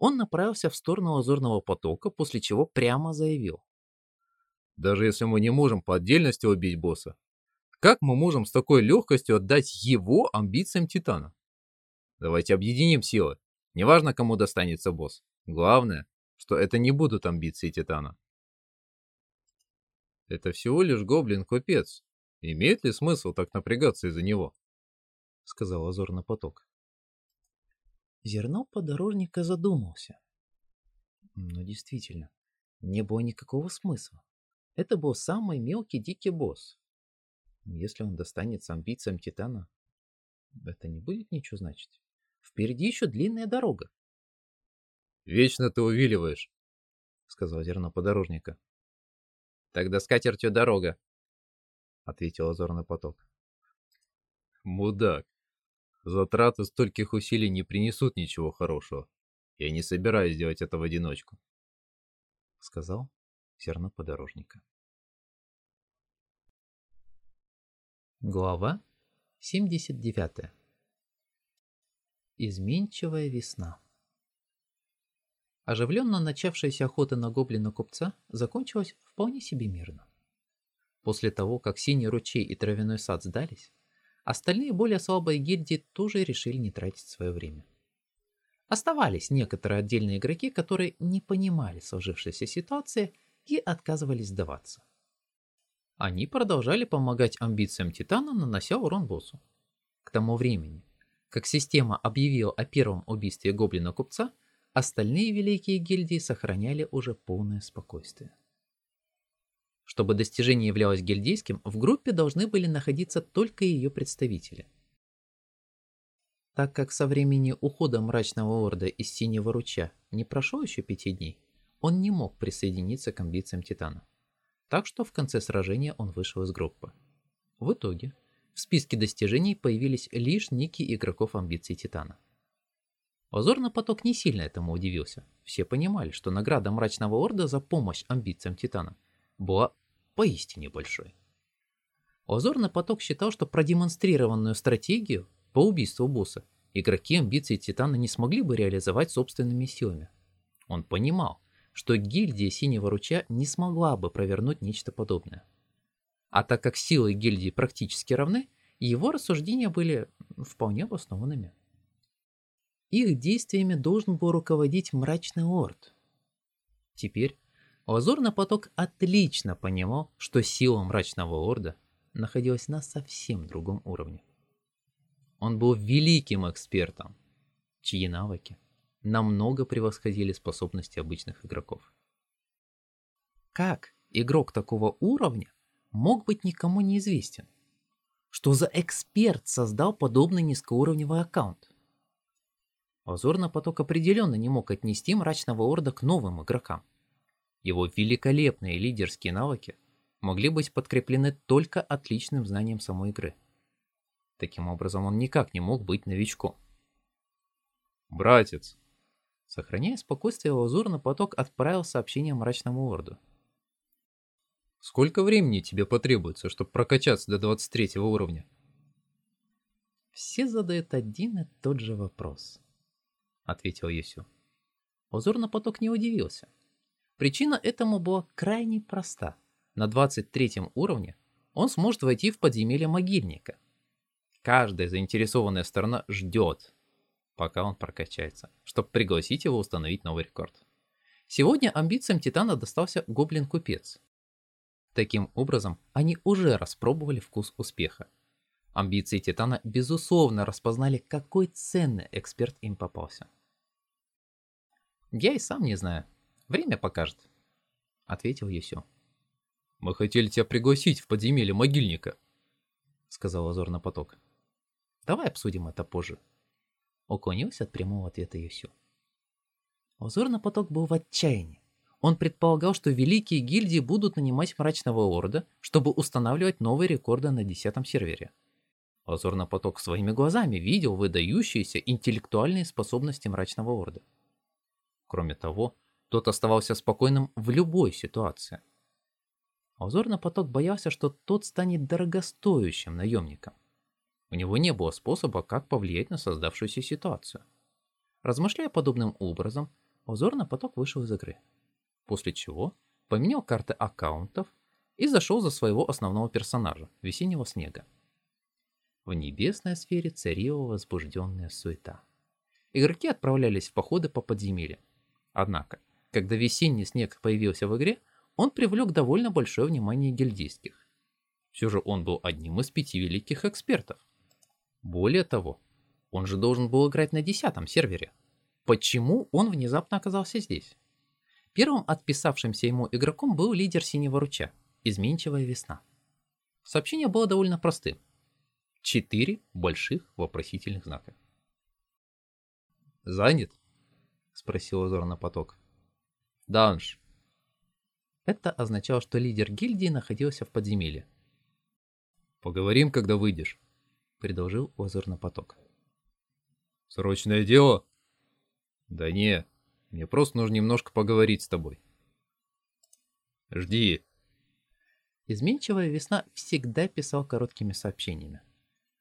Он направился в сторону лазурного потока, после чего прямо заявил. Даже если мы не можем по отдельности убить босса, как мы можем с такой легкостью отдать его амбициям Титана? Давайте объединим силы. Неважно, кому достанется босс. Главное, что это не будут амбиции Титана. Это всего лишь гоблин-купец. Имеет ли смысл так напрягаться из-за него? Сказал Азор поток. Зерно подорожника задумался. Но действительно, не было никакого смысла. Это был самый мелкий дикий босс. Если он достанется амбициям Титана, это не будет ничего значить. Впереди еще длинная дорога. «Вечно ты увиливаешь», — сказал зерно подорожника. «Тогда с катертью дорога», — ответил озорный поток. «Мудак, затраты стольких усилий не принесут ничего хорошего. Я не собираюсь делать это в одиночку», — сказал зерно подорожника. Глава 79. Изменчивая весна. Оживленно начавшаяся охота на гоблина-купца закончилась вполне себе мирно. После того, как Синий ручей и Травяной сад сдались, остальные более слабые гильдии тоже решили не тратить свое время. Оставались некоторые отдельные игроки, которые не понимали сложившейся ситуации и отказывались сдаваться. Они продолжали помогать амбициям Титана, нанося урон боссу. К тому времени, как система объявила о первом убийстве гоблина-купца, остальные великие гильдии сохраняли уже полное спокойствие. Чтобы достижение являлось гильдейским, в группе должны были находиться только ее представители. Так как со времени ухода мрачного орда из Синего Ручья не прошло еще пяти дней, он не мог присоединиться к амбициям Титана так что в конце сражения он вышел из группы. В итоге в списке достижений появились лишь ники игроков амбиций Титана. Озорный поток не сильно этому удивился. Все понимали, что награда Мрачного Орда за помощь амбициям Титана была поистине большой. Озорный поток считал, что продемонстрированную стратегию по убийству босса игроки амбиций Титана не смогли бы реализовать собственными силами. Он понимал, что гильдия Синего Ручья не смогла бы провернуть нечто подобное. А так как силы гильдии практически равны, его рассуждения были вполне обоснованными. Их действиями должен был руководить мрачный орд. Теперь Лазурный поток отлично понимал, что сила мрачного орда находилась на совсем другом уровне. Он был великим экспертом, чьи навыки намного превосходили способности обычных игроков. Как игрок такого уровня мог быть никому неизвестен? Что за эксперт создал подобный низкоуровневый аккаунт? Лазурный поток определенно не мог отнести мрачного орда к новым игрокам. Его великолепные лидерские навыки могли быть подкреплены только отличным знанием самой игры. Таким образом, он никак не мог быть новичком. «Братец, Сохраняя спокойствие, лазурный поток отправил сообщение мрачному орду. «Сколько времени тебе потребуется, чтобы прокачаться до 23 уровня?» «Все задают один и тот же вопрос», — ответил Юсю. Лазурный поток не удивился. Причина этому была крайне проста. На 23 уровне он сможет войти в подземелье могильника. Каждая заинтересованная сторона ждет, пока он прокачается, чтобы пригласить его установить новый рекорд. Сегодня амбициям Титана достался гоблин-купец. Таким образом, они уже распробовали вкус успеха. Амбиции Титана безусловно распознали, какой ценный эксперт им попался. «Я и сам не знаю. Время покажет», — ответил Юсю. «Мы хотели тебя пригласить в подземелье могильника», — сказал Азор на поток. «Давай обсудим это позже», — уклонился от прямого ответа Юсю. На поток был в отчаянии. Он предполагал, что великие гильдии будут нанимать мрачного лорда, чтобы устанавливать новые рекорды на десятом сервере. Озор на поток своими глазами видел выдающиеся интеллектуальные способности мрачного лорда. Кроме того, тот оставался спокойным в любой ситуации – Озорный поток боялся, что тот станет дорогостоящим наемником. У него не было способа, как повлиять на создавшуюся ситуацию. Размышляя подобным образом, Озорный поток вышел из игры. После чего поменял карты аккаунтов и зашел за своего основного персонажа, Весеннего Снега. В небесной сфере царила возбужденная суета. Игроки отправлялись в походы по подземельям. Однако, когда Весенний Снег появился в игре, он привлек довольно большое внимание гильдейских. Все же он был одним из пяти великих экспертов. Более того, он же должен был играть на десятом сервере. Почему он внезапно оказался здесь? Первым отписавшимся ему игроком был лидер Синего Руча, изменчивая весна. Сообщение было довольно простым. Четыре больших вопросительных знака. «Занят?» — спросил Озор на поток. «Данж, это означало, что лидер гильдии находился в подземелье. «Поговорим, когда выйдешь», — предложил озорный поток. «Срочное дело?» «Да не, мне просто нужно немножко поговорить с тобой». «Жди». Изменчивая весна всегда писал короткими сообщениями.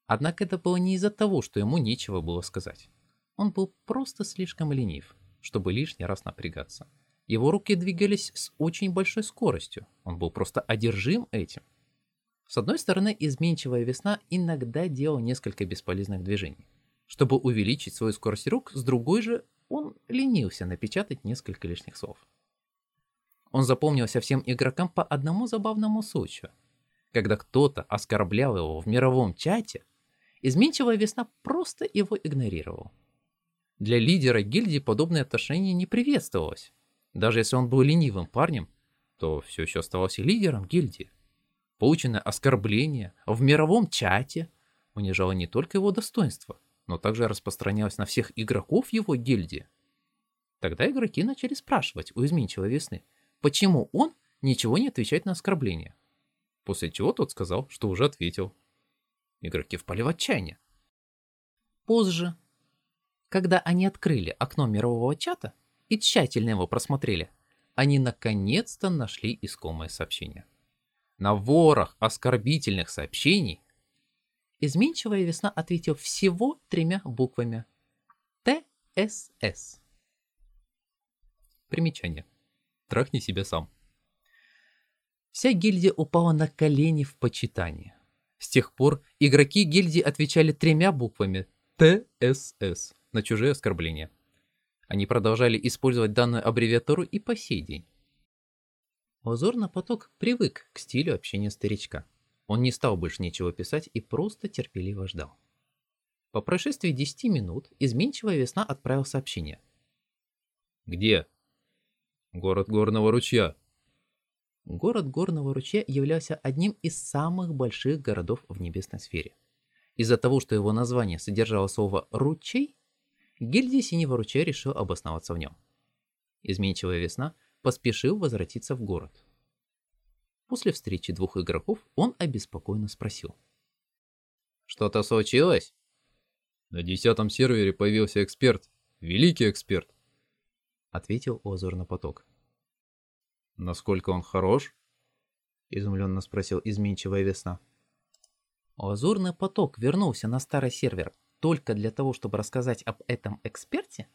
Однако это было не из-за того, что ему нечего было сказать. Он был просто слишком ленив, чтобы лишний раз напрягаться. Его руки двигались с очень большой скоростью. Он был просто одержим этим. С одной стороны, изменчивая весна иногда делал несколько бесполезных движений. Чтобы увеличить свою скорость рук, с другой же он ленился напечатать несколько лишних слов. Он запомнился всем игрокам по одному забавному случаю. Когда кто-то оскорблял его в мировом чате, изменчивая весна просто его игнорировал. Для лидера гильдии подобное отношение не приветствовалось. Даже если он был ленивым парнем, то все еще оставался лидером гильдии. Полученное оскорбление в мировом чате унижало не только его достоинство, но также распространялось на всех игроков его гильдии. Тогда игроки начали спрашивать у изменчивой весны, почему он ничего не отвечает на оскорбление. После чего тот сказал, что уже ответил. Игроки впали в отчаяние. Позже, когда они открыли окно мирового чата, и тщательно его просмотрели, они наконец-то нашли искомое сообщение. На ворох оскорбительных сообщений изменчивая весна ответил всего тремя буквами. ТСС. Примечание. Трахни себя сам. Вся гильдия упала на колени в почитании. С тех пор игроки гильдии отвечали тремя буквами ТСС на чужие оскорбления. Они продолжали использовать данную аббревиатуру и по сей день. Озорный поток привык к стилю общения старичка. Он не стал больше ничего писать и просто терпеливо ждал. По прошествии 10 минут изменчивая весна отправил сообщение. «Где?» «Город Горного ручья». Город Горного ручья являлся одним из самых больших городов в небесной сфере. Из-за того, что его название содержало слово «ручей», гильдия Синего Ручья решил обосноваться в нем. Изменчивая весна поспешил возвратиться в город. После встречи двух игроков он обеспокоенно спросил. «Что-то случилось?» «На десятом сервере появился эксперт, великий эксперт», — ответил Озорный поток. «Насколько он хорош?» — изумленно спросил изменчивая весна. Лазурный поток вернулся на старый сервер только для того, чтобы рассказать об этом эксперте?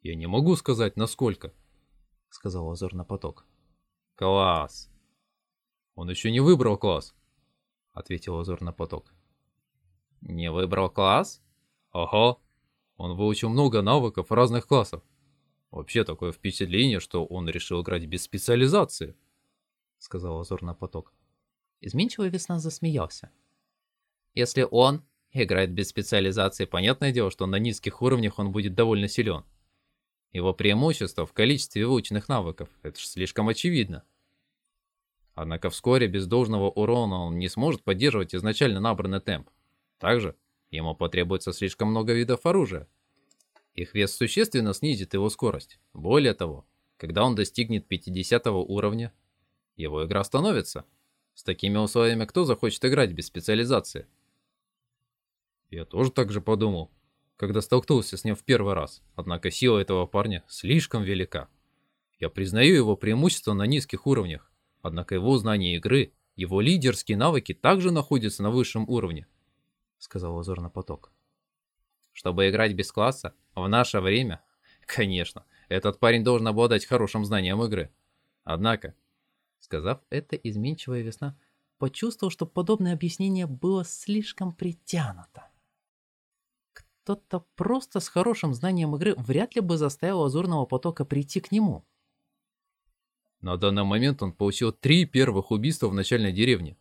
Я не могу сказать, насколько, сказал Лазурный поток. Класс. Он еще не выбрал класс, ответил Лазурный поток. Не выбрал класс? Ага. Он выучил много навыков разных классов. Вообще такое впечатление, что он решил играть без специализации, сказал Азор поток. Изменчивая весна засмеялся. Если он играет без специализации, понятное дело, что на низких уровнях он будет довольно силен. Его преимущество в количестве выученных навыков, это же слишком очевидно. Однако вскоре без должного урона он не сможет поддерживать изначально набранный темп. Также ему потребуется слишком много видов оружия. Их вес существенно снизит его скорость. Более того, когда он достигнет 50 уровня, его игра остановится. С такими условиями кто захочет играть без специализации? Я тоже так же подумал, когда столкнулся с ним в первый раз. Однако сила этого парня слишком велика. Я признаю его преимущество на низких уровнях. Однако его знание игры, его лидерские навыки также находятся на высшем уровне, сказал Лазурный поток. Чтобы играть без класса, в наше время, конечно, этот парень должен обладать хорошим знанием игры. Однако, сказав это, изменчивая весна почувствовал, что подобное объяснение было слишком притянуто. Кто-то просто с хорошим знанием игры вряд ли бы заставил Азурного потока прийти к нему. На данный момент он получил три первых убийства в начальной деревне.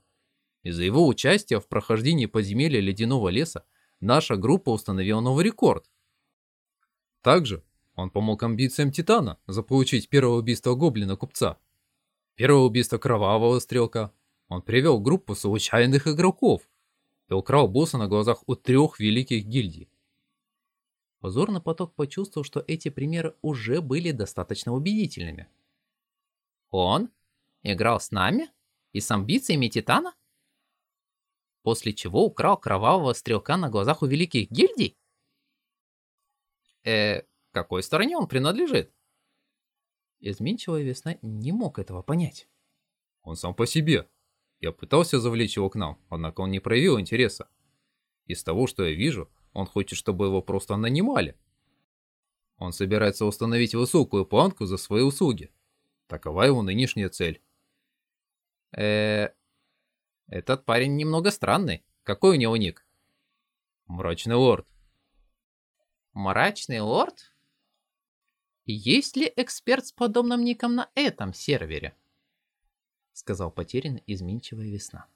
Из-за его участия в прохождении подземелья Ледяного леса наша группа установила новый рекорд. Также он помог амбициям Титана заполучить первое убийство Гоблина-купца. Первое убийство Кровавого Стрелка. Он привел группу случайных игроков и украл босса на глазах у трех великих гильдий. Узорный поток почувствовал, что эти примеры уже были достаточно убедительными. Он играл с нами и с амбициями Титана? После чего украл кровавого стрелка на глазах у великих гильдий? Э, какой стороне он принадлежит? Изменчивая весна не мог этого понять. Он сам по себе. Я пытался завлечь его к нам, однако он не проявил интереса. Из того, что я вижу, он хочет, чтобы его просто нанимали. Он собирается установить высокую планку за свои услуги. Такова его нынешняя цель. э Этот парень немного странный. Какой у него ник? Мрачный лорд. Мрачный лорд? Есть ли эксперт с подобным ником на этом сервере? Сказал потерянно изменчивая весна.